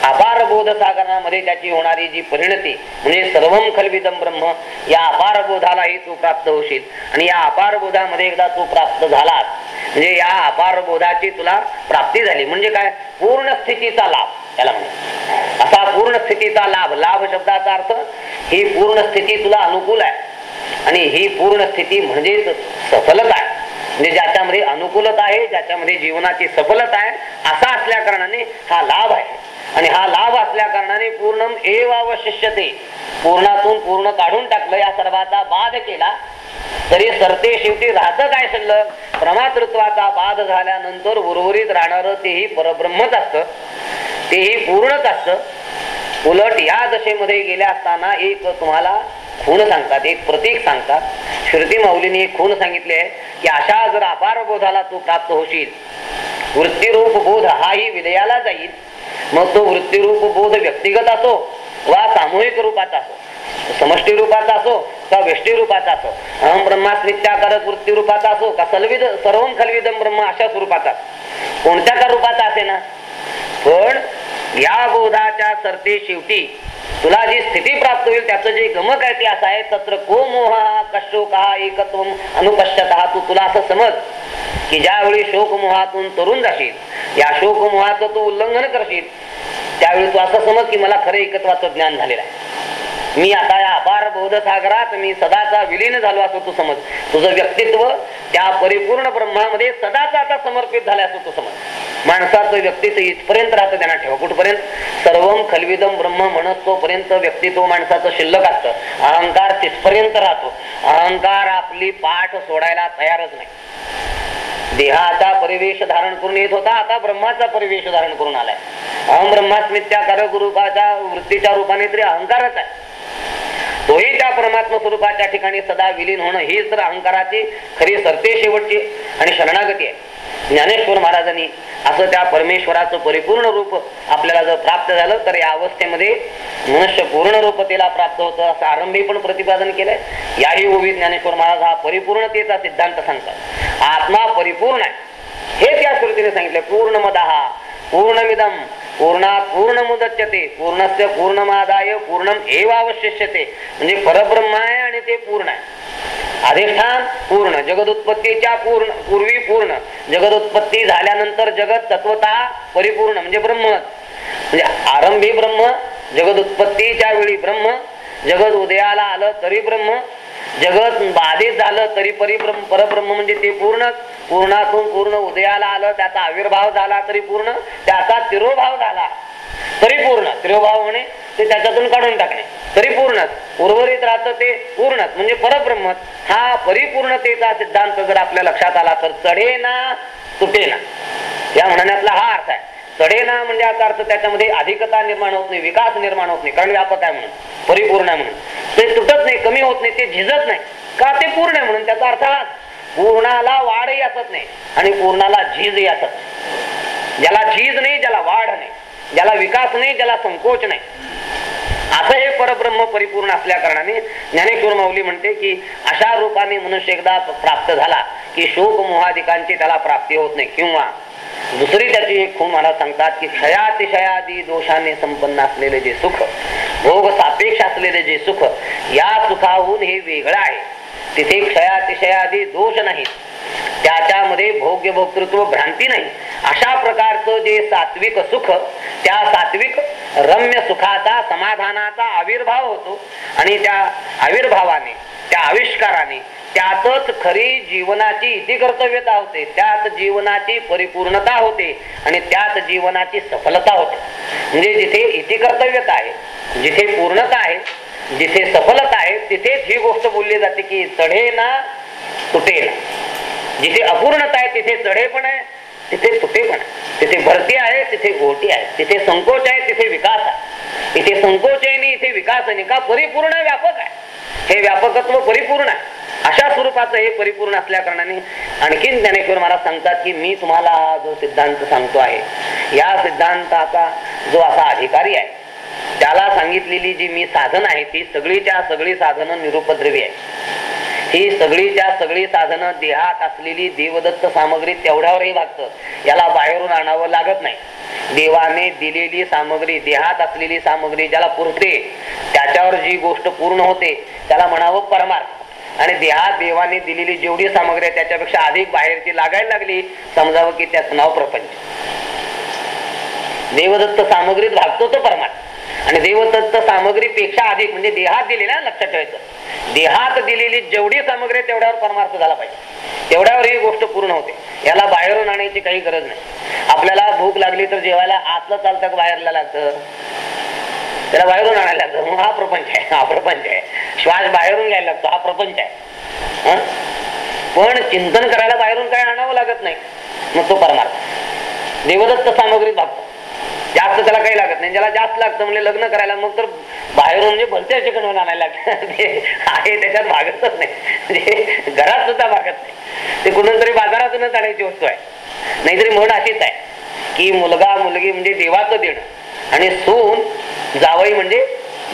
अपार बोध सागरामध्ये त्याची होणारी जी परिणती म्हणजे सर्वम खलविदम ब्रह्म या अपार बोधालाही तू प्राप्त होशील. आणि या अपार बोधामध्ये एकदा तू प्राप्त झालास म्हणजे या अपार बोधाची तुला प्राप्ती झाली. म्हणजे काय? पूर्ण स्थितीचा लाभ. त्याला म्हणजे असा पूर्ण स्थितीचा लाभ. लाभ शब्दाचा अर्थ ही पूर्ण स्थिती तुला अनुकूल आहे. आणि ही पूर्ण स्थिती म्हणजेच सफलता आहे. म्हणजे ज्याच्यामध्ये अनुकूलता आहे ज्याच्यामध्ये जीवनाची सफलता आहे असा असल्या कारणाने हा लाभ आहे. आणि हा लाभ असल्या कारणाने पूर्ण एव अवशिष्यते पूर्णातून पूर्ण काढून टाकलं या सर्वाचा बाध केला तरी सरते शेवटी राहतं काय शिल्लक प्रमातृत्वाचा बाध झाल्यानंतर उर्वरित राहणार तेही परब्रह्मच असतं. तेही पूर्णच असतं. उलट या दशेमध्ये गेल्या असताना एक तुम्हाला खूण सांगतात एक प्रतीक सांगतात. श्रुती माऊलीने एक खूण सांगितले आहे की अशा जर अपार बोधाला तू प्राप्त होशील वृत्तीरूप बोध हाही विदयाला जाईल मग तो वृत्तीरूप बोध व्यक्तिगत असो वा सामूहिक रूपाचा असो. समष्टी रूपाचा असो का व्यष्टी रूपाचा असो? अहम ब्रह्मास्मित्याकारक वृत्ती रूपाचा असो का सलविद सर्वम खलविदम ब्रह्म अशा स्वरूपाचा कोणत्या का रूपाचा असे ना पण या बोधाच्या सरते शेवटी तुला जी स्थिती प्राप्त होईल त्याचं जे गमक आहे ते असं आहे तत्र को मोह कशोका एकत्व अनुपश्यत. तू तुला असं समज की ज्यावेळी शोकमोहातून तरुण जाशील या शोकमोहाचं तू उल्लंघन करशील त्यावेळी तू असं समज की मला खरं एकत्वाचं ज्ञान झालेलं आहे. मी आता या अपार बौद्ध सागरात मी सदाचा विलीन झालो असं तू समज. तुझं व्यक्तित्व त्या परिपूर्ण ब्रह्मामध्ये सदाचा आता समर्पित झालं असं तू समज. माणसाचं व्यक्तित्व इथपर्यंत राहतं त्यांना ठेवा. कुठपर्यंत? सर्वम खलविदम ब्रह्म म्हणत तोपर्यंत व्यक्तित्व माणसाचं शिल्लक असतं. अहंकार तिथपर्यंत राहतो. अहंकार आपली पाठ सोडायला तयारच नाही. देहाचा परिवेश धारण करून येत होता आता ब्रह्माचा परिवेश धारण करून आलाय. अहम ब्रह्मास्मित्याकारक रूपाच्या वृत्तीच्या रूपाने तरी अहंकारच आहे. तोही त्या परमात्मा स्वरूपाच्या ठिकाणी सदा विलीन होणं हीच तर अहंकाराची खरी सरते शेवटची आणि शरणागती आहे. ज्ञानेश्वर महाराजांनी असं त्या परमेश्वराचं परिपूर्ण रूप आपल्याला जर प्राप्त झालं तर या अवस्थेमध्ये मनुष्य पूर्ण रूपतेला प्राप्त होतं असं आरंभी पण प्रतिपादन केलंय. याही ओवी ज्ञानेश्वर महाराज हा परिपूर्णतेचा सिद्धांत सांगतात. आत्मा परिपूर्ण आहे. हे त्या श्रुतीने सांगितले पूर्णमदहा पूर्णमिदम पूर्णात पूर्ण मुदच्यते पूर्णस्य पूर्णमादाय पूर्णम एवावशिष्यते. म्हणजे परब्रह्म आहे आणि ते पूर्ण आहे. अधिष्ठान पूर्ण जगदुत्पत्तीच्या पूर्ण पूर्वी पूर्ण. जगदुत्पत्ती झाल्यानंतर जगत तत्वता परिपूर्ण म्हणजे ब्रह्म. म्हणजे आरंभी ब्रह्म जगदुत्पत्तीच्या वेळी ब्रह्म जगद उदयाला आलं तरी ब्रह्म जगत बाधित झालं तरी परी परब्रह्म म्हणजे ते पूर्ण पूर्णातून पूर्ण उदयाला आलं त्याचा आविर्भाव झाला तरी पूर्ण त्याचा तिरोभाव झाला. तरी पूर्ण तिरोभाव म्हणे ते त्याच्यातून काढून टाकणे. तरी पूर्णच. उर्वरित राहतं ते पूर्णच म्हणजे परब्रह्म. हा परिपूर्णतेचा सिद्धांत जर आपल्या लक्षात आला तर चढे ना तुटे ना या म्हणण्यातला हा अर्थ आहे. चढेना म्हणजे याचा अर्थ त्याच्यामध्ये अधिकता निर्माण होत नाही विकास निर्माण होत नाही. कारण व्यापक आहे म्हणून परिपूर्ण आहे म्हणून. ते तुटत नाही कमी होत नाही ते झिजत नाही. का ते पूर्ण आहे म्हणून? त्याचा अर्थ पूर्णाला वाढही असत नाही आणि पूर्णाला झीजही असत ज्याला झीज नाही ज्याला वाढ नाही. ज्याला विकास नाही ज्याला संकोच नाही. असं हे परब्रह्म परिपूर्ण असल्या कारणाने ज्ञानेश्वर माऊली म्हणते की अशा रूपाने मनुष्य एकदा प्राप्त झाला की शोक मोहादिकांची त्याला प्राप्ती होत नाही. किंवा दुसरी त्याची एक खूण मला सांगतात की क्षयातिशयादी दोषाने संपन्न असलेले जे सुख भोग सापेक्ष असलेले जे सुख या सुखाहून हे वेगळं आहे. तिथे क्षयातिशयादी दोष नाहीत. त्याच्यामध्ये भोग्य भोक्तृत्व भ्रांती नाही. अशा प्रकारचं जे सात्विक सुख त्या सात्विक रम्य सुखाचा समाधानाचा आविर्भाव होतो. आणि त्या आविर्भावाने त्या आविष्काराने त्यातच खरी जीवनाची इति कर्तव्यता होते. त्यात जीवनाची परिपूर्णता होते आणि त्यात जीवनाची सफलता होते. म्हणजे जिथे इति कर्तव्यता आहे जिथे पूर्णता आहे जिथे सफल आहे तिथेच ही गोष्ट बोलली जाते की चढे ना तुटे ना. जिथे अपूर्णता आहे तिथे चढे पण आहे तिथे तुटे पण आहे. तिथे भरती आहे तिथे गोटी आहे. तिथे संकोच आहे तिथे विकास आहे. इथे संकोच आहे आणि इथे विकास आहे. का परिपूर्ण व्यापक आहे. हे व्यापकत्व परिपूर्ण आहे. अशा स्वरूपाचं हे परिपूर्ण असल्या कारणाने आणखीन ज्ञानेश्वर महाराज सांगतात की मी तुम्हाला जो सिद्धांत सांगतो आहे या सिद्धांताचा जो असा अधिकारी आहे त्याला सांगितलेली जी मी साधन आहे ती सगळीच्या सगळी साधनं निरुपद्रवी आहे. ही सगळीच्या सगळी साधनं देहात असलेली देवदत्त सामग्री तेवढ्यावरही भागतं याला बाहेरून आणावं लागत नाही. देवाने दिलेली सामग्री देहात असलेली सामग्री ज्याला पुरते त्याच्यावर जी गोष्ट पूर्ण होते त्याला म्हणावं परमार्थ. आणि देहात देवाने दिलेली जेवढी सामग्री आहे त्याच्यापेक्षा अधिक बाहेरची लागायला लागली समजावं की त्याचं नाव प्रपंच. देवदत्त सामग्रीत भागतो तो परमार्थ. आणि देवदत्त सामग्रीपेक्षा अधिक म्हणजे देहात दिलेल्या लक्षात ठेवायचं. देहात दिलेली जेवढी सामग्री तेवढ्यावर परमार्थ झाला पाहिजे. तेवढ्यावर ही गोष्ट पूर्ण होते. याला बाहेरून आणायची काही गरज नाही. आपल्याला भूक लागली तर जेवायला आतलं चालतं बाहेरला लागतं? त्याला बाहेरून आणायला लागतं. मग हा प्रपंच आहे हा प्रपंच आहे. श्वास बाहेरून घ्यायला लागतो हा प्रपंच आहे. पण चिंतन करायला बाहेरून काय आणावं लागत नाही. मग तो परमार्थ. देवदत्त सामग्रीत भागतो जास्त त्याला काही लागत नाही. ज्याला जास्त लागतं म्हणजे लग्न करायला मग तर बाहेरून म्हणजे भलत्या चिकन आणायला लागतं आहे त्याच्यात भागतच नाही. म्हणजे घरात सुद्धा भागत नाही. ते कुठून तरी बाजारातूनच आणायची वस्तू आहे. नाहीतरी म्हण अशीच आहे की मुलगा मुलगी म्हणजे देवाचं देणं आणि सून जावई म्हणजे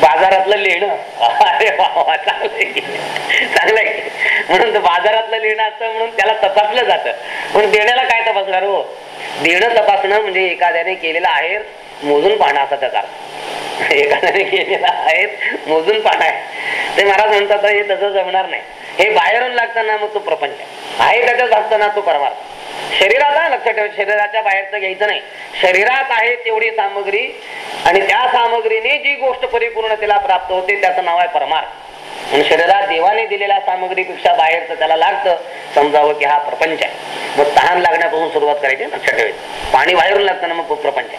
बाजारातलं लेणं. अरे वा चांगलंय की. की. म्हणून बाजारातलं लेणं असतं म्हणून त्याला तपासलं जातं. पण देण्याला काय तपासणार हो? देणं तपासणं म्हणजे एखाद्याने केलेलं आहे मोजून पाहणं असा त्याचा एखाद्याने केलेला आहे मोजून पाहणं आहे. ते महाराज म्हणतात हे तसं जमणार नाही. हे बाहेरून लागताना मग तो प्रपंच आहे. त्याच्यात असताना तो परमार्थ शरीराला लक्षात ठेवा शरीराच्या बाहेरचं घ्यायचं नाही. शरीरात आहे तेवढी सामग्री आणि त्या सामग्रीने जी गोष्ट परिपूर्णतेला प्राप्त होते त्याचं नाव आहे परमार्थ. शरीरात देवाने दिलेल्या सामग्रीपेक्षा बाहेरचं त्याला लागतं समजावं की हा प्रपंच आहे. मग तहान लागण्यापासून सुरुवात करायची लक्षात ठेवायचं. पाणी बाहेरून लागताना मग तो प्रपंच आहे.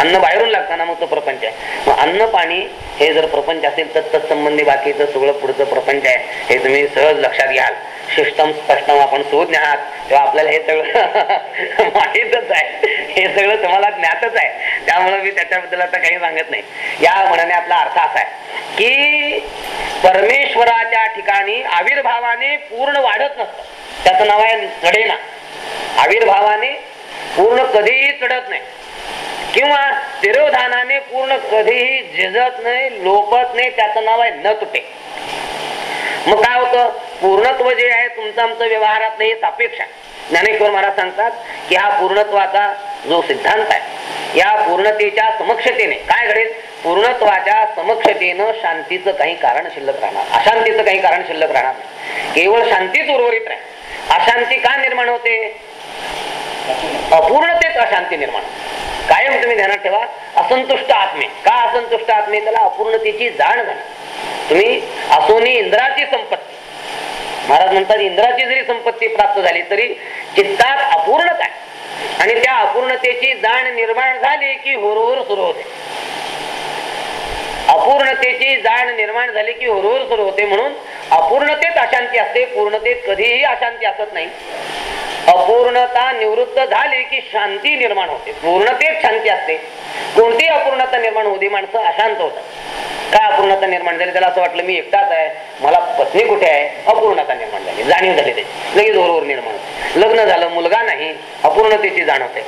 अन्न बाहेरून लागताना मग तो प्रपंच आहे. मग अन्न पाणी हे जर प्रपंच असेल तर तत्संबंधी बाकीचं सगळं पुढचं प्रपंच आहे. हे तुम्ही सहज लक्षात घ्याल. शिष्टम स्पष्टम आपण शोध आहात तेव्हा आपल्याला हे सगळं माहीतच आहे. हे सगळं तुम्हाला ज्ञातच आहे. त्यामुळे मी त्याच्याबद्दल आता काही सांगत नाही. या म्हणाने आपला अर्थ असा आहे की परमेश्वराच्या ठिकाणी आविर्भावाने पूर्ण वाढत नसतं. त्याचं नाव आहे चढेना आविर्भावाने पूर्ण कधीही चढत नाही. किंवा तिरोधानाने पूर्ण कधीही झिजत नाही लोपत नाही त्याचं नाव आहे न तुटे मग काय होतं? पूर्णत्व जे आहे तुमचं आमचं व्यवहारात हे सापेक्ष आहे. ज्ञानेश्वर महाराज सांगतात की हा पूर्णत्वाचा जो सिद्धांत आहे या पूर्णतेच्या समक्षतेने काय घडेल? पूर्णत्वाच्या समक्षतेनं शांतीचं काही कारण शिल्लक राहणार. अशांतीचं काही कारण शिल्लक राहणार नाही. केवळ शांतीच उर्वरित राहील. अशांती का निर्माण होते? अपूर्णतेत अशांती निर्माण कायम तुम्ही ध्यानात ठेवा असंतुष्ट आत्मे. का असंतुष्ट आत्मे? त्याला अपूर्णतेची जाण झाली. तुम्ही असोनी इंद्राची संपत्ती महाराज म्हणतात इंद्राची जरी संपत्ती प्राप्त झाली तरी चित्तात अपूर्णता आहे. आणि त्या अपूर्णतेची जाण निर्माण झाली की हुरहुर सुरू होते. अपूर्णतेची जाण निर्माण झाली की हुरहुर सुरू होते म्हणून अपूर्णतेत अशांती असते पूर्णतेत कधीही अशांती असत नाही. अपूर्णता निवृत्त झाली की शांती निर्माण होते. पूर्णतेच शांती असते. कोणतीही अपूर्णता निर्माण होती माणसं अशांत होतात. काय अपूर्णता निर्माण झाली? त्याला असं वाटलं मी एकटाच आहे. मला पत्नी कुठे आहे? अपूर्णता निर्माण झाली. जाणीव झाली त्याची. लगेच जोरवर निर्माण लग्न झालं मुलगा नाही अपूर्णतेची जाण होते.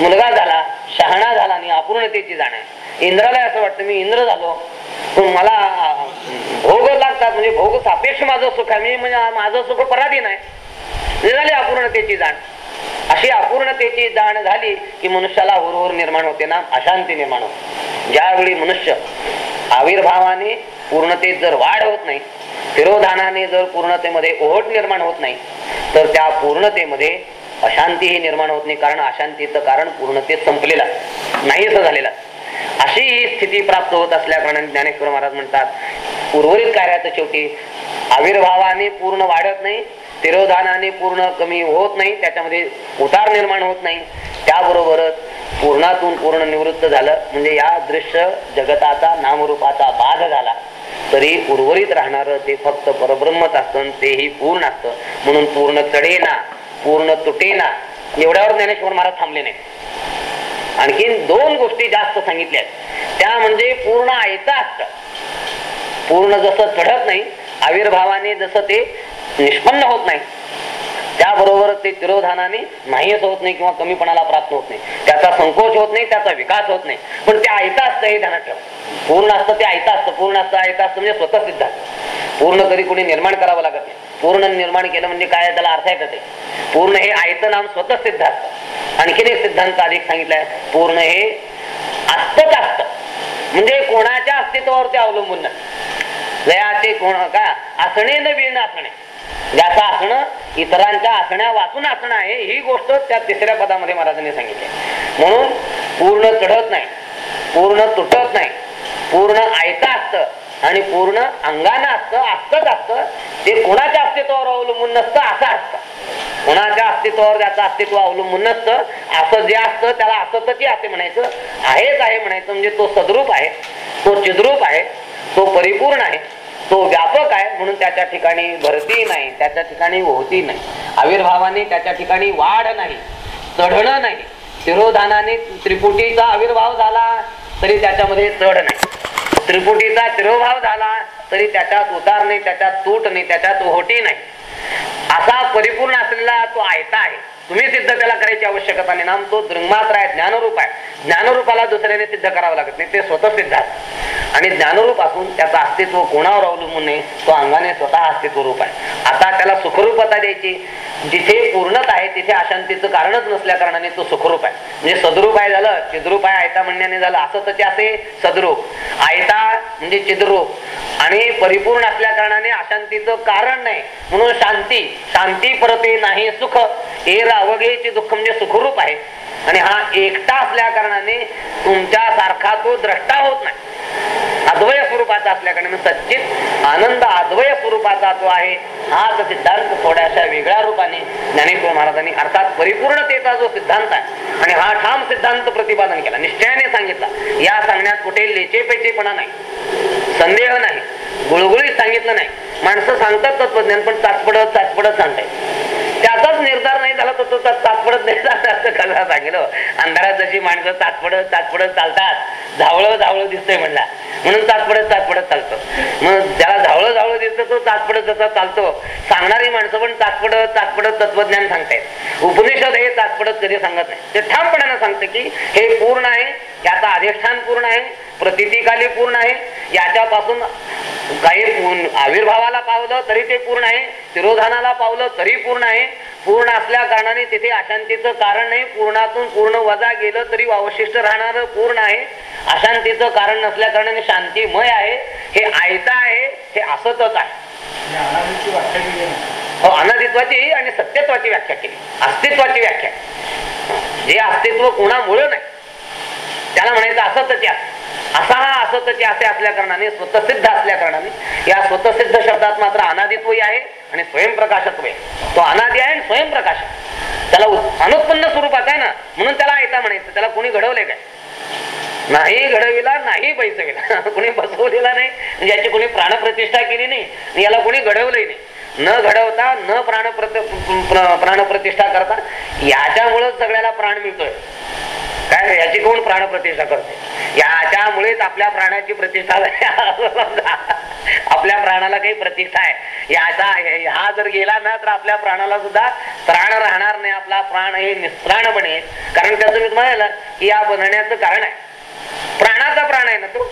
मुलगा झाला शहाणा झाला आणि अपूर्णतेची जाण आहे इंद्राला असं वाटतं मी इंद्र झालो. पण मला भोग लागतात. म्हणजे भोग सापेक्ष माझं सुख आहे. मी म्हणजे माझं सुख पराधीन आहे. हे झाली अपूर्णतेची जाण. अशी अपूर्णतेची जाण झाली की मनुष्याला हुरहुर निर्माण होते ना अशांती निर्माण होते. ज्यावेळी मनुष्य आविर्भावाने पूर्णतेत जर वाढ होत नाही तिरोधानाने जर पूर्णतेमध्ये ओहोट निर्माण होत नाही तर त्या पूर्णतेमध्ये अशांतीही निर्माण होत नाही कारण अशांतीचं कारण पूर्णतेत संपलेलं नाही असं झालेलं अशी ही स्थिती प्राप्त होत असल्या कारणाने ज्ञानेश्वर महाराज म्हणतात उर्वरित कार्याचं शेवटी आविर्भावाने पूर्ण वाढत नाही तिरोधानाने पूर्ण कमी होत नाही त्याच्यामध्ये उतार निर्माण होत नाही. त्याबरोबरच पूर्णातून पूर्ण निवृत्त झालं. म्हणजे या दृश्य जगताचा नामरूपाचा बाध झाला. तरी उर्वरित राहणार ते फक्त परब्रह्मच असतं तेही पूर्ण असतं. म्हणून पूर्ण चढेना पूर्ण तुटेना एवढ्यावर ज्ञानेश्वर महाराज थांबले नाही आणखीन दोन गोष्टी जास्त सांगितल्या आहेत. त्या म्हणजे पूर्ण आयता असत पूर्ण जसं चढत नाही आविर्भावाने जसं ते निष्पन्न होत नाही. त्याबरोबर ते तिरोधानाने नाहीच होत नाही किंवा कमीपणाला प्राप्त होत नाही. त्याचा संकोच होत नाही त्याचा विकास होत नाही. पण ते आयता असतं हे ध्यानात ठेवा. पूर्ण असतं ते आयता असतं. पूर्ण असतं आयता असतं म्हणजे स्वतः सिद्ध पूर्ण कधी कोणी निर्माण करावं लागत नाही. पूर्ण निर्माण केलं म्हणजे काय त्याला अर्थ आहे का ते? पूर्ण हे आयतं नाम स्वतः सिद्ध असतं. आणखीन एक सिद्धांत अधिक सांगितलाय. पूर्ण हे असतच असत. म्हणजे कोणाच्या अस्तित्वावर ते अवलंबून नसतं लयाचे कोण का? असणे न विण असणे. ज्याचं असणं इतरांच्या असण्या वाचून असणं आहे ही गोष्ट त्या तिसऱ्या पदामध्ये महाराजांनी सांगितली. म्हणून पूर्ण चढत नाही पूर्ण तुटत नाही पूर्ण आयता असतं आणि पूर्ण अंगानं असतं असतच असतं ते कोणाच्या अस्तित्वावर अवलंबून नसतं असं असतं. कोणाच्या अस्तित्वावर त्याचं अस्तित्व अवलंबून नसतं असं जे असतं त्याला असतच असे म्हणायचं आहेच आहे म्हणायचं म्हणजे तो सद्रूप आहे तो चिद्रूप आहे तो परिपूर्ण आहे. तो व्यापक आहे म्हणून त्याच्या ठिकाणी भरती नाही त्याच्या ठिकाणी होती नाही. आविर्भावाने त्याच्या ठिकाणी वाढ नाही चढणं नाही. तिरोधानाने त्रिपुटीचा आविर्भाव झाला तरी त्याच्यामध्ये चढ नाही. त्रिपुटीचा तिरोभाव झाला तरी त्याच्यात उतार नाही त्याच्यात तूट नाही त्याच्यात ओहोटी नाही. असा परिपूर्ण असलेला तो आयता आहे. तुम्ही सिद्ध त्याला करायची आवश्यकता नाही. नाम तो दृंगमात्र आहे ज्ञानरूप आहे. ज्ञानरूपाला दुसऱ्याने सिद्ध करावं लागत नाही ते स्वतः सिद्ध आहे. आणि ज्ञानरूप असून त्याचं अस्तित्व कोणावर अवलंबून नाही तो अंगाने स्वतः अस्तित्व रूप आहे. आता त्याला सुखरूपता द्यायची जिथे पूर्णत आहे तिथे अशांतीचं कारणच नसल्या कारणाने तो सुखरूप आहे. म्हणजे सदरूप आहे झालं चिद्रूप आहे आयता म्हणण्याने झालं असं त्याचे असे सदरूप. आयता म्हणजे चिद्रूप. आणि परिपूर्ण असल्या कारणाने अशांतीचं कारण नाही. म्हणून शांती शांती परते नाही सुख. हे अवघेचे दुःख म्हणजे सुखरूप आहे. आणि हा एकटा असल्या कारणाने तुमच्या सारखा तो द्रष्टा होत नाही. अद्वय स्वरूपाचा असल्या कारणाने सच्चित आनंद अद्वय स्वरूपाचा जो आहे हाच सिद्धांत थोड्याशा वेगळ्या रूपाने ज्ञानेश्वर महाराजांनी अर्थात परिपूर्णतेचा जो सिद्धांत आहे आणि हा ठाम सिद्धांत प्रतिपादन केला निश्चयाने सांगितला. या सांगण्यात कुठे लेचेपेचेपणा नाही संदेह नाही. गुळगुळीत सांगितलं नाही. माणसं सांगतात तत्वज्ञान पण चाचपडत चाचपडत सांगताय त्याचाच निर्धार नाही झाला तर तो तात्पडत नाही झाला असं कसा अंधारात जशी माणसं तात्पडत तात्पडत चालतात झावळं झावळं दिसतंय म्हणला. म्हणून चाचपडत चाचपडत चालतो. मग ज्याला झावळं झावळं दिसतं तो चाचपडत जसा चालतो. सांगणारी माणसं पण चाचपडत चाचपडत तत्वज्ञान सांगतायत. उपनिषद हे चाचपडत कधी सांगत नाही. ते ठामपणानं सांगतं की हे पूर्ण आहे याचा अधिष्ठान पूर्ण आहे प्रतितीकाली पूर्ण आहे. याच्यापासून काही आविर्भावाला पावलं तरी ते पूर्ण आहे तिरोधानाला पावलं तरी पूर्ण आहे. पूर्ण असल्या कारणाने तिथे अशांतीचं कारण नाही. पूर्णातून पूर्ण वजा गेलं तरी अवशिष्ट राहणार पूर्ण आहे. अशांतीचं कारण नसल्या कारणाने शांतीमय आहे. हे आयता आहे हे असतच आहे. हो अनादित्वाची आणि सत्यत्वाची व्याख्या केली. अस्तित्वाची व्याख्या. जे अस्तित्व कोणामुळे नाही? त्याला म्हणायचं असतच असा हा असतच असे असल्या कारणाने स्वतःसिद्ध असल्या कारणाने या स्वतःसिद्ध शब्दात मात्र अनादित्वही आहे आणि स्वयंप्रकाशत्व आहे. तो अनादी आहे आणि स्वयंप्रकाश त्याला अनुत्पन्न स्वरूपात आहे ना म्हणून त्याला ऐता म्हणायचं. त्याला कोणी घडवले काय? नाही घडविला नाही बैसविला. कोणी बसवलेला नाही. म्हणजे याची कोणी प्राणप्रतिष्ठा केली नाही याला कोणी घडवलंही नाही. न घडवता न प्राणप्रत प्राणप्रतिष्ठा करता याच्यामुळेच सगळ्याला प्राण मिळतोय. काय याची कोण प्राण प्रतिष्ठा करते? याच्यामुळेच आपल्या प्राणाची प्रतिष्ठा आपल्या प्राणाला काही प्रतिष्ठा आहे. याचा हा जर गेला ना तर आपल्या प्राणाला सुद्धा प्राण राहणार नाही. आपला प्राण हे निस्त्राण बनेल कारण त्याचं मी म्हणाल की या बनण्याचं कारण आहे. प्राणाचा प्राण आहे ना तो.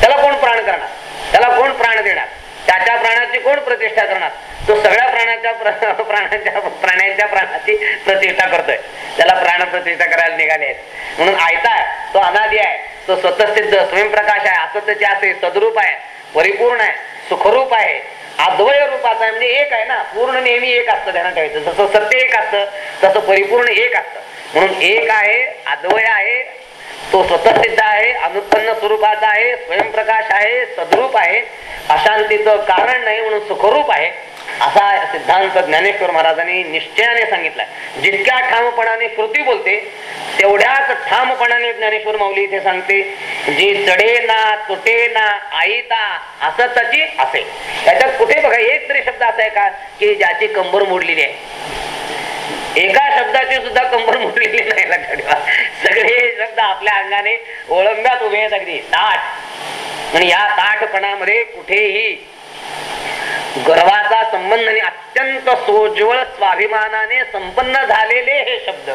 त्याला कोण प्राण करणार? त्याला कोण प्राण देणार? त्याच्या प्राणाची कोण प्रतिष्ठा करणार? तो सगळ्या प्राण्याच्या प्राण्यांच्या प्राण्यांच्या प्राणाची प्रतिष्ठा करतोय. त्याला प्राण प्रतिष्ठा करायला निघाले आहेत. म्हणून आयता आहे तो अनादी आहे. तो स्वतःसिद्ध स्वयंप्रकाश आहे. असतचे असे सदरूप आहे. परिपूर्ण आहे. सुखरूप आहे. अद्वय रूपाचा आहे. म्हणजे एक आहे ना. पूर्ण नेहमी एक असतं ध्यानात ठेवायचं. जसं सत्य एक असतं तसं परिपूर्ण एक असतं. म्हणून एक आहे अद्वय आहे तो स्वतः सिद्ध आहे अनुत्पन्न स्वरूपाचा आहे स्वयंप्रकाश आहे सद्रूप आहे. अशांतीचं कारण नाही म्हणून सुखरूप आहे असा सिद्धांत ज्ञानेश्वर महाराजांनी निश्चयाने सांगितलाय. जितक्या ठामपणाने कृती बोलते तेवढ्याच ठामपणाने ज्ञानेश्वर माऊली इथे सांगते जी चढे ना तुटे ना आईता त्याची असे. त्याच्यात कुठे बघा एक तरी शब्द असा आहे का की ज्याची कंबर मोडलेली आहे. एका शब्दाची सुद्धा कंबर मोडलेली नाही लक्षात ठेवा सगळे शब्द आपल्या अंगाने ओळंब्यात उभे आहेत अगदी. ताट आणि या ताटपणामध्ये कुठेही गर्वाचा संबंध आणि अत्यंत सोज्वळ स्वाभिमानाने संपन्न झालेले हे शब्द.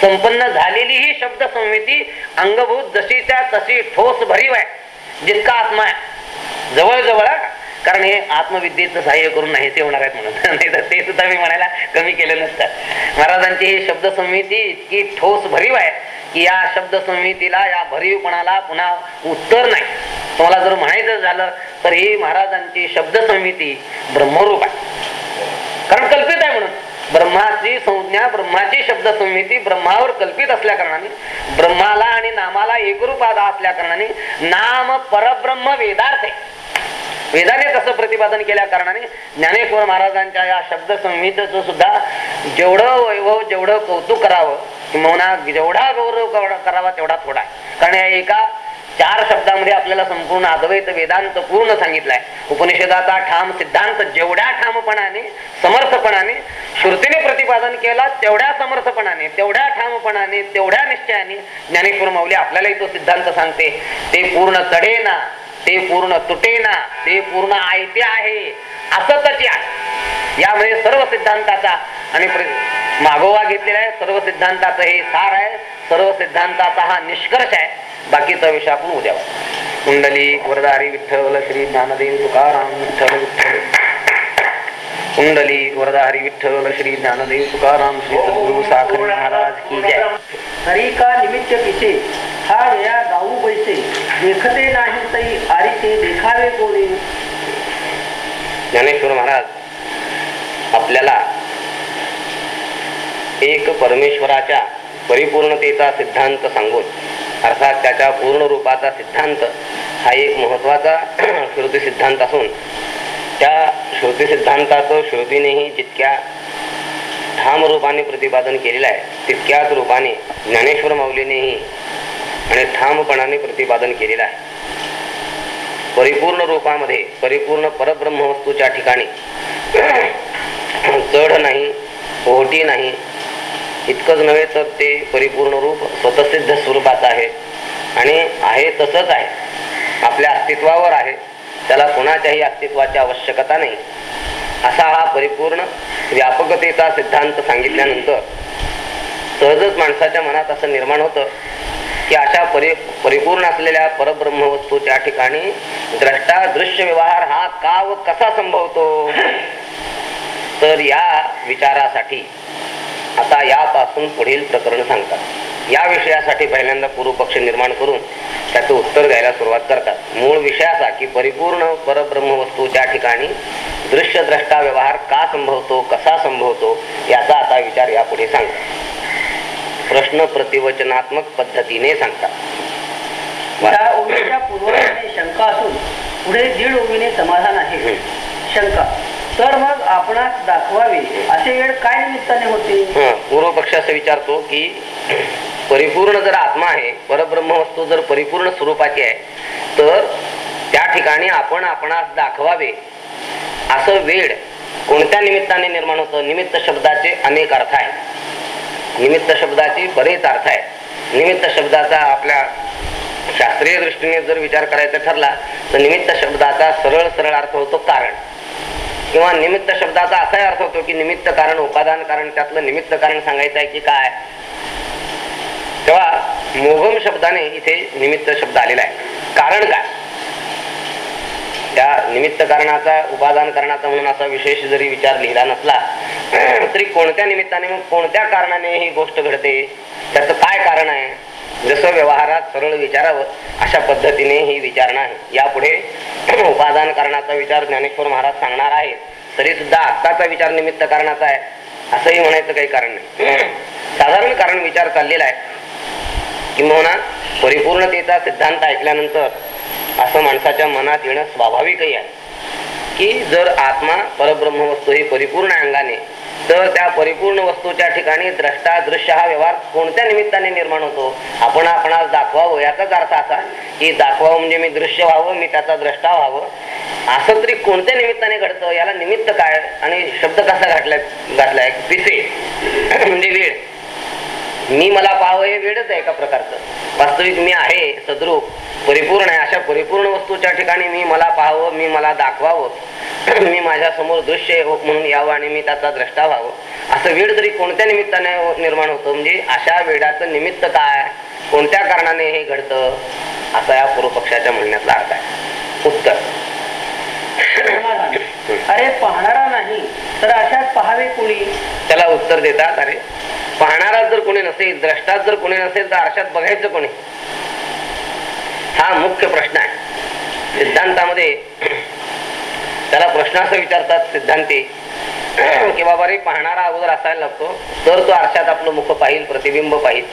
संपन्न झालेली ही शब्द संहिती अंगभूत जशीच्या तशी ठोस भरीव आहे. जितका आत्मा आहे. जवळ जवळ कारण हे आत्मविद्येचं सहाय्य करून नाही ते होणार आहेत म्हणून. नाही तर ते सुद्धा मी म्हणायला कमी केलं नसतं. महाराजांची ही शब्दसंहिती इतकी ठोस भरीव आहे की या शब्दसंहितीला या भरीवपणाला पुन्हा उत्तर नाही. तुम्हाला जर म्हणायचं झालं तर ही महाराजांची शब्दसंहिती ब्रह्मरूप आहे. कारण कल्पित आहे म्हणून. ब्रह्माची संज्ञा ब्रह्माची शब्द संहिती ब्रह्मावर कल्पित असल्या कारणाने ब्रह्माला आणि नामाला एकरूप एकरूपात असल्या कारणाने नाम परब्रह्म वेदार्थ आहे. वेदाने तसं प्रतिपादन केल्या कारणाने ज्ञानेश्वर महाराजांच्या या शब्द संहितेचं सुद्धा जेवढं वैभव जेवढं कौतुक करावं किंवा जेवढा गौरव कर- करावा तेवढा थोडा कारण या एका चार शब्दामध्ये आपल्याला संपूर्ण अद्वैत वेदांत पूर्ण सांगितलाय. उपनिषदाचा ठाम सिद्धांत जेवढ्या ठामपणाने समर्थपणाने श्रुतीने प्रतिपादन केला तेवढ्या समर्थपणाने तेवढ्या ठामपणाने तेवढ्या निश्चयाने ज्ञानेश्वर माऊली आपल्यालाही तो सिद्धांत सांगते. ते पूर्ण चढेना ते पूर्ण तुटेना ते पूर्ण आयते आहे असतची आहे. यामध्ये सर्व सिद्धांताचा आणि मागोवा घेतलेला आहे सर्व सिद्धांताचं हे सार आहे सर्व सिद्धांताचा हा निष्कर्ष आहे. बाकीचा विषय आपण उद्या कुंडली वरदारी विठ्ठल श्री ज्ञानदेव तुकाराम विठ्ठल विठ्ठल. कुंडली वरदारी विठ्ठल श्री ज्ञानदेव तुकाराम श्री सद्गुरु साखर महाराज की जय. तरी का निमित्त पिसे हा वेळा गाऊ बैसे देखते नाही तई आरिते देखावे कोणी ज्ञानेश्वर महाराज आपल्याला एक परमेश्वराच्या परिपूर्णतेचा सिद्धांत सांगून अर्थात त्याच्या पूर्ण रूपाचा सिद्धांत हा एक महत्त्वाचा श्रुती सिद्धांत असून त्या श्रुती सिद्धांताचं श्रुतीनेही जितक्या ठाम रूपाने प्रतिपादन केलेलं आहे तितक्याच रूपाने ज्ञानेश्वर माऊलीनेही आणि ठामपणाने प्रतिपादन केलेलं आहे. परिपूर्ण रूपामध्ये परिपूर्ण परब्रह्मवस्तूच्या ठिकाणी चढ नाही ओहटी नाही इतकंच नव्हे तर ते परिपूर्ण रूप स्वतःसिद्ध स्वरूपाचं आहे. आणि आहे तसंच आहे. आपल्या अस्तित्वावर आहे. त्याला कोणाच्याही अस्तित्वाची आवश्यकता नाही. असा हा परिपूर्ण व्यापकतेचा सिद्धांत सांगितल्यानंतर सहजच माणसाच्या मनात असं निर्माण होतं की अशा परि परिपूर्ण असलेल्या परब्रह्म वस्तूच्या ठिकाणी द्रष्टा दृश्य व्यवहार हा का व कसा संभवतो? तर या विचारासाठी आता यापासून पुढील प्रकरण सांगतात. या विषयासाठी पहिल्यांदा पूर्वपक्ष निर्माण करून त्याचं उत्तर द्यायला सुरुवात करतात. मूळ विषय असा की परिपूर्ण परब्रह्म वस्तूच्या ठिकाणी दृश्य द्रष्टा व्यवहार का संभवतो कसा संभवतो याचा आता विचार यापुढे सांगतात. प्रश्न प्रतिवचनात्मक पद्धतीने सांगतात. पूर्वपणे शंका असून पुढे दीड ओवीने समाधान आहे. शंका. तर मग आपणास दाखवावे. असे वेळ काय निमित्ताने होते? पूर्व पक्ष असं विचारतो की परिपूर्ण जर आत्मा आहे परब्रह्म वस्तू जर परिपूर्ण स्वरूपाची आहे तर त्या ठिकाणी आपण आपणास दाखवावे. असं वेळ कोणत्या निमित्ताने निर्माण होतं? निमित्त शब्दाचे अनेक अर्थ आहेत. निमित्त शब्दाचे बरेच अर्थ आहेत. निमित्त शब्दाचा आपल्या शास्त्रीय दृष्टीने जर विचार करायचा ठरला तर निमित्त शब्दाचा सरळ सरळ अर्थ होतो कारण. किंवा निमित्त शब्दाचा असाही अर्थ होतो की निमित्त कारण उपादान कारण त्यातलं निमित्त कारण सांगायचं आहे की काय? तेव्हा मोघम शब्दाने इथे निमित्त शब्द आलेला आहे. कारण काय? त्या निमित्त कारणाचा उपादान कारणाचा म्हणून असा विशेष जरी विचार लिहिला नसला तरी कोणत्या निमित्ताने मग कोणत्या कारणाने ही गोष्ट घडते? त्याचं काय कारण आहे? जसं व्यवहारात सरळ विचारावं अशा पद्धतीने ही विचारणा आहे. यापुढे उपादान कारणाचा विचार ज्ञानेश्वर महाराज सांगणार आहेत. तरी सुद्धा आत्ताचा विचार निमित्त कारणाचा आहे. असंही म्हणायचं काही कारण नाही. साधारण कारण विचार चाललेला आहे. किंबहुना परिपूर्णतेचा सिद्धांत ऐकल्यानंतर असं माणसाच्या मनात येणं स्वाभाविकही आहे. की जर आत्मा परब्रह्म वस्तू ही परिपूर्ण अंगाने तर त्या परिपूर्ण वस्तूच्या ठिकाणी द्रष्टा दृश्य हा व्यवहार कोणत्या निमित्ताने निर्माण होतो? आपण आपणास दाखवावं याचाच अर्थ असा की दाखवावं म्हणजे मी दृश्य व्हावं मी त्याचा द्रष्टा व्हावं. असं तरी कोणत्या निमित्ताने घडतं? याला निमित्त काय? आणि शब्द कसा घातलाय घातलाय? पिसे. म्हणजे वेळ. मी मला पाहावं हे वेळच आहे एका प्रकारचं. वास्तविक मी आहे सद्रूप परिपूर्ण आहे. अशा परिपूर्ण वस्तूच्या ठिकाणी मी मला पाहावं मी मला दाखवावं. मी माझ्यासमोर दृश्य हो- म्हणून यावं आणि मी त्याचा द्रष्टा व्हावं. असं वेळ तरी कोणत्या निमित्ताने निर्माण होतं म्हणजे अशा वेळाचं निमित्त काय? कोणत्या कारणाने हे घडतं? असा या पूर्वपक्षाच्या म्हणण्यातला अर्थ आहे. उत्तर. अरे पाहणारा नाही तर अशात पहावे कोणी? त्याला उत्तर देतात अरे पाहणारा जर कोणी नसेल द्रष्टात जर कोणी नसेल तर आरशात बघायचं कोणी? हा मुख्य प्रश्न आहे. सिद्धांतामध्ये त्याला प्रश्न असं विचारतात सिद्धांती की बाबा रे पाहणारा अगोदर असायला लागतो तर तो आरशात आपलं मुख पाहिल प्रतिबिंब पाहिल.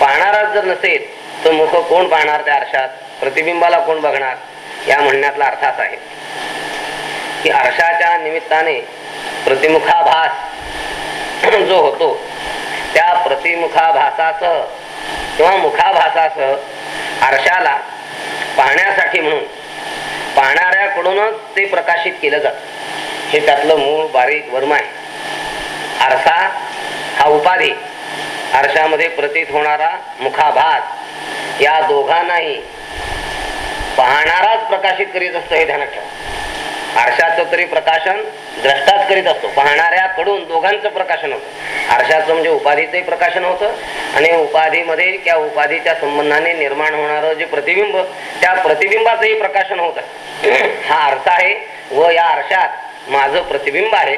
पाहणारा जर नसेल तर मुख कोण पाहणार त्या आरशात? प्रतिबिंबाला कोण बघणार? या म्हणण्यातला अर्थ असा आहे. की आरशाच्या निमित्ताने प्रतिमुखाभास जो होतो त्या प्रतिमुखाभासासह किंवा मुखाभासासह आरशाला पाहण्यासाठी म्हणून पाहणाऱ्याकडूनच ते प्रकाशित केलं जात. हे त्यातलं मूळ बारीक वर्म आहे. आरसा हा उपाधी आरशामध्ये प्रतीत होणारा मुखाभास या दोघांनाही पाहणाराच प्रकाशित करीत असतो हे ध्यानात ठेवा. आरशाचं तरी प्रकाशन द्रष्टाच करीत असतो. पाहणाऱ्याकडून दोघांचं प्रकाशन होतं. आरशाचं म्हणजे उपाधीचंही प्रकाशन होतं आणि उपाधीमध्ये त्या उपाधीच्या संबंधाने निर्माण होणारं जे प्रतिबिंब त्या प्रतिबिंबाचंही प्रकाशन होत हा अर्थ आहे व या आरशात माझं प्रतिबिंब आहे.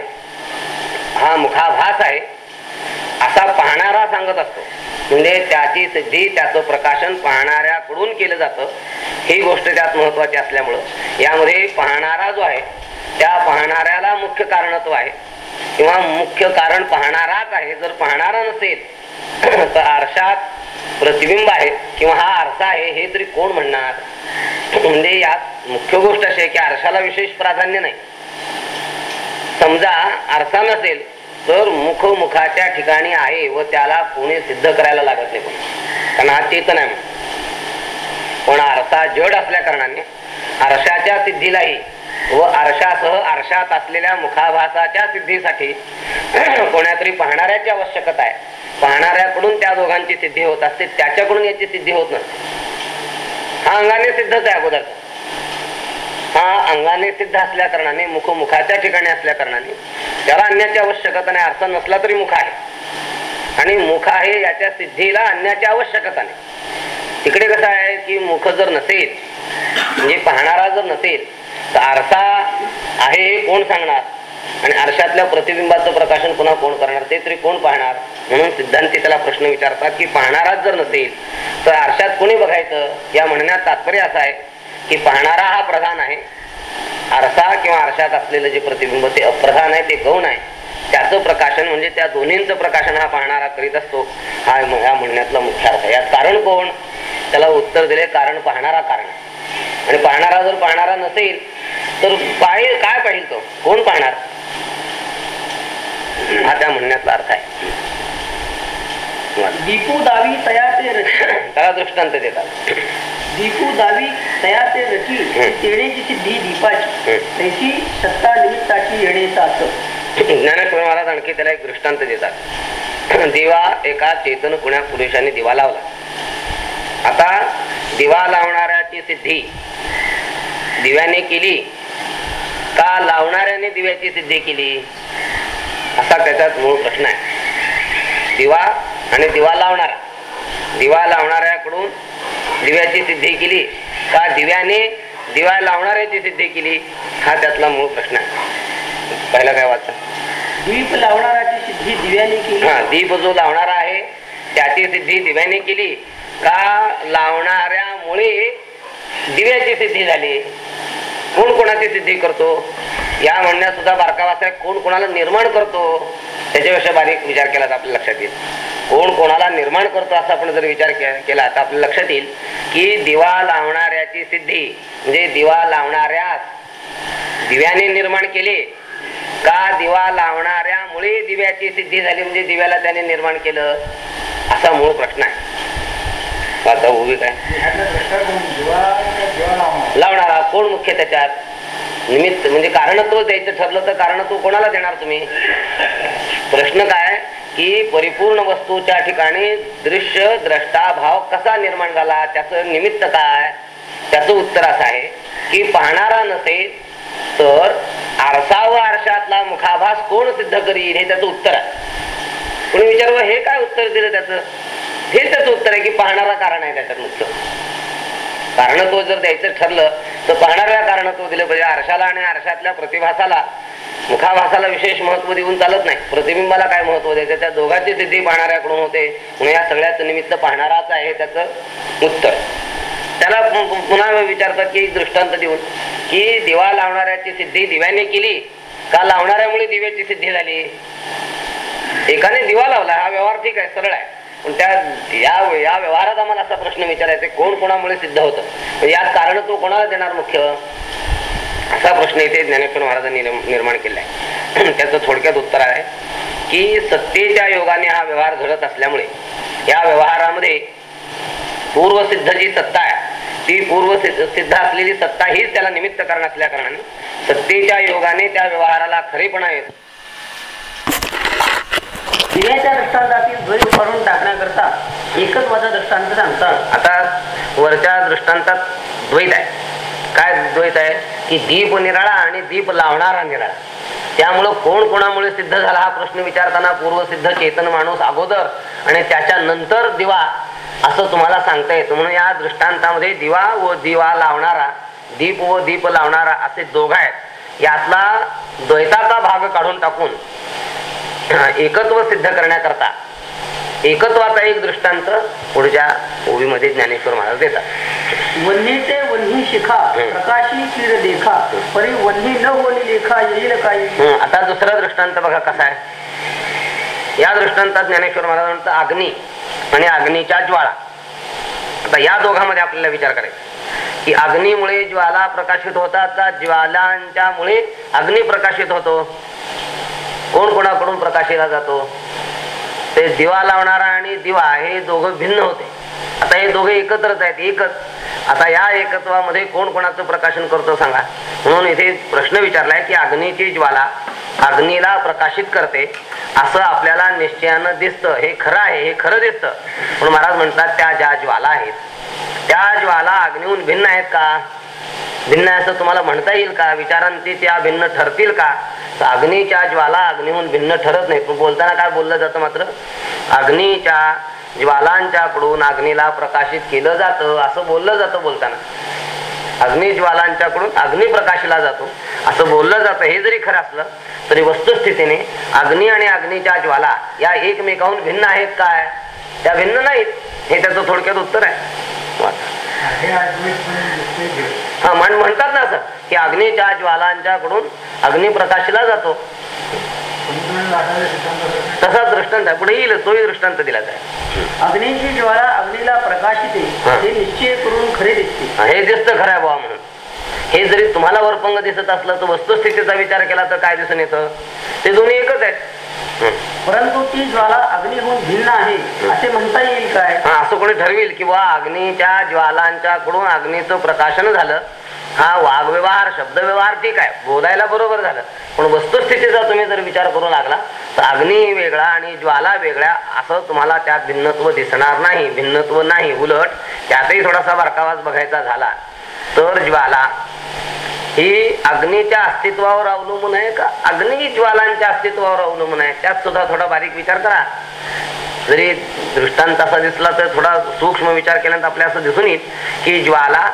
हा मुखाभास आहे. असा पाहणारा सांगत असतो. म्हणजे त्याची सिद्धी त्याचं प्रकाशन पाहणाऱ्याकडून केलं जातं. ही गोष्ट त्यात महत्वाची असल्यामुळं. यामध्ये पाहणारा जो आहे त्या पाहणाऱ्याला मुख्य कारणत्व आहे. किंवा मुख्य कारण पाहणाराच आहे. जर पाहणारा नसेल तर आरशात प्रतिबिंब आहे. किंवा हा आरसा आहे हे तरी कोण म्हणणार? म्हणजे यात मुख्य गोष्ट अशी आहे की आरशाला विशेष प्राधान्य नाही. समजा आरसा नसेल तर मुख मुखाच्या ठिकाणी आहे व त्याला कोणी सिद्ध करायला लागत नाही कोणी. कारण हा चेतन आहे पण आरसा जड असल्या कारणाने आरशाच्या सिद्धीलाही व आरशासह आरशात असलेल्या मुखाभासाच्या सिद्धीसाठी कोणातरी पाहणाऱ्याची आवश्यकता आहे. पाहणाऱ्याकडून त्या दोघांची सिद्धी होत असते त्याच्याकडून याची सिद्धी होत नसते. हा अंगाने सिद्धच आहे अगोदरचा हा अंगाने सिद्ध असल्या कारणाने मुख मुखाच्या ठिकाणी असल्या कारणाने त्याला अन्याची आवश्यकता नाही. अर्थ नसला तरी मुख आहे. आणि मुख आहे याच्या सिद्धीला अन्याची आवश्यकता नाही. तिकडे कसं आहे की मुख जर नसेल म्हणजे पाहणारा जर नसेल तर आरसा आहे हे कोण सांगणार? आणि आरशातल्या प्रतिबिंबाचं प्रकाशन पुन्हा कोण करणार? ते तरी कोण पाहणार? म्हणून सिद्धांती त्याला प्रश्न विचारतात की पाहणाराच जर नसेल तर आरशात कोणी बघायचं? या म्हणण्यात तात्पर्य असं आहे. की पाहणारा हा प्रधान आहे. आरसा किंवा आरशात असलेलं जे प्रतिबिंब ते अप्रधान आहे ते गौण आहे. त्याचं प्रकाशन म्हणजे त्या दोन्हींचं प्रकाशन हा पाहणारा करीत असतो. हा या म्हणण्यातला मुख्य अर्थ आहे. यात कारण कोण? त्याला उत्तर दिले कारण पाहणारा कारण आणि पाहणारा जर पाहणारा नसेल तर पाहिजे काय पाहिजे तो? कोण पाहणार? हा त्या म्हणण्यातला अर्थ आहे. दीपू दावी तयाचे रची त्याला दृष्टांत देतात. दीपू दावी तयाचे रची हम्म. तेडेची सिद्धी दीपाची. तैशी सत्ता निमित्ताची येणे साच ज्ञानेश्वर महाराज आणखी त्याला एक दृष्टांत देतात. दिवा एका चेतन कुण्या पुरुषाने दिवा लावला. आता दिवा लावणाऱ्याची सिद्धी दिव्याने केली. का लावणाऱ्याने दिव्याची सिद्धी केली? असा त्याच्यात मूळ प्रश्न आहे. दिवा आणि दिवा लावणारा. दिवा लावणाऱ्याकडून दिव्याची सिद्धी केली. का दिव्याने दिवा लावणाऱ्याची सिद्धी केली? हा त्यातला मूळ प्रश्न आहे. पहिला काय वाचा? दीप लावणाराची सिद्धी दिव्याने केली? हा दीप जो लावणारा आहे त्याची सिद्धी दिव्याने केली. का लावणाऱ्यामुळे दिव्याची सिद्धी झाली? कोण कोणाची सिद्धी करतो? या म्हणण्यात सुद्धा बारका वाचा कोण कोणाला निर्माण करतो त्याच्यापेक्षा बारीक विचार केला तर आपल्या लक्षात येईल. कोण कोणाला निर्माण करतो असा आपण जर विचार केला तर आपल्या लक्षात येईल की दिवा लावणाऱ्याची सिद्धी म्हणजे दिवा लावणाऱ्यास दिव्याने निर्माण केले का दिवा लावणाऱ्यामुळे दिव्याची सिद्धी झाली म्हणजे दिव्याला त्याने निर्माण केलं असा मूळ प्रश्न आहे. आता उभी काय? लावणारा कोण मुख्य त्याच्यात? निमित्त म्हणजे कारणत्व द्यायचं ठरलं तर कारणत्व कोणाला देणार तुम्ही? प्रश्न काय की परिपूर्ण वस्तूच्या ठिकाणी दृश्य द्रष्टा भाव कसा निर्माण झाला? त्याचं निमित्त काय त्याचं उत्तर असं आहे की पाहणारा नसेल तर आरसा व आरशातला मुखाभास कोण सिद्ध करील हे त्याचं उत्तर आहे. कोणी विचारव हे काय उत्तर दिलं त्याचं? हे त्याचं उत्तर आहे की पाहणारा कारण आहे त्याच्यात कारण कारणत्व जर द्यायचं ठरलं तर पाहणाऱ्या कारणत्व दिलं पाहिजे. आरशाला आणि आरशातल्या प्रतिभासाला मुखाभासाला विशेष महत्त्व देऊन चालत नाही. प्रतिबिंबाला काय महत्त्व द्यायचं? त्या दोघांची सिद्धी पाहणाऱ्याकडून होते. म्हणून या सगळ्याचं निमित्त पाहणाराच आहे त्याचं उत्तर. त्याला पुन्हा विचारतात की दृष्टांत देऊन की दिवा लावणाऱ्याची सिद्धी दिव्याने केली? का लावणाऱ्यामुळे दिव्याची सिद्धी झाली? एकाने दिवा लावला. हा व्यवहार ठीक आहे सरळ आहे. पण त्या या या व्यवहारात आम्हाला असा प्रश्न विचारायचा कोण कोणामुळे सिद्ध होतं? म्हणजे यात कारण तो कोणाला देणार मुख्य? असा प्रश्न इथे ज्ञानेश्वर महाराजांनी निर्माण केला आहे त्याचं थोडक्यात उत्तर आहे की सत्तेच्या योगाने हा व्यवहार घडत असल्यामुळे या व्यवहारामध्ये पूर्वसिद्ध जी सत्ता आहे ती पूर्व सिद्ध असलेली सत्ता हीच त्याला निमित्त कारण असल्या कारणाने सत्तेच्या योगाने त्या व्यवहाराला खरेपणा येतो. दिव्याच्या दृष्टांतातील द्वैत काढून टाकण्याकरता एकच माझा दृष्टांत सांगतात आता वरच्या दृष्टांतात द्वैत आहे. काय द्वैत आहे? की दीप निराळा आणि दीप लावणारा निराळा. त्यामुळं कोण कोणामुळे सिद्ध झाला हा प्रश्न विचारताना पूर्वसिद्ध चेतन माणूस अगोदर आणि त्याच्या नंतर दिवा असं तुम्हाला सांगता येतं. म्हणून या दृष्टांतामध्ये दिवा व दिवा लावणारा दीप व दीप लावणारा असे दोघ आहेत. यातला द्वैताचा भाग काढून टाकून एकत्व सिद्ध करण्याकरता. एकत्वाचा एक दृष्टांत पुढच्या ओवीमध्ये ज्ञानेश्वर महाराज देतात. वन्हीचे वन्ही शिखा. प्रकाशी चिर देखा परी वन्ही न होली लेखा येईल काही आता दुसरा दृष्टांत बघा कसा आहे. या दृष्टांतात ज्ञानेश्वर महाराज म्हणतात अग्नी आणि अग्नीच्या ज्वाळा. आता या दोघांमध्ये आपल्याला विचार करायचा की अग्नीमुळे ज्वाला प्रकाशित होतात का ज्वालांच्यामुळे अग्नी प्रकाशित होतो. कोण कोणाकडून प्रकाशिला जातो? ते दिवा लावणारा आणि दिवा हे दोघं भिन्न होते. आता हे दोघे एकत्रच आहेत एकच. आता या एकत्वामध्ये कोण कोणाचं प्रकाशन करतो सांगा. म्हणून इथे प्रश्न विचारलाय की अग्नीची ज्वाला अग्नीला प्रकाशित करते. असं आपल्याला निश्चयानं दिसतं. हे खरं आहे हे खरं दिसतं. पण महाराज म्हणतात त्या ज्या ज्वाला आहेत त्या ज्वाला अग्नीहून भिन्न आहेत का? भिन्न आहे असं तुम्हाला म्हणता येईल का? विचारांची त्या भिन्न ठरतील का? तर अग्नीच्या ज्वाला अग्नीहून भिन्न ठरत नाही. पण बोलताना काय बोललं जातं मात्र? अग्नीच्या ज्वालांच्याकडून अग्नीला प्रकाशित केलं जातं. असं बोललं जातं बोलताना. अग्नी ज्वालांच्याकडून अग्नी जातो. असं बोललं जातं. हे जरी खरं असलं तरी वस्तुस्थितीने अग्नी आणि अग्नीच्या ज्वाला या एकमेकाहून भिन्न आहेत काय? त्या भिन्न नाहीत. हे त्याचं थोडक्यात उत्तर आहे. हा म्हण म्हणतात ना असं की अग्नीच्या ज्वालांच्याकडून अग्नी प्रकाशला जातो. तसा दृष्टांत आहे पुढे येईल तोही दृष्टांत दिला जाईल अग्नीची ज्वाला अग्नीला प्रकाशिते हा. निश्चय करून खरे दिसते. हे दिसतं खरं आहे बुवा म्हणून. हे जरी तुम्हाला वरपंग दिसत असलं तर वस्तुस्थितीचा विचार केला तर काय दिसून येतं? ते दोन्ही एकच आहेत. परंतु ती ज्वाला अग्नीहून भिन्न आहे असे म्हणता येईल काय? हा असं कोणी ठरवेल की बुवा अग्नीच्या ज्वालांच्याकडून अग्नीचं प्रकाशन झालं. हा वागव्यवहार शब्दव्यवहार ठीक आहे बोलायला बरोबर झालं. पण वस्तुस्थितीचा तुम्ही जर विचार करू लागला तर अग्नी वेगळा आणि ज्वाला वेगळ्या असं तुम्हाला त्यात भिन्नत्व दिसणार नाही. भिन्नत्व नाही उलट त्यातही थोडासा बारकावाच बघायचा झाला. तर ज्वाला ही अग्नीच्या अस्तित्वावर अवलंबून आहे का? अग्नी ज्वालांच्या अस्तित्वावर अवलंबून आहे. त्यात सुद्धा थोडा बारीक विचार करा. जरी दृष्टांत असा दिसला तर थोडा सूक्ष्म विचार केल्यानंतर आपल्या असं दिसून येईल की ज्वाला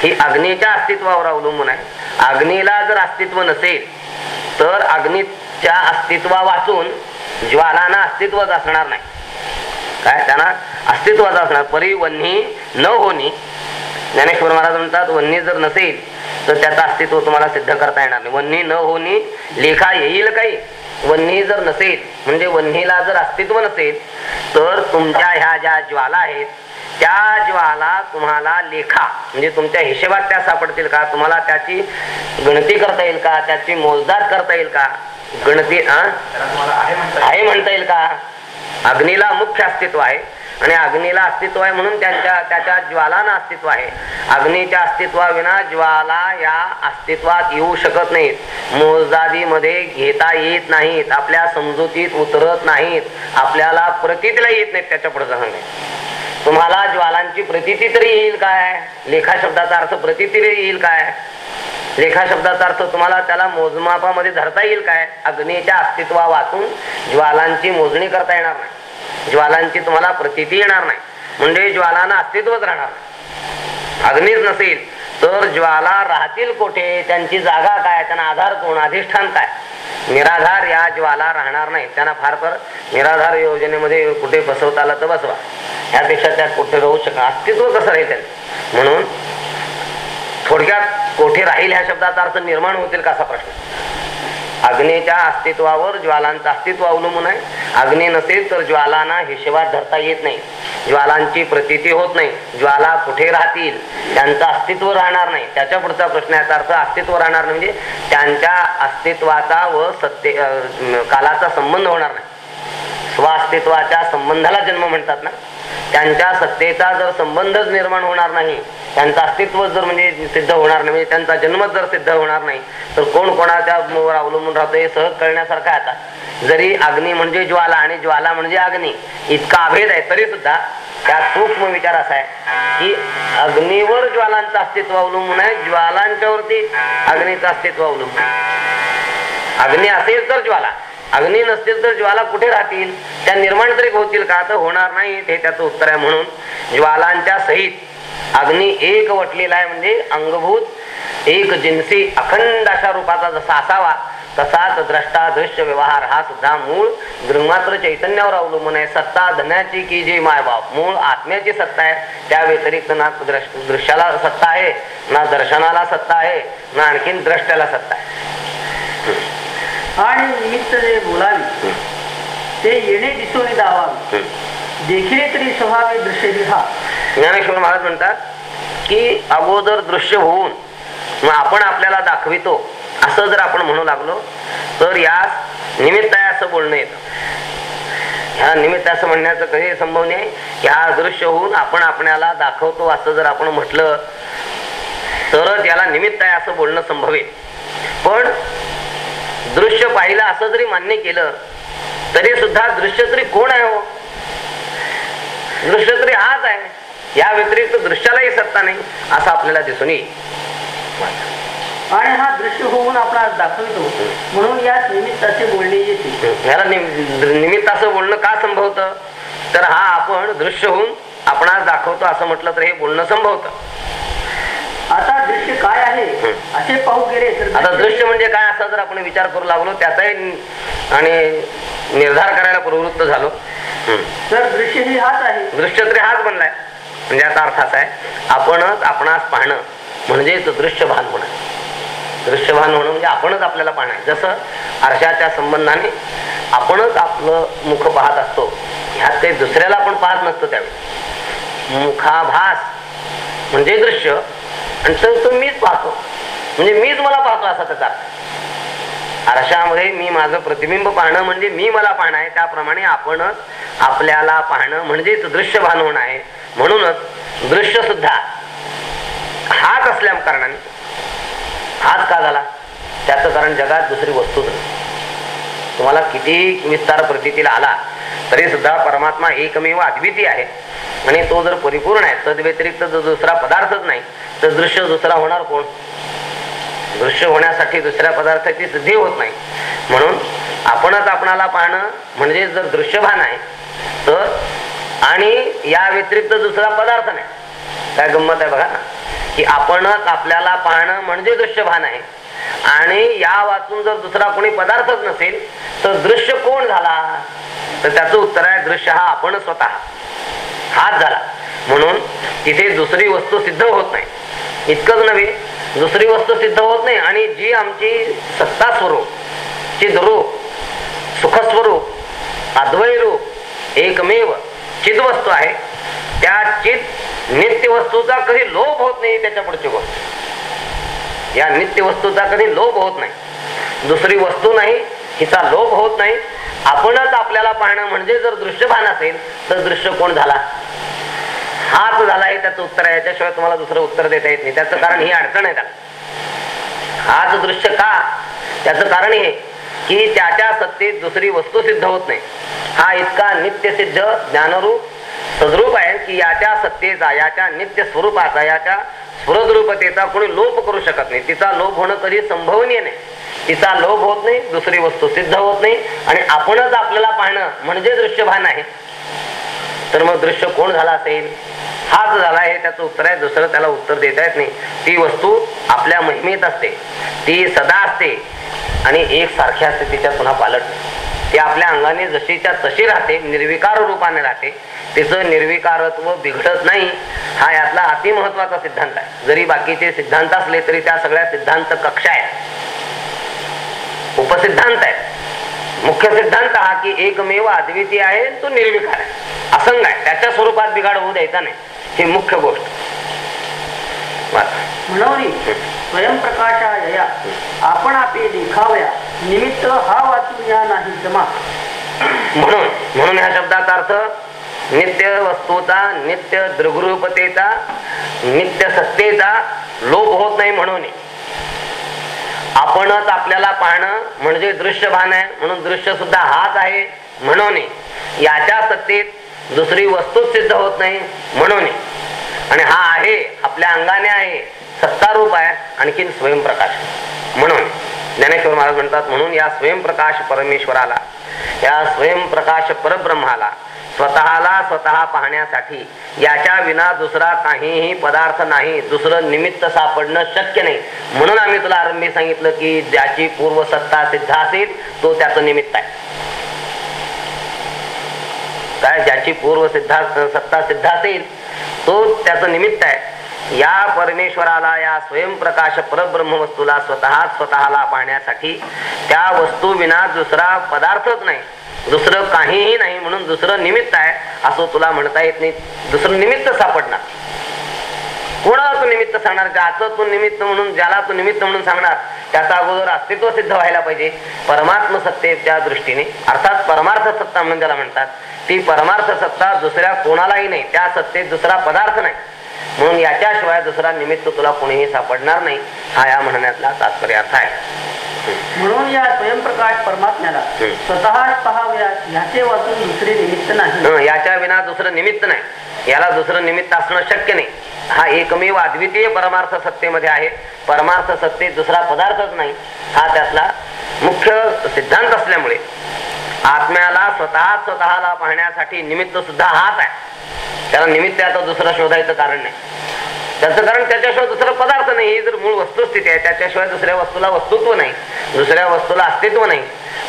ही अग्नीच्या अस्तित्वावर अवलंबून आहे. अग्नीला जर अस्तित्व नसेल तर अग्नीच्या अस्तित्वा वाचून ज्वालांना अस्तित्वच असणार नाही. काय? त्यांना अस्तित्वाचं असणार. परिवन्ही न होणी ज्ञानेश्वर महाराज म्हणतात वन्ही जर नसेल तर त्याचं अस्तित्व तुम्हाला सिद्ध करता येणार नाही. वन्ही न होणी लेखा येईल काही? वन्ही जर नसेल म्हणजे वन्हीला जर अस्तित्व नसेल तर तुमच्या ह्या ज्या ज्वाला आहेत त्या ज्वाला तुम्हाला लेखा म्हणजे तुमच्या हिशेबात त्या सापडतील का? तुम्हाला त्याची गणती करता येईल का? त्याची मोजदाद करता येईल का? गणती आहे म्हणता येईल का? अग्नीला मुख्य अस्तित्व आहे. आणि अग्नीला अस्तित्व आहे म्हणून त्यांच्या त्याच्या ज्वालाना अस्तित्व आहे. अग्नीच्या अस्तित्वाविना ज्वाला या अस्तित्वात येऊ शकत नाहीत. मोजदादीमध्ये घेता येत नाहीत. आपल्या समजुतीत उतरत नाहीत. आपल्याला प्रतीतला येत नाहीत त्याच्या पुढे तुम्हाला ज्वालांची प्रतीती तरी येईल काय? लेखा शब्दाचा अर्थ प्रतिती येईल काय? लेखा शब्दाचा अर्थ तुम्हाला त्याला मोजमापामध्ये धरता येईल काय? अग्नीच्या अस्तित्वा वाचून ज्वालांची मोजणी करता येणार नाही. ज्वालांची तुम्हाला प्रतीती येणार नाही. म्हणजे ज्वालांना अस्तित्वच राहणार अग्निच अग्नीच नसेल तर ज्वाला राहतील कोठे? त्यांची जागा काय? त्यांना आधार कोण? अधिष्ठान काय? निराधार या ज्वाला राहणार नाही. त्यांना फार फार निराधार योजनेमध्ये कुठे बसवता आलं तर बसवा. ह्यापेक्षा त्या कुठे राहू शकणार? अस्तित्व कसं राहील त्यांचं? म्हणून थोडक्यात कोठे राहील ह्या शब्दाचा अर्थ निर्माण होतील का असा प्रश्न? अग्नीच्या अस्तित्वावर ज्वालांचं अस्तित्व अवलंबून आहे. अग्नी नसेल तर ज्वालांना हिशेबात धरता येत नाही. ज्वालांची प्रतीती होत नाही. ज्वाला कुठे राहतील? त्यांचं अस्तित्व राहणार नाही. त्याच्या पुढचा प्रश्न याचा अर्थ अस्तित्व राहणार म्हणजे त्यांच्या अस्तित्वाचा व सत्य कालाचा संबंध होणार नाही. स्वास्तित्वाच्या संबंधाला जन्म म्हणतात ना त्यांच्या सत्तेचा जर संबंधच निर्माण होणार नाही त्यांचं अस्तित्व जर म्हणजे सिद्ध होणार नाही म्हणजे त्यांचा जन्मच जर सिद्ध होणार नाही तर कोण कोणाच्या वर अवलंबून राहतो हे सहज कळण्यासारखं आता जरी अग्नी म्हणजे ज्वाला आणि ज्वाला म्हणजे अग्नी इतका अभेद आहे तरी सुद्धा त्यात सूक्ष्म विचार असा आहे की अग्नीवर ज्वालांचं अस्तित्व अवलंबून आहे ज्वालांच्यावरती अग्नीचं अस्तित्व अवलंबून आहे. अग्नी असेल तर ज्वाला अग्नी नसतील तर ज्वाला कुठे राहतील? त्या निर्माण तरी होतील का? तर होणार नाही हे त्याचं उत्तर आहे म्हणून. ज्वालांच्या सहित अग्नी एक वटलेला आहे म्हणजे अंगभूत एक जिन्सी अखंड अशा रूपाचा जसा असावा तसाच द्रष्टा दृश्य व्यवहार हा सुद्धा मूळ गृहमात्र चैतन्यावर अवलंबून आहे. सत्ता धन्याची की जी मायबाप मूळ आत्म्याची सत्ता आहे. त्या व्यतिरिक्त ना दृश्याला सत्ता आहे ना दर्शनाला सत्ता आहे ना आणखीन द्रष्ट्याला सत्ता आहे. आणि निमित्त जे बोलावी ते येणे दिसून दावावे देखील तरी स्वभावे दृश्य दिहा ज्ञानेश्वर महाराज म्हणतात की अगोदर दृश्य होऊन मग आपण आपल्याला दाखवितो. असं जर आपण म्हणू लागलो तर यास निमित्त आहे असं बोलणं येतं. ह्या निमित्त असं म्हणण्याचं कधी संभव नाही. की हा दृश्य होऊन आपण आपल्याला दाखवतो असं जर आपण म्हटलं तरच याला निमित्त आहे असं बोलणं संभवेल पण दृश्य पाहिलं असं जरी मान्य केलं तरी सुद्धा दृश्य तरी कोण आहे हो? दृश्य तरी हाच आहे. या व्यतिरिक्त दृश्यालाही सत्ता नाही असं आपल्याला दिसून येईल. आणि हा दृश्य होऊन आपणास दाखवितो. म्हणून याच निमित्ताचे बोलणे येते. याला निम- निमित्त असं बोलणं का संभवतं? तर हा आपण दृश्य होऊन आपणास दाखवतो असं म्हटलं तर हे बोलणं संभवतं. आता दृश्य काय आहे? असे पाहू गेले तर आता दृश्य म्हणजे काय असा जर आपण विचार करू लागलो त्याचाही आणि निर्धार करायला प्रवृत्त झालो. तर दृश्य ही हाच आहे. दृश्य तरी हाच बनलाय. म्हणजे याचा अर्थ असा आहे आपणच आपणास पाहणं म्हणजेच दृश्यभान होणं. दृश्यभान होणं म्हणजे आपणच आपल्याला पाहणं. जसं आरशाच्या संबंधाने आपणच आपलं मुख पाहत असतो ह्यात काही दुसऱ्याला आपण पाहत नसतो त्यावेळी. मुखाभास म्हणजे दृश्य. आणि तो मीच पाहतो. म्हणजे मीच मला पाहतो असा त्याचा आरशामध्ये मी माझं प्रतिबिंब पाहणं म्हणजे मी मला पाहणं आहे. त्याप्रमाणे आपणच आपल्याला पाहणं म्हणजेच दृश्य भान होणं आहे. म्हणूनच दृश्य सुद्धा हाच असल्या कारणाने हाच का झाला? त्याचं कारण जगात दुसरी वस्तू नाही. तुम्हाला किती विस्तार प्रतीला आला तरी सुद्धा परमात्मा एकमेव अद्वितीय आहे. आणि तो जर परिपूर्ण आहे तद व्यतिरिक्त जर दुसरा पदार्थच नाही तर दृश्य दुसरा होणार कोण? दृश्य होण्यासाठी दुसऱ्या पदार्थाची सिद्धी होत नाही. म्हणून आपणच आपणाला पाहणं म्हणजे जर दृश्यभान आहे तर आणि या व्यतिरिक्त दुसरा पदार्थ नाही. काय गंमत आहे बघा ना की आपणच आपल्याला पाहणं म्हणजे दृश्यभान आहे. आणि या वाचून जर दुसरा कोणी पदार्थच नसेल तर दृश्य कोण झाला? तर त्याचं उत्तर आहे दृश्य हा आपण स्वतः. हाच झाला. म्हणून तिथे दुसरी वस्तू सिद्ध होत नाही. इतकंच नव्हे दुसरी वस्तू सिद्ध होत नाही. आणि जी आमची सत्ता स्वरूप चिद्रूप सुखस्वरूप अद्वय रूप एकमेव चिदवस्तू आहे त्या चित नित्य वस्तूचा कधी लोभ होत नाही त्याच्या पुढची गोष्ट. या नित्य वस्तूचा कधी लोभ होत नाही. दुसरी वस्तू नाही हिचा लोभ होत नाही. आपणच आपल्याला पाहणं म्हणजे जर दृश्यभान असेल तर दृश्य कोण झाला? हाच झाला आहे त्याचं उत्तर आहे. याच्याशिवाय तुम्हाला दुसरं उत्तर देता येत नाही. त्याचं कारण ही अडचण आहे त्याला. हाच दृश्य का? त्याचं कारण हे की त्याच्या सत्तेत दुसरी वस्तू सिद्ध होत नाही हा इतका नित्य सिद्ध ज्ञानरूप सद्रूप आहे की याच्या सत्तेचा याच्या नित्य स्वरूपाचा याच्या स्फुरद्रूपतेचा कोणी लोप करू शकत नाही. तिचा लोभ होणं कधी संभवनीय नाही. तिचा लोभ होत नाही दुसरी वस्तू सिद्ध होत नाही. आणि आपणच आपल्याला पाहणं म्हणजे दृश्यभान आहे. तर मग दृश्य कोण झाला असेल? हाच झाला आहे त्याचं उत्तर आहे. दुसरं त्याला उत्तर देता येत नाही. ती वस्तू आपल्या महिमेत असते. ती सदा असते. आणि एक सारखी असते तिच्या पुन्हा पालट. ती आपल्या अंगाने जशीच्या तशी राहते निर्विकार रूपाने राहते. तिचं निर्विकारत्व बिघडत नाही. हा यातला अतिमहत्वाचा सिद्धांत आहे. जरी बाकीचे सिद्धांत असले तरी त्या सगळ्या सिद्धांत कक्षा आहेत. उपसिद्धांत आहे मुख्य सिद्धांत हा की एकमेव अद्वितीय आहे तो निर्विकार आहे. असंग आहे. त्याच्या स्वरूपात बिघाड होऊ द्यायचा नाही. ही मुख्य गोष्ट. म्हणून आपण देखाव्या निमित्त हा वाचून या नाही जमा. म्हणून म्हणून ह्या शब्दाचा अर्थ नित्य वस्तूचा नित्य दृगरूपतेचा नित्य सत्तेचा लोप होत नाही म्हणून. आपणच आपल्याला पाहणं म्हणजे दृश्य भान आहे. म्हणून दृश्य सुद्धा हाच आहे म्हणून याच्या सत्तेत दुसरी वस्तू सिद्ध होत नाही म्हणून आणि हा आहे आपल्या अंगाने आहे सत्तारूप आहे आणखीन स्वयंप्रकाश. म्हणून ज्ञानेश्वर महाराज म्हणतात म्हणून या स्वयंप्रकाश परमेश्वराला या स्वयंप्रकाश परब्रह्माला स्वतःला स्वतः पाहण्यासाठी. याच्या विना दुसरा काहीही पदार्थ नाही. दुसरं निमित्त सापडणं शक्य नाही. म्हणून आम्ही तुला आरंभी सांगितलं की ज्याची पूर्व सत्ता सिद्ध असेल तो त्याचं निमित्त आहे. काय? ज्याची पूर्व सिद्धा सत्ता सिद्ध असेल तो त्याचं निमित्त आहे. या परमेश्वराला या स्वयंप्रकाश परब्रह्म वस्तूला स्वतः स्वतःला पाहण्यासाठी त्या वस्तू विना दुसरा पदार्थच नाही. दुसरं काहीही नाही म्हणून दुसरं निमित्त आहे असं तुला म्हणता येत नाही. दुसरं निमित्त सापडणार. कोणाला तू निमित्त सांगणार? ज्याचं तू निमित्त म्हणून ज्याला तू निमित्त म्हणून सांगणार त्याचा अगोदर अस्तित्व सिद्ध व्हायला पाहिजे. परमात्म सत्तेच्या दृष्टीने अर्थात परमार्थ सत्ता म्हणून ज्याला म्हणतात ती परमार्थ सत्ता दुसऱ्या कोणालाही नाही. त्या सत्तेत दुसरा पदार्थ नाही. म्हणून याच्याशिवाय दुसरा निमित्त तुला कोणीही सापडणार नाही. हा या म्हणण्यातला तात्पर्य अर्थ आहे. म्हणून या स्वयंप्रकाश परमात्म्याला पहाव्या ह्याचे वाचून दुसरे निमित्त नाही. याच्या विना दुसरं निमित्त नाही. याला दुसरं निमित्त असणं शक्य नाही. हा एकमेव अद्वितीय परमार्थ सत्तेमध्ये आहे. परमार्थ सत्तेत दुसरा पदार्थच नाही. हा त्यातला मुख्य सिद्धांत असल्यामुळे. आत्म्याला स्वतः स्वतःला पाहण्यासाठी निमित्त सुद्धा हाच आहे. त्याला निमित्त आता दुसरं शोधायचं कारण नाही. त्याचं कारण त्याच्याशिवाय दुसरा पदार्थ नाही. ही जर मूळ वस्तुस्थिती आहे त्याच्याशिवाय दुसऱ्या वस्तूला वस्तुत्व नाही. दुसऱ्या वस्तूला अस्तित्व नाही.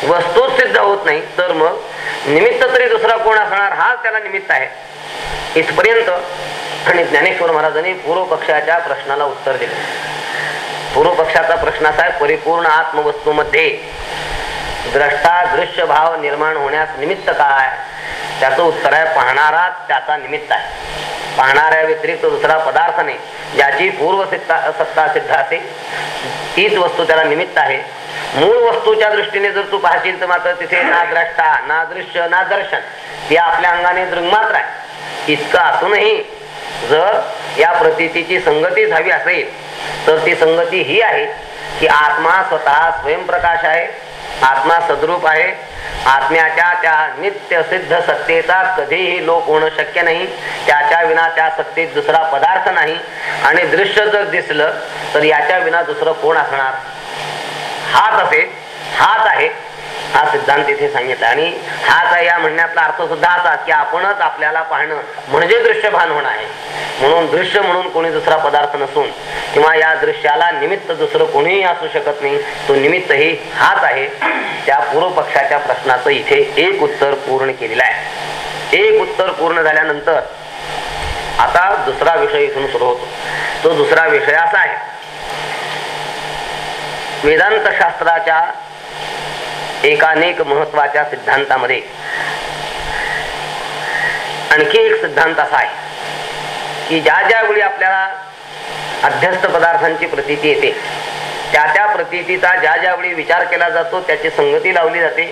वस्तू सिद्ध होत नाही. तर मग निमित्त तरी दुसरा कोण असणार? हाच त्याला निमित्त आहे. इथपर्यंत आणि ज्ञानेश्वर महाराजांनी पूर्व पक्षाच्या प्रश्नाला उत्तर दिले. पूर्व पक्षाचा प्रश्न असा आहे परिपूर्ण आत्मवस्तूमध्ये द्रष्टा दृश्य भाव निर्माण होण्यास निमित्त काय त्याचं उत्तर आहे पाहणारा त्याचा निमित्त आहे. पाहणाऱ्या व्यतिरिक्त दुसरा पदार्थ नाही. ज्याची पूर्व सत्ता सिद्ध असेल तीच वस्तू त्याला निमित्त आहे. मूळ वस्तूच्या दृष्टीने जर तू पाहशील तर मात्र तिथे ना द्रष्टा ना दृश्य ना दर्शन हे आपल्या अंगाने दृंगमात्र आहे. इतकं असूनही जर या प्रतीची संगती झावी असेल तर ती संगती ही आहे की आत्मा स्वतः स्वयंप्रकाश आहे आत्मा सद्रूप आहे आत्म्याच्या त्या नित्य सिद्ध सत्तेचा कधीही लोप होणं शक्य नाही त्याच्या विना त्या सत्तेत दुसरा पदार्थ नाही. आणि दृश्य जर दिसलं तर याच्या विना दुसरं कोण असणार? हाच असेल हाच आहे. हा सिद्धांत इथे सांगितला. आणि हाच आहे या म्हणण्यातला अर्थ सुद्धा असा की आपणच आपल्याला पाहणं म्हणजे दृश्य भान होणं आहे. म्हणून दृश्य म्हणून कोणी दुसरा पदार्थ नसून किंवा या दृश्याला निमित्त दुसरं कोणीही असू शकत नाही तो निमित्तही हाच आहे. त्या पूर्व पक्षाच्या प्रश्नाचं इथे एक उत्तर पूर्ण केलेलं आहे. एक उत्तर पूर्ण झाल्यानंतर आता दुसरा विषय इथून सुरू होतो. तो दुसरा विषय असा आहे. वेदांत शास्त्राच्या एकानेक महत्त्वाच्या सिद्धांतामध्ये. आणखी एक सिद्धांत असा आहे की ज्या ज्या वेळी आपल्याला अध्यस्त पदार्थांची प्रतीती येते त्या त्या प्रतीतीचा ज्या ज्यावेळी विचार केला जातो त्याची संगती लावली जाते.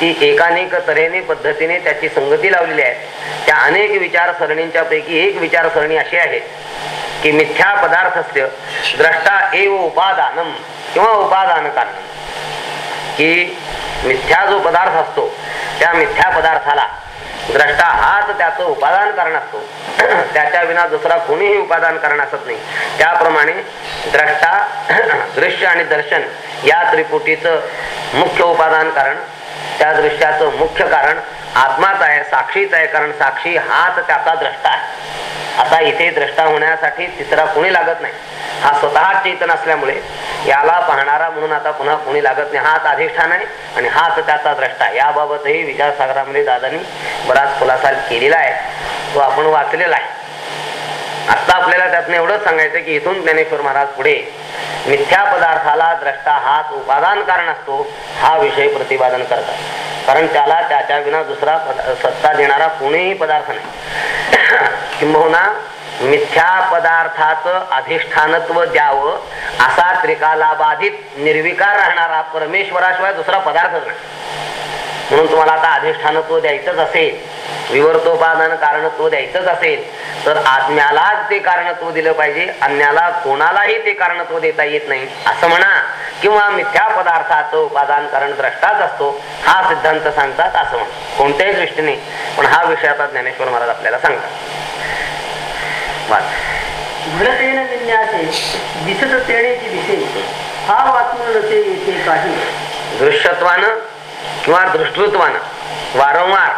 ती एकानेक तऱ्हेने पद्धतीने त्याची संगती लावलेली आहे. त्या अनेक विचारसरणींच्या पैकी एक विचारसरणी अशी आहे की मिथ्या पदार्थस्य द्रष्टा एव उपादानम किंवा उपादान कारण की मिथ्या जो पदार्थ असतो त्या मिथ्या पदार्थाला द्रष्टा हाच त्याचं उपादान कारण असतो. त्याच्या विना दुसरा कोणीही उपादान कारण असत नाही. त्याप्रमाणे द्रष्टा दृश्य आणि दर्शन या त्रिपुटीचं मुख्य उपादान कारण त्या दृश्याचं मुख्य कारण आत्माच आहे साक्षीच आहे कारण साक्षी हाच त्याचा द्रष्टा आहे. आता इथे द्रष्टा होण्यासाठी तिसरा कोणी लागत नाही. हा स्वतः चेतन असल्यामुळे याला पाहणारा म्हणून आता पुन्हा कोणी लागत नाही. हाच अधिष्ठान आहे आणि हाच त्याचा द्रष्टा याबाबतही विचारसागरामध्ये दादांनी बराच खुलासा केलेला आहे. तो आपण वाचलेला आहे. आता आपल्याला त्यातनं एवढंच सांगायचं की इथून ज्ञानेश्वर महाराज पुढे मिथ्या पदार्थाला द्रष्टा हाच उपादान कारण असतो हा विषय प्रतिपादन करतात. कारण त्याला त्याच्या विना दुसरा सत्ता देणारा कोणीही पदार्थ नाही. किंबहुना मिथ्या पदार्थाचं अधिष्ठानत्व द्यावं असा त्रिकालाबाधित निर्विकार राहणारा परमेश्वराशिवाय दुसरा पदार्थच नाही. म्हणून तुम्हाला आता अधिष्ठानत्व द्यायचंच असेल विवर्तोपादान कारणत्व द्यायचंच असेल तर आत्म्यालाच ते कारणत्व दिलं पाहिजे अन्याला कोणालाही ते कारणत्व देता येत नाही. असं म्हणा किंवा मिथ्या पदार्थाचं उपादान कारण द्रष्टाच असतो हा सिद्धांत सांगतात असं म्हणा. कोणत्याही दृष्टीने पण हा विषय आता ज्ञानेश्वर महाराज आपल्याला सांगतात. विन्यासे दिसत तेणेची दिसे हा वाचून येते काही. दृश्यत्वानं किंवा दृष्टृत्वानं वारंवार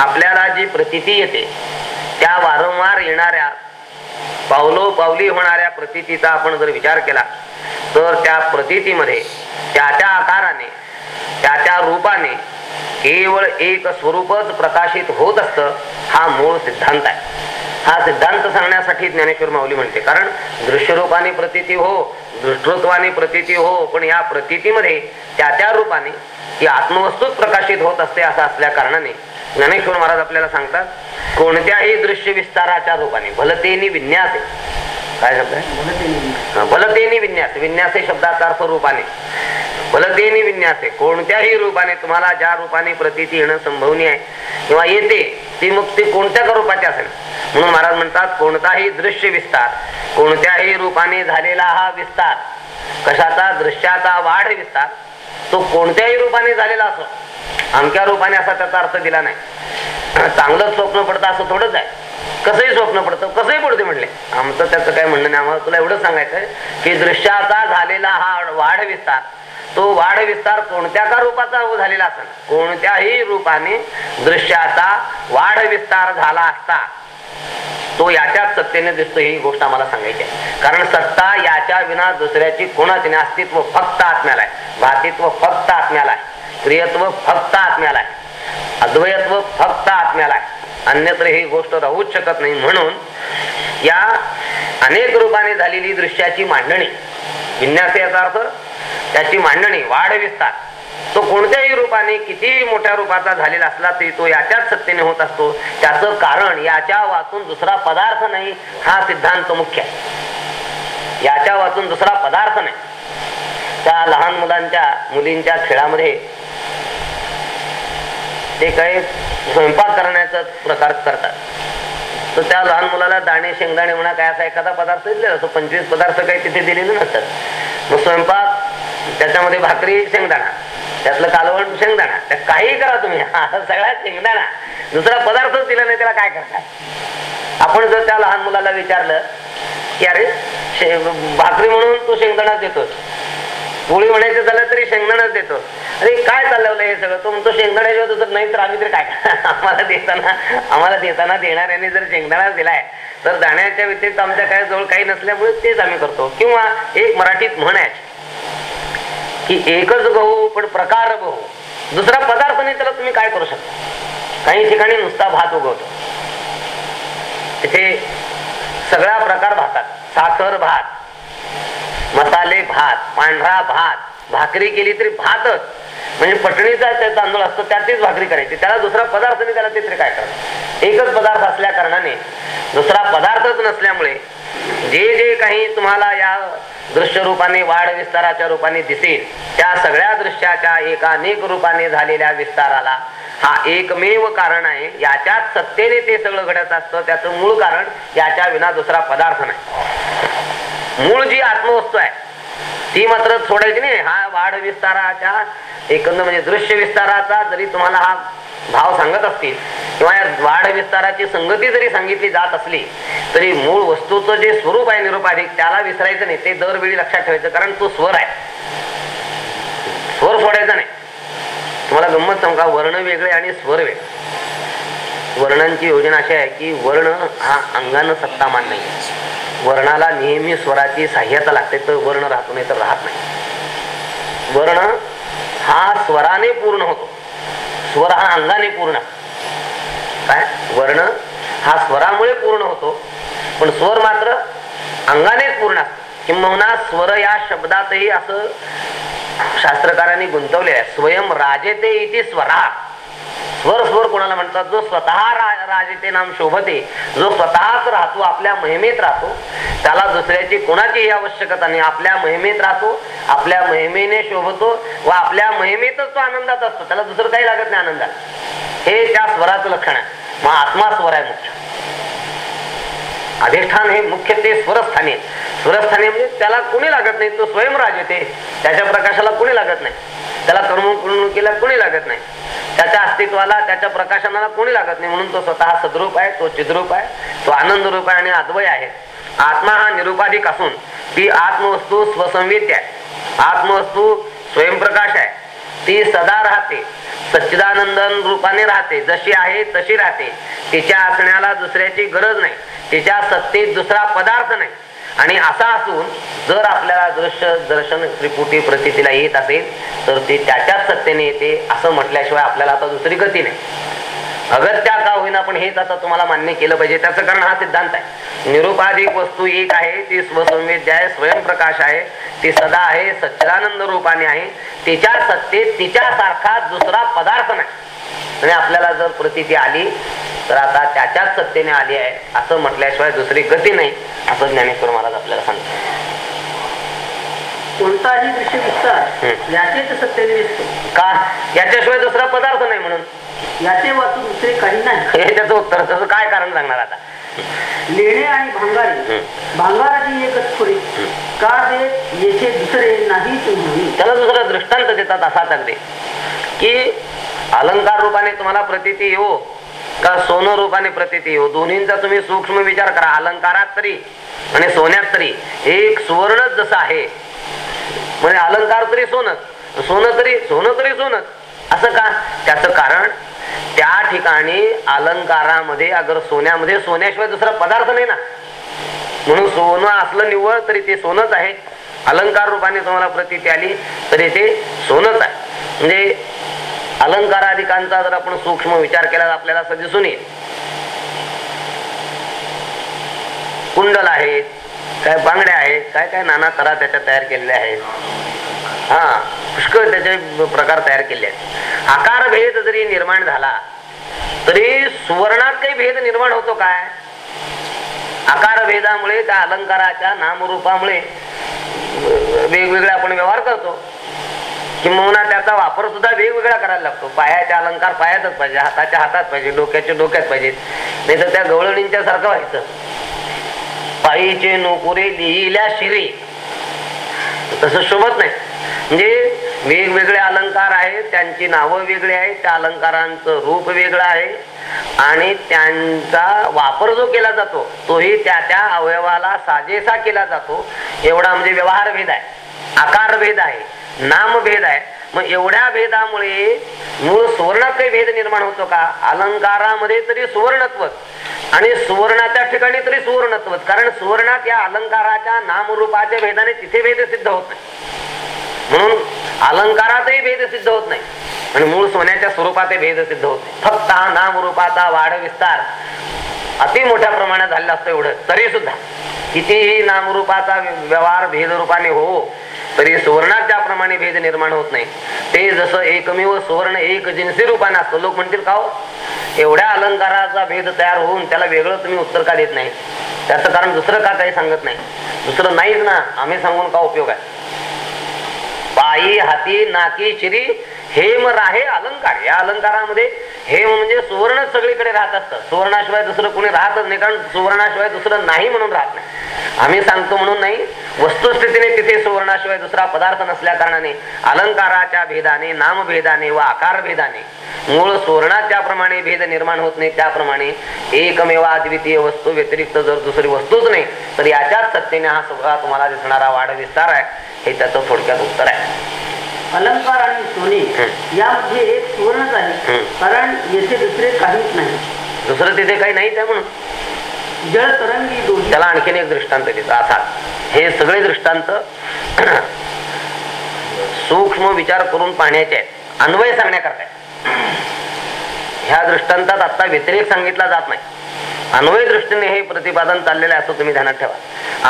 आपल्याला जी प्रतीती येते त्या वारंवार येणाऱ्या पावलो पावली होणाऱ्या प्रतीतीचा आपण जर विचार केला तर त्या प्रतीतीमध्ये त्या त्या आकाराने त्या त्या रूपाने केवळ एक स्वरूपच प्रकाशित होत असतं हा मूळ सिद्धांत आहे. हा सिद्धांत सांगण्यासाठी ज्ञानेश्वर माऊली म्हणते. कारण दृश्य रूपाने प्रतीती हो दृष्टृत्वाने प्रतीती हो पण या प्रतीतीमध्ये त्या त्या रूपाने ती आत्मवस्तूच प्रकाशित होत असते असं असल्या कारणाने ज्ञानेश्वर महाराज आपल्याला सांगतात कोणत्याही दृश्य विस्ताराच्या रूपाने भलतेनी विन्यास आहे. काय शब्द आहे? भलतेनी विन्यास. विन्यास हे शब्दाचा अर्थ रूपाने. भलतेनी विन्यास आहे. कोणत्याही रूपाने तुम्हाला ज्या रूपाने प्रतीती येणं संभवनी आहे किंवा येते ती मग ती कोणत्या रूपाची असेल? म्हणून महाराज म्हणतात कोणताही दृश्य विस्तार कोणत्याही रूपाने झालेला हा विस्तार कशाचा? दृश्याचा वाढ विस्तार. तो कोणत्याही रूपाने झालेला असो अमक्या रूपाने असा त्याचा अर्थ दिला नाही. चांगलंच स्वप्न पडतं असं थोडंच आहे. कसंही स्वप्न पडतं कसंही पडते म्हणले. आमचं त्याचं काय म्हणणं नाही. आम्हाला तुला एवढं सांगायचं की दृश्याचा झालेला हा वाढ विस्तार तो वाढ विस्तार कोणत्या का रूपाचा झालेला असेल कोणत्याही रूपाने दृश्याचा वाढ विस्तार झाला असता. तो याच्याच सत्तेने दिसतो ही गोष्ट आम्हाला सांगायची आहे. कारण सत्ता याच्या विना दुसऱ्याची कोणाच नाही. अस्तित्व फक्त आत्म्याला आहे. भातित्व फक्त आत्म्याला आहे. प्रियत्व फक्त आत्म्याला आहे. अद्वयत्व फक्त आत्म्याला आहे. अन्यत्र ही गोष्ट राहूच शकत नाही. म्हणून या अनेक रूपाने झालेली दृश्याची मांडणी विन्यास याचा अर्थ त्याची मांडणी वाढ विस्तार. तो कोणत्याही रूपाने कितीही मोठ्या रूपाचा झालेला असला तरी तो याच्याच सत्तेने होत असतो. त्याचं कारण याच्या वाचून दुसरा पदार्थ नाही हा सिद्धांत मुख्य आहे. याच्या वाचून दुसरा पदार्थ नाही. त्या लहान मुलांच्या मुलींच्या खेळामध्ये ते काही स्वयंपाक करण्याचा प्रकार करतात. तर त्या लहान मुलाला दाणे शेंगदाणे म्हणा काय असा एखादा पदार्थ दिलेला असतो. पंचवीस पदार्थ काही तिथे दिलेले नसतात मग स्वयंपाक त्याच्यामध्ये भाकरी शेंगदाणा. त्यातलं कालवण शेंगदाणा. त्या काही करा तुम्ही. हा सगळा शेंगदाणा. दुसरा पदार्थच दिला नाही त्याला काय करतात आपण जर त्या लहान मुलाला विचारलं की अरे भाकरी म्हणून तू शेंगदाणाच देतोस. होळी म्हणायचं झालं तरी शेंगदाणाच देतो. अरे काय चालवलं हे सगळं? तो म्हणतो शेंगदाण्याशिवाय तर नाही तर आम्ही तरी काय आम्हाला देताना आम्हाला देताना देणाऱ्याने जर शेंगदाणाच दिलाय तर दाण्याच्या व्यतिरिक्त आमच्या काय जवळ काही नसल्यामुळे तेच आम्ही करतो. किंवा एक मराठीत म्हण आहे की एकच गहू पण प्रकार गहू दुसरा पदार्थ नाही त्याला तुम्ही काय करू शकता? काही ठिकाणी नुसता भात उगवतो. तिथे सगळा प्रकार भातात. साखर भात मसाले भात पांढरा भात भाकरी केली तरी भातच. म्हणजे पटणीचा तांदूळ असतो त्याचीच भाकरी करायची. त्याला दुसरा पदार्थ नाही त्याला तिसरे काय करत एकच पदार्थ असल्या कारणाने दुसरा पदार्थच नसल्यामुळे जे जे काही तुम्हाला या दृश्य रूपाने वाढ विस्ताराच्या रूपाने दिसेल त्या सगळ्या दृश्याच्या एका अनेक रूपाने झालेल्या विस्ताराला हा एकमेव कारण आहे. याच्याच सत्तेने ते सगळं घडत असतं. त्याचं मूळ कारण याच्या विना दुसरा पदार्थ नाही. मूळ जी आत्मवस्तू आहे ती मात्र सोडायची नाही. हा वाढ विस्ताराच्या एकंदर म्हणजे दृश्य विस्ताराचा जरी तुम्हाला हा भाव सांगत असतील किंवा या वाढ विस्ताराची संगती जरी सांगितली जात असली तरी मूळ वस्तूचं जे स्वरूप आहे निरुपाधिक त्याला विसरायचं नाही. ते दरवेळी लक्षात ठेवायचं कारण तो स्वर आहे. स्वर सोडायचा नाही. तुम्हाला गंमत सांगा वर्ण वेगळे आणि स्वर वेगळे. वर्णांची योजना अशी आहे की वर्ण हा अंगानं सत्तामान नाही. वर्णाला नेहमी स्वराची सहाय्यता लागते तर वर्ण राहतो नाही तर राहत नाही. वर्ण हा स्वराने पूर्ण होतो. स्वर हा अंगाने पूर्ण. काय? वर्ण हा स्वरामुळे पूर्ण होतो. पण स्वर मात्र अंगानेच पूर्ण असतो. किंबहुना स्वर या शब्दातही असं शास्त्रकारांनी गुंतवले आहे. स्वयं राजेते इति स्वरा. स्वर स्वर कोणाला म्हणतात जो स्वतः राजते नाम शोभते जो स्वतःच राहतो आपल्या महिमेत राहतो त्याला दुसऱ्याची कोणाचीही आवश्यकता नाही. आपल्या महिमेत राहतो आपल्या महिमेने शोभतो व आपल्या महिमेतच तो आनंदात असतो. त्याला दुसरं काही लागत नाही आनंदात. हे त्या स्वराचं लक्षण आहे. मग आत्मा स्वर आहे मुख्य. अधिष्ठान हे मुख्य ते स्वरस्थानी आहे. स्वरस्थानी म्हणजे त्याला कुणी लागत नाही तो स्वयंराज येते. त्याच्या प्रकाशाला कुणी लागत नाही. त्याला कर्मणुकीला कुणी लागत नाही. त्याच्या अस्तित्वाला त्याच्या प्रकाशनाला कोणी लागत नाही म्हणून तो स्वतः सद्रूप आहे तो चिद्रूप आहे तो आनंद रूप आहे आणि अद्वय आहे. आत्मा हा निरुपाधिक असून ती आत्मवस्तू स्वसंवेद्य आहे. आत्मवस्तू स्वयंप्रकाश आहे. ती सदा राहते. सच्चिदानंदन रूपाने राहते. जशी आहे तशी राहते. तिच्या असण्याला दुसऱ्याची गरज नाही. तिच्या सत्तेत दुसरा पदार्थ नाही. आणि असा असून जर आपल्याला दृश्य दर्शन त्रिपुटी प्रतितीला येत असेल तर ती त्याच्याच सत्तेने येते असं म्हटल्याशिवाय आपल्याला आता दुसरी गती नाही. अगत्या का होईना पण हेच आता तुम्हाला मान्य केलं पाहिजे. त्याचं कारण हा सिद्धांत आहे. निरुपाधिक वस्तू एक आहे ती स्वसंवेद्य आहे स्वयंप्रकाश आहे. ती सदा आहे सच्चिदानंद रूपाने आहे. तिच्या सत्तेत तिच्यासारखा दुसरा पदार्थ नाही. आणि आपल्याला जर प्रतिती आली तर आता त्याच्याच सत्तेने आली आहे असं म्हटल्याशिवाय दुसरी गती नाही असं ज्ञानेश्वर महाराज आपल्याला सांगतात. कोणताही दृश्य विस्तार. याचेच सत्याने दिसतो का? याच्याशिवाय दुसरा पदार्थ नाही म्हणून. याचे वाचून दुसरे काही नाही. हे त्याचं उत्तर त्याचं काय कारण सांगणार आता? लेणे आणि भांगारे. भांगाराची एकच खुरी का देत येथे दुसरे म्हणून? त्याला दुसरा दृष्टांत देतात असाच अगदी. की अलंकार रूपाने तुम्हाला प्रतीती येऊ का सोनं रूपाने प्रतीती येऊ दोन्हींचा तुम्ही सूक्ष्म विचार करा. अलंकारात तरी आणि सोन्यात तरी. एक सुवर्णच जसं आहे. म्हणजे अलंकार तरी सोनच सोनं तरी सोनं तरी सोनच असं का? त्याचं कारण त्या ठिकाणी अलंकारामध्ये अगर सोन्यामध्ये सोन्याशिवाय दुसरा पदार्थ नाही ना. म्हणून सोनं असलं निव्वळ तरी ते सोनच आहे. अलंकार रूपाने तुम्हाला प्रतीती आली तरी ते सोनच आहे. म्हणजे अलंकाराधिकांचा जर आपण सूक्ष्म विचार केला तर आपल्याला असं दिसून येईल. कुंडल आहेत काय बांगड्या आहेत काय काय नाना तरा त्याच्या तयार केलेल्या आहेत? हा पुष्कळ त्याचे प्रकार तयार केले आहेत. आकार भेद जरी निर्माण झाला तरी सुवर्णात काही भेद निर्माण होतो काय? आकार भेदामुळे त्या अलंकाराच्या नामरूपामुळे वेगवेगळे आपण व्यवहार करतो. किंबहुना त्याचा वापर सुद्धा वेगवेगळा करायला लागतो. पायाच्या अलंकार पायातच पाहिजे हाताच्या हातात पाहिजे डोक्याच्या डोक्यात पाहिजेत नाही तर त्या गवळणींच्या सारखं व्हायचं. पायीचे नोकुरे लिहिल्या शिरी तसं शोभत नाही. म्हणजे वेगवेगळे अलंकार आहेत त्यांची नावं वेगळी आहेत त्या अलंकारांचं रूप वेगळं आहे आणि त्यांचा वापर जो केला जातो तोही त्या त्या अवयवाला साजेसा केला जातो. एवढा म्हणजे व्यवहार भेद आहे. आकार भेद आहे नाम भेद आहे. मग एवढ्या भेदामुळे मूळ सुवर्णात काही भेद निर्माण होतो का? अलंकारामध्ये तरी सुवर्णत्व आणि सुवर्णाच्या ठिकाणी तरी सुवर्णत्व कारण सुवर्णात या अलंकाराच्या नामरूपाच्या भेदाने तिथे भेद सिद्ध होत नाही. म्हणून अलंकारातही भेद सिद्ध होत नाही. आणि मूळ सोन्याच्या स्वरूपातही भेद सिद्ध होत नाही. फक्त हा नामरूपाचा वाढ विस्तार अति मोठ्या प्रमाणात झालेला असतो एवढं. तरी सुद्धा कितीही नामरूपाचा व्यवहार भेद रूपाने हो तरी सुवर्णाच्या प्रमाणे भेद निर्माण होत नाही. ते जसं एकमेव सुवर्ण एक जिन्सी रूपाने असतो. लोक म्हणतील का हो? एवढ्या अलंकाराचा भेद तयार होऊन त्याला वेगळं तुम्ही उत्तर का देत नाही? त्याचं कारण दुसरं का काही सांगत नाही. दुसरं नाहीच ना. आम्ही सांगून का उपयोग आहे? पायी हाती नाकी शिरी हेम राहे अलंकार. या अलंकारामध्ये हे म्हणजे सुवर्ण सगळीकडे राहत असतं. सुवर्णाशिवाय दुसरं कोणी राहतच नाही कारण सुवर्णाशिवाय दुसरं नाही म्हणून राहत नाही. आम्ही सांगतो म्हणून नाही वस्तुस्थितीने तिथे सुवर्णाशिवाय दुसरा पदार्थ नसल्या कारणाने अलंकाराच्या भेदाने नामभेदाने व आकार भेदाने मूळ सुवर्णाच्या प्रमाणे भेद निर्माण होत नाही. त्याप्रमाणे एकमेव अद्वितीय वस्तू व्यतिरिक्त जर दुसरी वस्तूच नाही तर याच्याच सत्तेने हा सगळा तुम्हाला दिसणारा वाढ विस्तार आहे. हे त्याचं थोडक्यात उत्तर आहे. अलंकार आणि सोने. यामध्ये एक सुवर्णच आहे. कारण येथे दुसरे काहीच नाही. दुसरं तिथे काही नाहीच आहे म्हणून. जळ तरंगी दोन्ही. त्याला आणखीन एक दृष्टांत देतो. असा. हे सगळे दृष्टांत सूक्ष्म विचार करून पाहण्याचे आहेत. अन्वय सांगण्याकरता. ह्या दृष्टांतात आता व्यतिरेक सांगितला जात नाही. अन्वय दृष्टीने हे प्रतिपादन चाललेलं आहे असं तुम्ही ध्यानात ठेवा.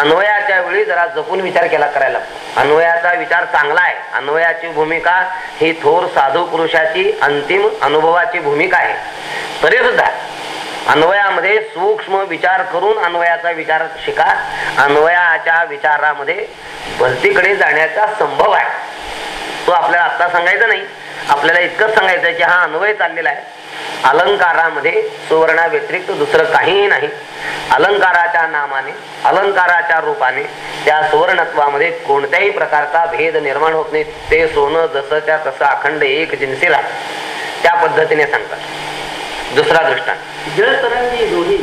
अन्वयाच्या वेळी जरा जपून विचार केला करायला. अन्वयाचा विचार चांगला आहे. अन्वयाची भूमिका ही थोर साधू पुरुषाची अंतिम अनुभवाची भूमिका आहे. तरी सुद्धा अन्वयामध्ये सूक्ष्म विचार करून अन्वयाचा विचार शिका. अन्वयाच्या विचारामध्ये भलतीकडे जाण्याचा संभव आहे. तो आपल्याला आत्ता सांगायचा नाही. आपल्याला इतकंच सांगायचं की हा अन्वय चाललेला आहे. अलंकारामध्ये सुवर्णा व्यतिरिक्त दुसरं काहीही नाही. अलंकाराच्या नामाने अलंकाराच्या रूपाने त्या सुवर्णत्वामध्ये कोणत्याही प्रकारचा भेद निर्माण होत नाही. ते सोनं जसंच्या तसं अखंड एक जिन्सीला त्या पद्धतीने सांगतात. दुसरा दृष्टांत. जळ तरंगी दोही.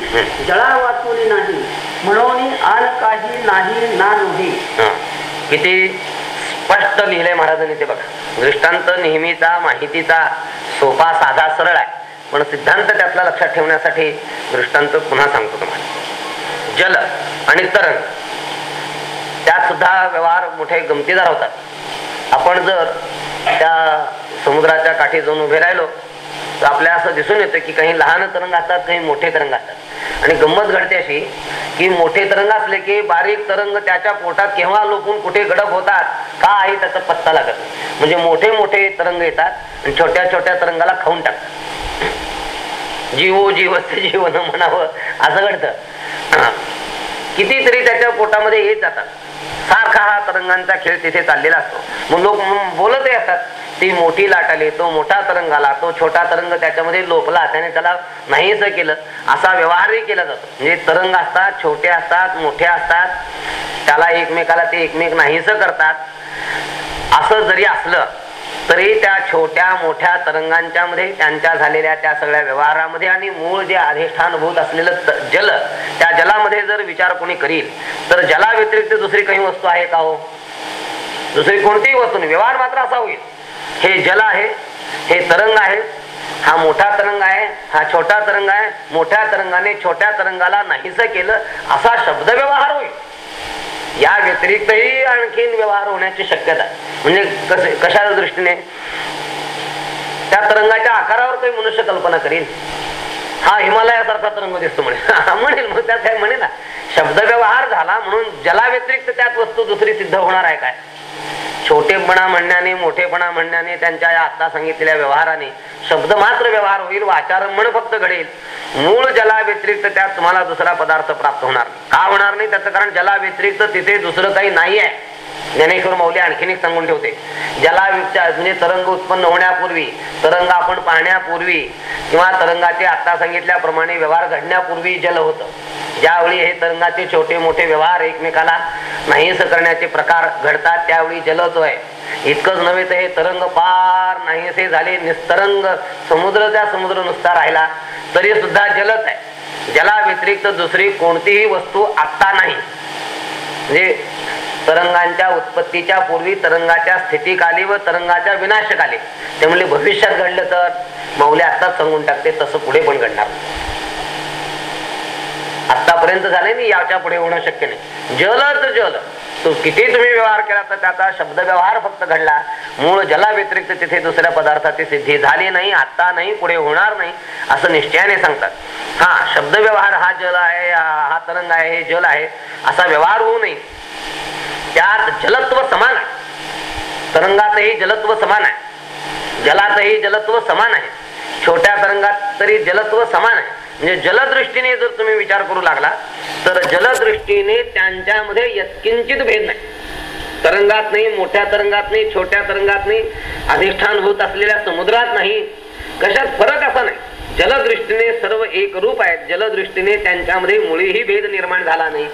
जळा वाचवली नाही म्हणून आल काही नाही ना नोही. हं. किती? स्पष्ट लिहिलंय महाराजांनी ते बघा. दृष्टांत नेहमीचा माहितीचा सोपा साधा सरळ आहे. पण सिद्धांत त्यातला लक्षात ठेवण्यासाठी दृष्टांत पुन्हा सांगतो तुम्हाला. जल आणि तरंग त्यात सुद्धा व्यवहार मोठे गमतीदार होतात. आपण जर त्या समुद्राच्या काठी जाऊन उभे राहिलो तर आपल्याला असं दिसून येतं की काही लहान तरंग असतात काही मोठे तरंग असतात. आणि गंमत घडते अशी की मोठे तरंग असले की बारीक तरंग त्याच्या पोटात केव्हा लोकून कुठे गडप होतात का आहे त्याचा पत्ता लागत म्हणजे मोठे मोठे तरंग येतात आणि छोट्या छोट्या तरंगाला खाऊन टाकतात. जीवो जीवस्य जीवन म्हणावं असं घडतं. कितीतरी त्याच्या पोटामध्ये येत जातात. सारखा हा तरंगांचा खेळ तिथे चाललेला असतो. मग लोक बोलतही असतात ती मोठी लाट आली तो मोठा तरंग आला तो छोटा तरंग त्याच्यामध्ये लोपला त्याने त्याला नाहीच केलं. असा व्यवहारही केला जातो. म्हणजे तरंग असतात छोटे असतात मोठे असतात त्याला एकमेकाला ते एकमेक नाहीच करतात. असं जरी असलं तरी त्या छोट्या मोठ्या तरंगांच्या मध्ये त्यांच्या झालेल्या त्या सगळ्या व्यवहारामध्ये आणि मूळ जे अधिष्ठानभूत असलेलं त- जल त्या जलामध्ये जर विचार कोणी करील तर जला व्यतिरिक्त दुसरी काही वस्तू आहे का हो? दुसरी कोणतीही वस्तू नाही. व्यवहार मात्र असा होईल. हे जल आहे हे तरंग आहे हा मोठा तरंग आहे हा छोटा तरंग आहे मोठ्या तरंगाने छोट्या तरंगाला नाहीस केलं असा शब्द व्यवहार होईल. या व्यतिरिक्तही आणखीन व्यवहार होण्याची शक्यता म्हणजे कसे कशा दृष्टीने? त्या तरंगाच्या आकारावर काही मनुष्य कल्पना करील हा हिमालयासारखा तरंग दिसतो म्हणे. म्हणेल मग त्यात काय म्हणे ना शब्द व्यवहार झाला म्हणून जला व्यतिरिक्त त्यात वस्तू दुसरी सिद्ध होणार आहे काय? छोटेपणा म्हणण्याने मोठेपणा म्हणण्याने त्यांच्या या आता सांगितलेल्या व्यवहाराने शब्द मात्र व्यवहार होईल वाचारमण फक्त घडेल. मूळ जला व्यतिरिक्त त्यात तुम्हाला दुसरा पदार्थ प्राप्त होणार का होणार नाही? त्याचं कारण जला व्यतिरिक्त तिथे दुसरं काही नाही आहे ज्ञानेश्वर मौली आणखीन एक सांगून ठेवते. जला म्हणजे तरंग उत्पन्न होण्यापूर्वी तरंग आपण पाहण्यापूर्वी किंवा तरंगाचे आता सांगितल्याप्रमाणे व्यवहार घडण्यापूर्वी जल होतं. ज्यावेळी हे तरंगाचे छोटे मोठे व्यवहार एकमेकाला नाहीस करण्याचे प्रकार घडतात त्यावेळी जलच आहे इतकंच नव्हे तर हे तरंग पार नाहीसे झाले. निस्तरंग समुद्र त्या समुद्र नुसता राहिला तरी सुद्धा जलच आहे. जला व्यतिरिक्त दुसरी कोणतीही वस्तू आत्ता नाही. म्हणजे तरंगांच्या उत्पत्तीच्या पूर्वी तरंगाच्या स्थितीकाली व तरंगाच्या विनाशकाली. ते भविष्यात घडलं तर? मौले आत्ताच सांगून टाकते तसं पुढे पण घडणार आतापर्यंत झाले नाही याच्यापुढे होणं शक्य नाही. जलच जल. तो किती तुम्ही व्यवहार केला तर त्याचा शब्द व्यवहार फक्त घडला. मूळ जला व्यतिरिक्त तिथे दुसऱ्या पदार्थाची सिद्धी झाली नाही आता नाही पुढे होणार नाही असं निश्चयाने सांगतात. हा शब्द व्यवहार हा जल आहे हा हा तरंग आहे हे जल आहे असा व्यवहार होऊ नये. त्यात जलत्व समान आहे. तरंगातही जलत्व समान आहे. जलातही जलत्व समान आहे. छोट्या तरंगात तरी जलत्व समान आहे. म्हणजे जलदृष्टीने जर तुम्ही विचार करू लागला तर जलदृष्टीने त्यांच्यामध्ये यत्किंचित भेद नाही. तरंगात नाही मोठ्या तरंगात नाही छोट्या तरंगात नाही अधिष्ठान होत असलेल्या समुद्रात नाही. कशात फरक असा नाही. जलदृष्टीने सर्व एक रूप आहेत. जलदृष्टीने त्यांच्यामध्ये मुळीही भेद निर्माण झाला नाही.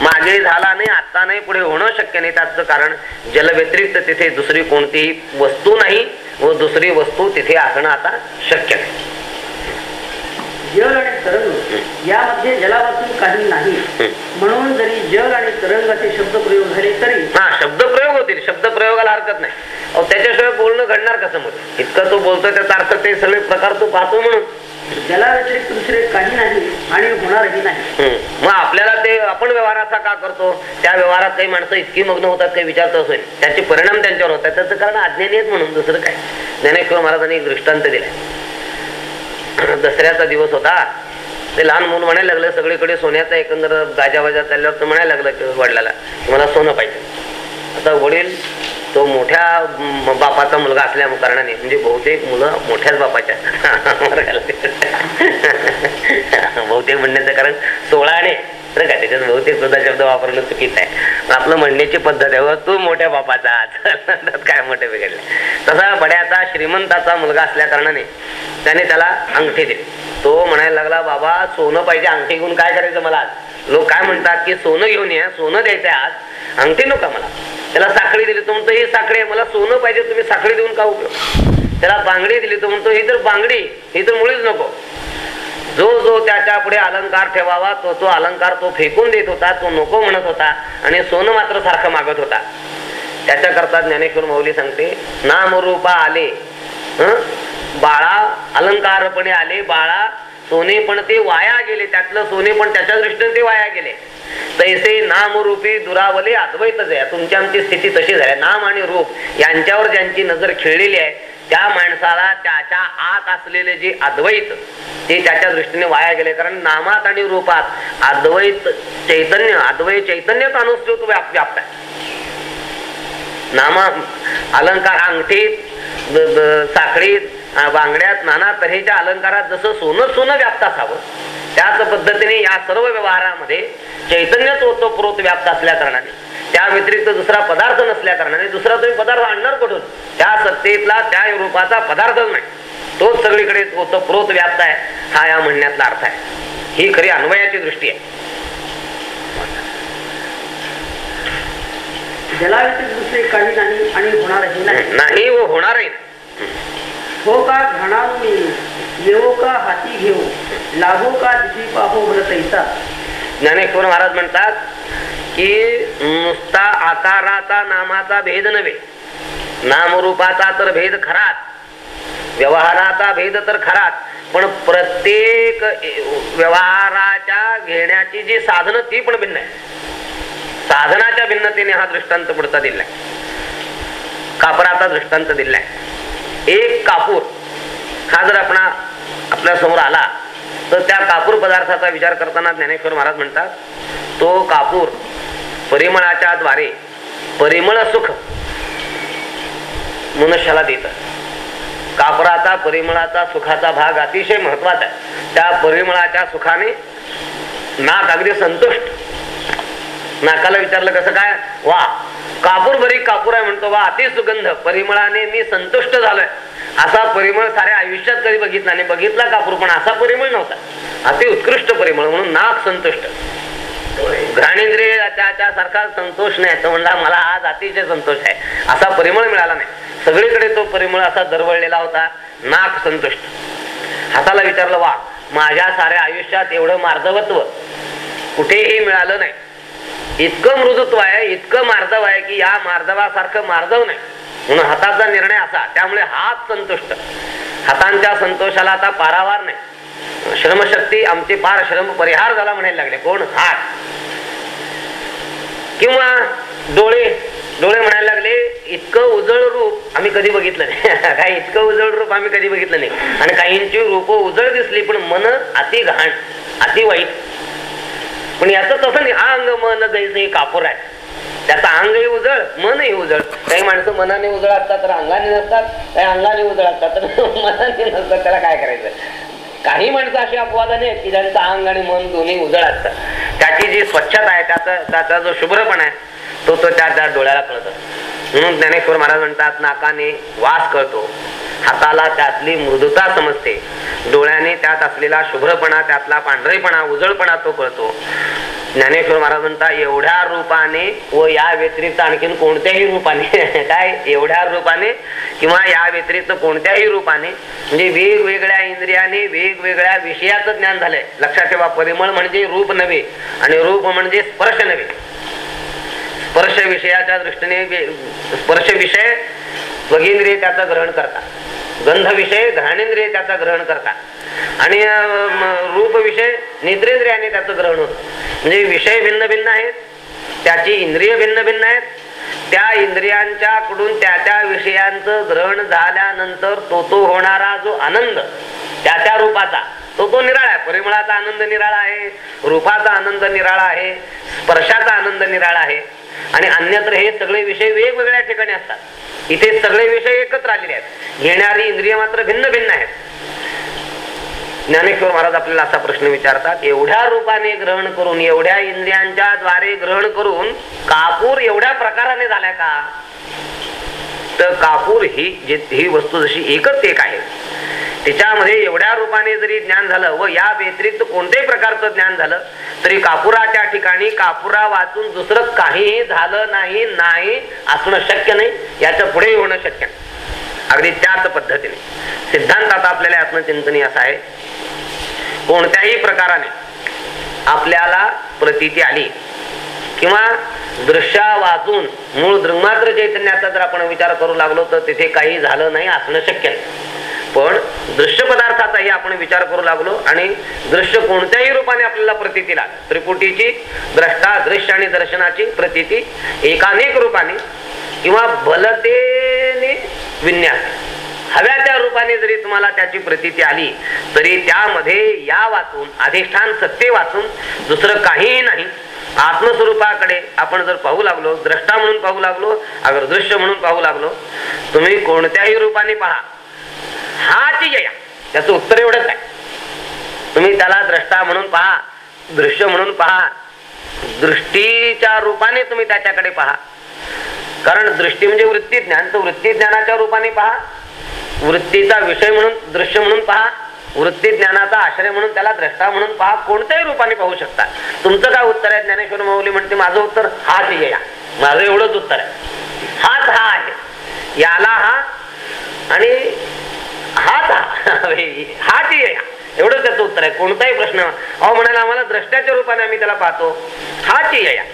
मागे झाला नाही आता नाही पुढे होणं शक्य नाही. त्याचं कारण जल व्यतिरिक्त तिथे दुसरी कोणतीही वस्तू नाही व दुसरी वस्तू तिथे असणं आता शक्य नाही. जल आणि तरंग यामध्ये जलापासून काही नाही. म्हणून जरी जल आणि तरंग असे शब्द प्रयोग झाले तरी हा शब्द प्रयोग होतील. शब्द प्रयोगाला हरकत नाही. अहो त्याच्याशिवाय बोलणं घडणार कसं मग? इतकं तो बोलतोय त्याचा अर्थ ते सगळे प्रकार तो पाहतो म्हणून. जला व्यतिरिक्त दुसरे काही नाही आणि होणारही नाही. मग आपल्याला ते आपण व्यवहाराचा का करतो? त्या व्यवहारात काही माणसं इतकी मग्न होतात काही विचारतो असेल. त्याचे परिणाम त्यांच्यावर होतात. त्याचं कारण अज्ञानी आहेत म्हणून दुसरं काय? ज्ञानेश्वर महाराजांनी एक दृष्टांत दिलाय. दसऱ्याचा दिवस होता. ते लहान मुलं म्हणायला लागलं सगळीकडे सोन्याचा एकंदर गाजावाजा चालल्यावर तर म्हणायला लागलं की वडिलाला की मला सोनं पाहिजे. आता वडील तो मोठ्या बापाचा मुलगा असल्या कारणाने म्हणजे बहुतेक मुलं मोठ्याच बापाच्या. बहुतेक म्हणण्याचं कारण सोळाने बरं का त्याच्यात बहुतेक सुद्धा शब्द वापरणं चुकीचं आहे आपलं म्हणण्याची पद्धत आहे "व तू मोठ्या बापाचा त्यात काय मोठे बिघडले? तसा बड्याचा श्रीमंताचा मुलगा असल्या कारणाने त्याने त्याला अंगठी दिली. तो म्हणायला लागला बाबा सोनं पाहिजे अंगठी घेऊन काय करायचं मला आज? लोक काय म्हणतात की सोनं घेऊन ये सोनं द्यायचंय आज अंगठी नका मला. त्याला साखळी दिली तो म्हणतो ही साखळी आहे मला सोनं पाहिजे तुम्ही साखळी देऊन का उपयोग? त्याला बांगडी दिली तो म्हणतो ही तर बांगडी ही तर मुळीच नको. जो जो त्याच्या पुढे अलंकार ठेवावा तो तो अलंकार तो फेकून देत होता तो नको म्हणत होता आणि सोनं मात्र सारखं मागत होता. त्याच्या करता ज्ञानेश्वर मौली सांगते नामरूपा आले बाळा अलंकारपणे आले बाळा सोने पण ते वाया गेले त्यातलं सोने पण त्याच्या दृष्टीने ते वाया गेले. तैसे नामरूपी दुरावले अद्वैतच आहे तुमची आमची स्थिती तशी झाली. आहे. नाम आणि रूप यांच्यावर ज्यांची नजर खेळलेली आहे त्या माणसाला त्याच्या आत असलेले जे अद्वैत ते त्याच्या दृष्टीने वाया गेले. कारण नामात आणि रूपात अद्वैत चैतन्य अद्वैत चैतन्यच अनुस्यूत व्याप व्याप्त आहे. नामा अलंकार अंगठीत साखळीत बांगड्यात नाना तऱ्हेच्या अलंकारात जसं सोनं सोनं व्याप्त असावं त्याच पद्धतीने या सर्व व्यवहारामध्ये चैतन्यच ओतप्रोत व्याप्त असल्या कारणाने त्या व्यतिरिक्त दुसरा पदार्थ नसल्या कारणाने दुसरा तुम्ही पदार्थ आणणार कुठून? त्या सत्तेतला त्या रूपाचा पदार्थच नाही. तोच सगळीकडे प्रोत व्याप्त आहे हा या म्हणण्यातला अर्थ आहे. ही खरी अन्वयाची दृष्टी आहे. जलाव्यतिरिक्त दुसरे काही नाही आणि होणारही नाही. व होणारही. हो का घाणावून येवो का हाती घेऊ लाभो का दिशी पाहो भर ज्ञानेश्वर महाराज म्हणतात की नुसता आकाराचा नामाचा भेद नव्हे. नामरूपाचा तर भेद खराच व्यवहाराचा भेद तर खराच पण प्रत्येक व्यवहाराच्या घेण्याची जी साधनं ती पण भिन्न आहे साधनाच्या भिन्नतेने हा दृष्टांत पुढचा दिलाय. कापराचा दृष्टांत दिलाय. एक कापूर. हा जर आपण आपल्यासमोर आला तर त्या कापूर पदार्थाचा विचार करताना ज्ञानेश्वर महाराज म्हणतात तो कापूर परिमळाच्या द्वारे परिमळ सुख मनुष्याला देत. कापराचा परिमळाचा सुखाचा भाग अतिशय महत्त्वाचा आहे. त्या परिमळाच्या सुखाने नाक अगदी संतुष्ट. नाकाला विचारलं कसं काय? वा कापूर बरी कापूर आहे म्हणतो वा अति सुगंध. परिमळाने मी संतुष्ट झालोय. असा परिमळ साऱ्या आयुष्यात कधी बघितला नाही. बघितला कापूर पण असा परिमळ नव्हता. अति उत्कृष्ट परिमळ म्हणून नाक संतुष्ट. घ्राणेंद्रिय त्याच्या सारखा संतोष नाही. तो म्हणला मला आज अतिशय संतोष आहे. असा परिमळ मिळाला नाही. सगळीकडे तो परिमळ असा दरवळलेला होता नाक संतुष्ट. हाताला विचारलं वा माझ्या साऱ्या आयुष्यात एवढं मार्दवत्व कुठेही मिळालं नाही. इतकं मृदुत्व आहे इतकं मार्दव आहे की या मार्दवासारखं मार्दव नाही. म्हणून हाताचा निर्णय असा त्यामुळे हात संतुष्ट. हातांच्या संतोषाला आता पारावार नाही. श्रमशक्ती आमची पार श्रम परिहार झाला म्हणायला लागले. कोण? हात. किंवा डोळे डोळे म्हणायला लागले इतकं उजळ रूप आम्ही कधी बघितलं नाही. काय इतकं उजळ रूप आम्ही कधी बघितलं नाही. आणि काहींची रूप उजळ दिसली पण मन अति घाण अति वाईट पण याचं तसं नाही. अंग मन जैसे कापूर आहे. त्याचा अंगही उजळ मनही उजळ. काही माणसं मनाने उजळ असतात तर अंगाने नसतात. काही अंगाने उजळ असतात तर मनाने नसतात. त्याला काय करायचं? काही माणसं अशी अपवादाने की ज्यांचं अंग आणि मन दोन्ही उजळ असतात. त्याची जी स्वच्छता आहे त्याचा त्याचा जो शुभ्रपण आहे तो तो त्या त्या डोळ्याला कळतो. म्हणून ज्ञानेश्वर महाराज म्हणतात नाकाने वास कळतो हाताला त्यातली मृदुता समजते. डोळ्याने त्यात असलेला शुभ्रपणा त्यातला पांढरेपणा उजळपणा तो कळतो. ज्ञानेश्वर महाराज म्हणता एवढ्या रूपाने व या व्यतिरिक्त आणखीन कोणत्याही रूपाने काय? एवढ्या रूपाने किंवा या व्यतिरिक्त कोणत्याही रूपाने म्हणजे वेगवेगळ्या इंद्रियाने वेगवेगळ्या विषयाचं ज्ञान झालंय. लक्षात ठेवा परिमळ म्हणजे रूप नव्हे आणि रूप म्हणजे स्पर्श नव्हे. स्पर्श विषयाच्या दृष्टीने वे- स्पर्श विषय स्वगिंद्रिय त्याचा ग्रहण करतात गंध विषय घाणेंद्रिय त्याचा ग्रहण करतात आणि रूप विषय निद्रेंद्रियाने त्याचं ग्रहण होत. म्हणजे विषय भिन्न भिन्न आहेत त्याची इंद्रिय भिन्न भिन्न आहेत त्या इंद्रियांच्या कडून त्या त्या विषयांचं ग्रहण झाल्यानंतर तो तो होणारा जो आनंद त्या त्या रूपाचा तो तो निराळा आहे. परिमळाचा आनंद निराळा आहे रूपाचा आनंद निराळा आहे स्पर्शाचा आनंद निराळा आहे. आणि अन्यत्र हे सगळे विषय वेगवेगळ्या ठिकाणी असतात. इथे सगळे विषय एकत्र आलेले आहेत. घेणारी इंद्रिय मात्र भिन्न भिन्न आहेत. ज्ञानेश्वर महाराज आपल्याला असा प्रश्न विचारतात एवढ्या रूपाने ग्रहण करून एवढ्या इंद्रियांच्या द्वारे ग्रहण करून कापूर एवढ्या प्रकाराने झालाय का? तर कापूर ही जी ही वस्तू जशी एकच एक आहे. तिच्यामध्ये एवढ्या रूपाने जरी ज्ञान झालं व या व्यतिरिक्त कोणत्याही प्रकारचं ज्ञान झालं तरी कापुराच्या ठिकाणी कापुरा वाचून दुसरं काहीही झालं नाही नाही असणं शक्य नाही याच्यापुढे होणं शक्य नाही. अगदी त्याच पद्धतीने. सिद्धांत आता आपल्याला आत्मचिंतनी असा आहे. कोणत्याही प्रकाराने आपल्याला प्रतीती आली किंवा दृश्या वाचून मूळ दृंगमात्र चैतन्याचा जर आपण विचार करू लागलो तर तिथे काही झालं नाही असणं शक्य नाही. पण दृश्य पदार्थाचाही आपण विचार करू लागलो आणि दृश्य कोणत्याही रूपाने आपल्याला प्रतीतीला त्रिपुटीची द्रष्टा दृश्य आणि दर्शनाची प्रतीती एकानेक रूपाने किंवा बलतेने विन्यास. हव्या त्या रूपाने जरी तुम्हाला त्याची प्रतीती आली तरी त्यामध्ये या वाचून अधिष्ठान सत्य वाचून दुसरं काहीही नाही. आत्मस्वरूपाकडे आपण जर पाहू लागलो द्रष्टा म्हणून पाहू लागलो अगर दृश्य म्हणून पाहू लागलो तुम्ही कोणत्याही रूपाने पहा. हाच जया त्याचं उत्तर एवढंच आहे. तुम्ही त्याला द्रष्टा म्हणून पहा दृश्य म्हणून पहा दृष्टीच्या रूपाने तुम्ही त्याच्याकडे पहा. कारण दृष्टी म्हणजे वृत्ती ज्ञान तर वृत्ती ज्ञानाच्या रूपाने पहा. वृत्तीचा विषय म्हणून दृश्य म्हणून पहा वृत्ती ज्ञानाचा आश्रय म्हणून त्याला द्रष्टा म्हणून पहा कोणत्याही रूपाने पाहू शकता. तुमचं काय उत्तर आहे? ज्ञानेश्वर माऊली म्हणते माझं उत्तर हाच ये या. माझं एवढंच उत्तर आहे. हाच हा आहे. याला हा आणि हाच हा. हाच ये या. एवढंच त्याचं उत्तर आहे. कोणताही प्रश्न. अहो म्हणाला आम्हाला द्रष्ट्याच्या रूपाने आम्ही त्याला पाहतो. हाच ये या.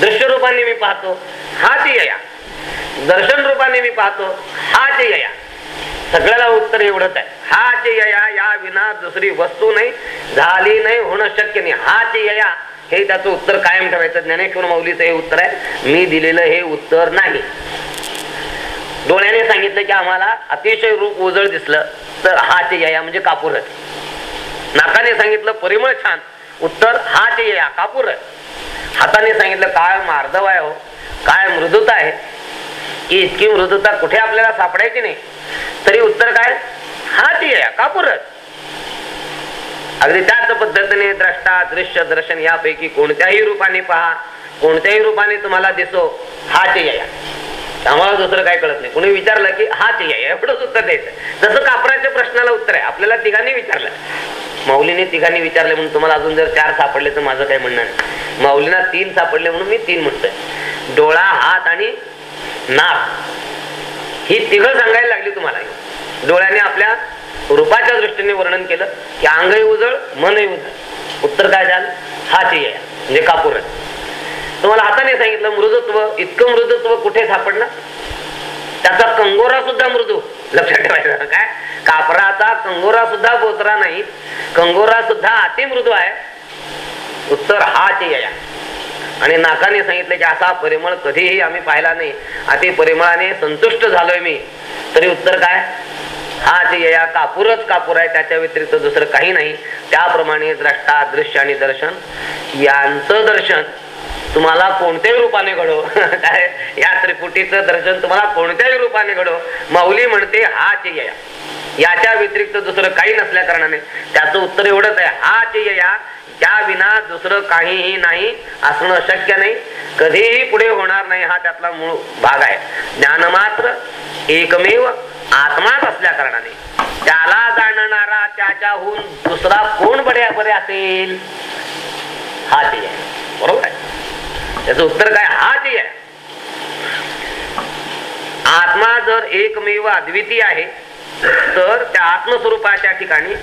दृश्य रूपाने मी पाहतो. हाच ये या. दर्शन रूपाने मी पाहतो. हाच ये या. सगळ्याला उत्तर एवढंच आहे. हाच यया या विना दुसरी वस्तू नाही झाली नाही होणं शक्य नाही. हाच यया हे त्याचं उत्तर कायम ठेवायचं. ज्ञानेश्वर माऊलीचं हे उत्तर आहे मी दिलेलं हे उत्तर नाही. डोळ्याने सांगितलं की आम्हाला अतिशय रूप उजळ दिसलं तर हाच यया म्हणजे कापूरच नाकाने सांगितलं परिमळ छान. उत्तर हाच यया कापूर हाताने सांगितलं काय मार्दव आहे हो काय मृदुता आहे. की इतकी मृदुता कुठे आपल्याला सापडायची नाही. तरी उत्तर काय? हाच या कापूरच. अगदी त्याच पद्धतीने द्रष्टा दृश्य दर्शन यापैकी कोणत्याही रूपाने पहा कोणत्याही रूपाने तुम्हाला दिसो हा या आम्हाला दुसरं काय कळत नाही. कोणी विचारलं की हा या एवढंच उत्तर द्यायचं. जसं कापराच्या प्रश्नाला उत्तर आहे आपल्याला तिघांनी विचारलं. माऊलीने तिघांनी विचारले म्हणून तुम्हाला अजून जर चार सापडले तर माझं काय म्हणणं नाही. माऊलीना तीन सापडले म्हणून मी तीन म्हणतोय. डोळा हात आणि नाक. ही तिघं सांगायला लागली तुम्हाला. डोळ्याने आपल्या रूपाच्या दृष्टीने वर्णन केलं की अंगही उजळ मनही उजळ. उत्तर काय झालं? हाच आहे. म्हणजे कापूर तुम्हाला हाताने सांगितलं मृदुत्व इतकं मृदुत्व कुठे सापडलं? त्याचा कंगोरा सुद्धा मृदू. लक्षात ठेवायचं काय? कापराचा कंगोरा सुद्धा बोचरा नाही. कंगोरा सुद्धा अतिमृदू आहे. उत्तर हाच या आणि नाकाने सांगितलं की असा परिमळ कधीही आम्ही पाहिला नाही. अति परिमळाने संतुष्ट झालोय मी. तरी उत्तर काय? हाच या कापूरच कापूर आहे त्याच्या व्यतिरिक्त दुसरं काही नाही. त्याप्रमाणे द्रष्टा दृश्य आणि दर्शन. यांचं दर्शन तुम्हाला कोणत्याही रूपाने घडो. काय या त्रिपुटीचं दर्शन तुम्हाला कोणत्याही रूपाने घडो. माऊली म्हणते हाच यया. याच्या व्यतिरिक्त दुसरं काही नसल्या कारणाने. त्याचं उत्तर एवढंच आहे हाच यया त्या विना दुसरं काहीही नाही असणं शक्य नाही. कधीही पुढे होणार नाही हा त्यातला मूळ भाग आहे. ज्ञान मात्र एकमेव आत्माच असल्या कारणाने. त्याला जाणणारा त्याच्याहून दुसरा कोण बरे बरे असेल? ते आहे. बरोबर आहे? त्याच उत्तर काय? हाच आहे. आत्मा जर एकमेव अद्वितीय आहे तर त्या आत्मस्वरूपाच्या ठिकाणी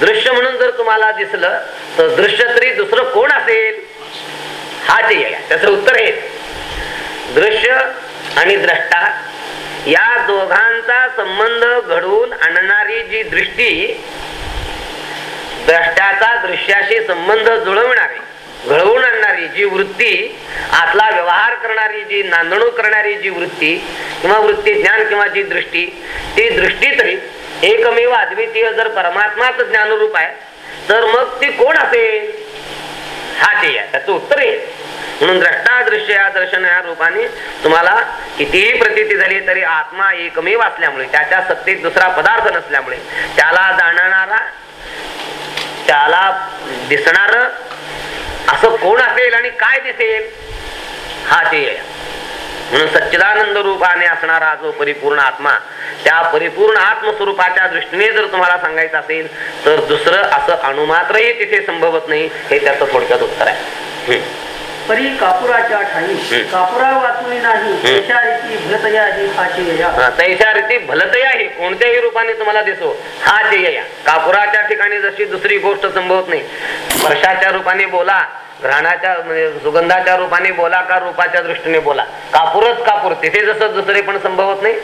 दृश्य म्हणून जर तुम्हाला दिसलं तर दृश्य तरी दुसरं कोण असेल? हाच आहे. त्याचं उत्तर हे. दृश्य आणि द्रष्टा या दोघांचा संबंध घडवून आणणारी जी दृष्टी द्रष्ट्याचा दृश्याशी संबंध जुळवणारी घडवून आणणारी जी वृत्ती आतला व्यवहार करणारी जी नांदणूक करणारी जी वृत्ती किंवा वृत्ती ज्ञान किंवा जी दृष्टी ती दृष्टी तरी एकमेव अद्वितीय जर परमात्माच ज्ञानरूप आहे तर मग ती कोण असेल? हा ते आहे त्याचं उत्तर आहे म्हणून द्रष्टा दृश्य या दर्शन या रूपाने तुम्हाला कितीही प्रतीती झाली तरी आत्मा एकमेव असल्यामुळे त्याच्या सत्तेत दुसरा पदार्थ नसल्यामुळे त्याला जाणणारा त्याला दिसणार असं कोण असेल आणि काय दिसेल? हा ते म्हणून सच्चिदानंद रूपाने असणारा जो परिपूर्ण आत्मा त्या परिपूर्ण आत्मस्वरूपाच्या दृष्टीने जर तुम्हाला सांगायचं असेल तर दुसरं असं अणुमात्रही तिथे संभवत नाही हे त्याचं थोडक्यात उत्तर आहे. हम्म. परी कापुराच्या ठाई. कापुरा वाचून नाही. तशा रीती भरतया ही हा, तैशा रीती कोणत्याही रूपाने तुम्हाला दिसो हा या कापुराच्या ठिकाणी जशी दुसरी गोष्ट संभवत नाही. स्पर्शाच्या रूपाने बोला घ्राणाच्या म्हणजे सुगंधाच्या रूपाने बोला का रूपाच्या दृष्टीने बोला. कापूरच कापूर. तिथे जसं दुसरे पण संभवत नाही.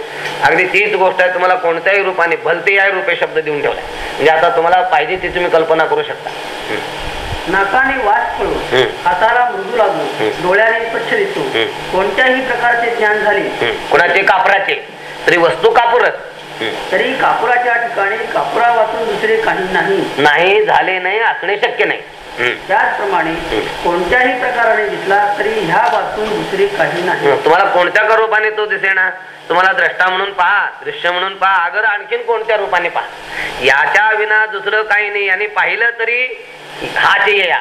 अगदी तीच गोष्ट आहे. तुम्हाला कोणत्याही रूपाने भलते या रूपे शब्द देऊन ठेवलाय. म्हणजे आता तुम्हाला पाहिजे ती तुम्ही कल्पना करू शकता. नाकाने वास हम्म. हाताला मृदू हम्म. डोळ्याने स्वच्छ दिसतो. कोणत्याही प्रकारचे ज्ञान झाले. कुणाचे कापराचे तरी वस्तू कापूरच. तरी कापुराच्या ठिकाणी कापुरा वाचून दुसरे काही नाही नाही झाले नाही असणे शक्य नाही. त्याचप्रमाणे. कोणत्याही प्रकाराने दिसला तरी ह्या वाचून दुसरे काही नाही. हं, तुम्हाला कोणत्या रूपाने तो दिसेना? तुम्हाला द्रष्टा म्हणून पहा दृश्य म्हणून पहा अगर आणखीन कोणत्या रूपाने पहा. याच्या विना दुसरं काही नाही. आणि पाहिलं तरी हाच या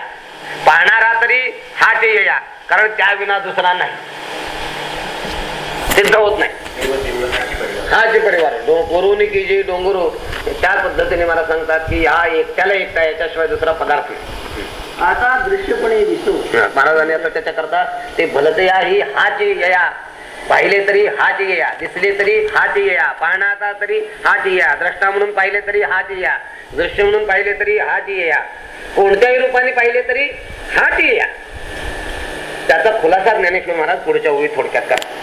पाहणारा तरी हाच या कारण त्या विना दुसरा नाही. सिद्ध होत नाही. हा जे परिवार. वरुणी की जे डोंगरो. त्या पद्धतीने मला सांगतात की हा एकट्याला एकटा याच्याशिवाय दुसरा पदार्थ नाही. आता दृश्यपणे दिसतो. महाराजांनी आता त्याच्याकरता ते भलतया ही हाच या पाहिले तरी हाच येया. दिसले तरी हाच या पाहण्याचा तरी हाच या द्रष्टा म्हणून पाहिले तरी हाच या दृश्य म्हणून पाहिले तरी हाच येया. कोणत्याही रूपाने पाहिले तरी हाच या त्याचा खुलासा ज्ञानेश्वर महाराज पुढच्या ओळी थोडक्यात करा.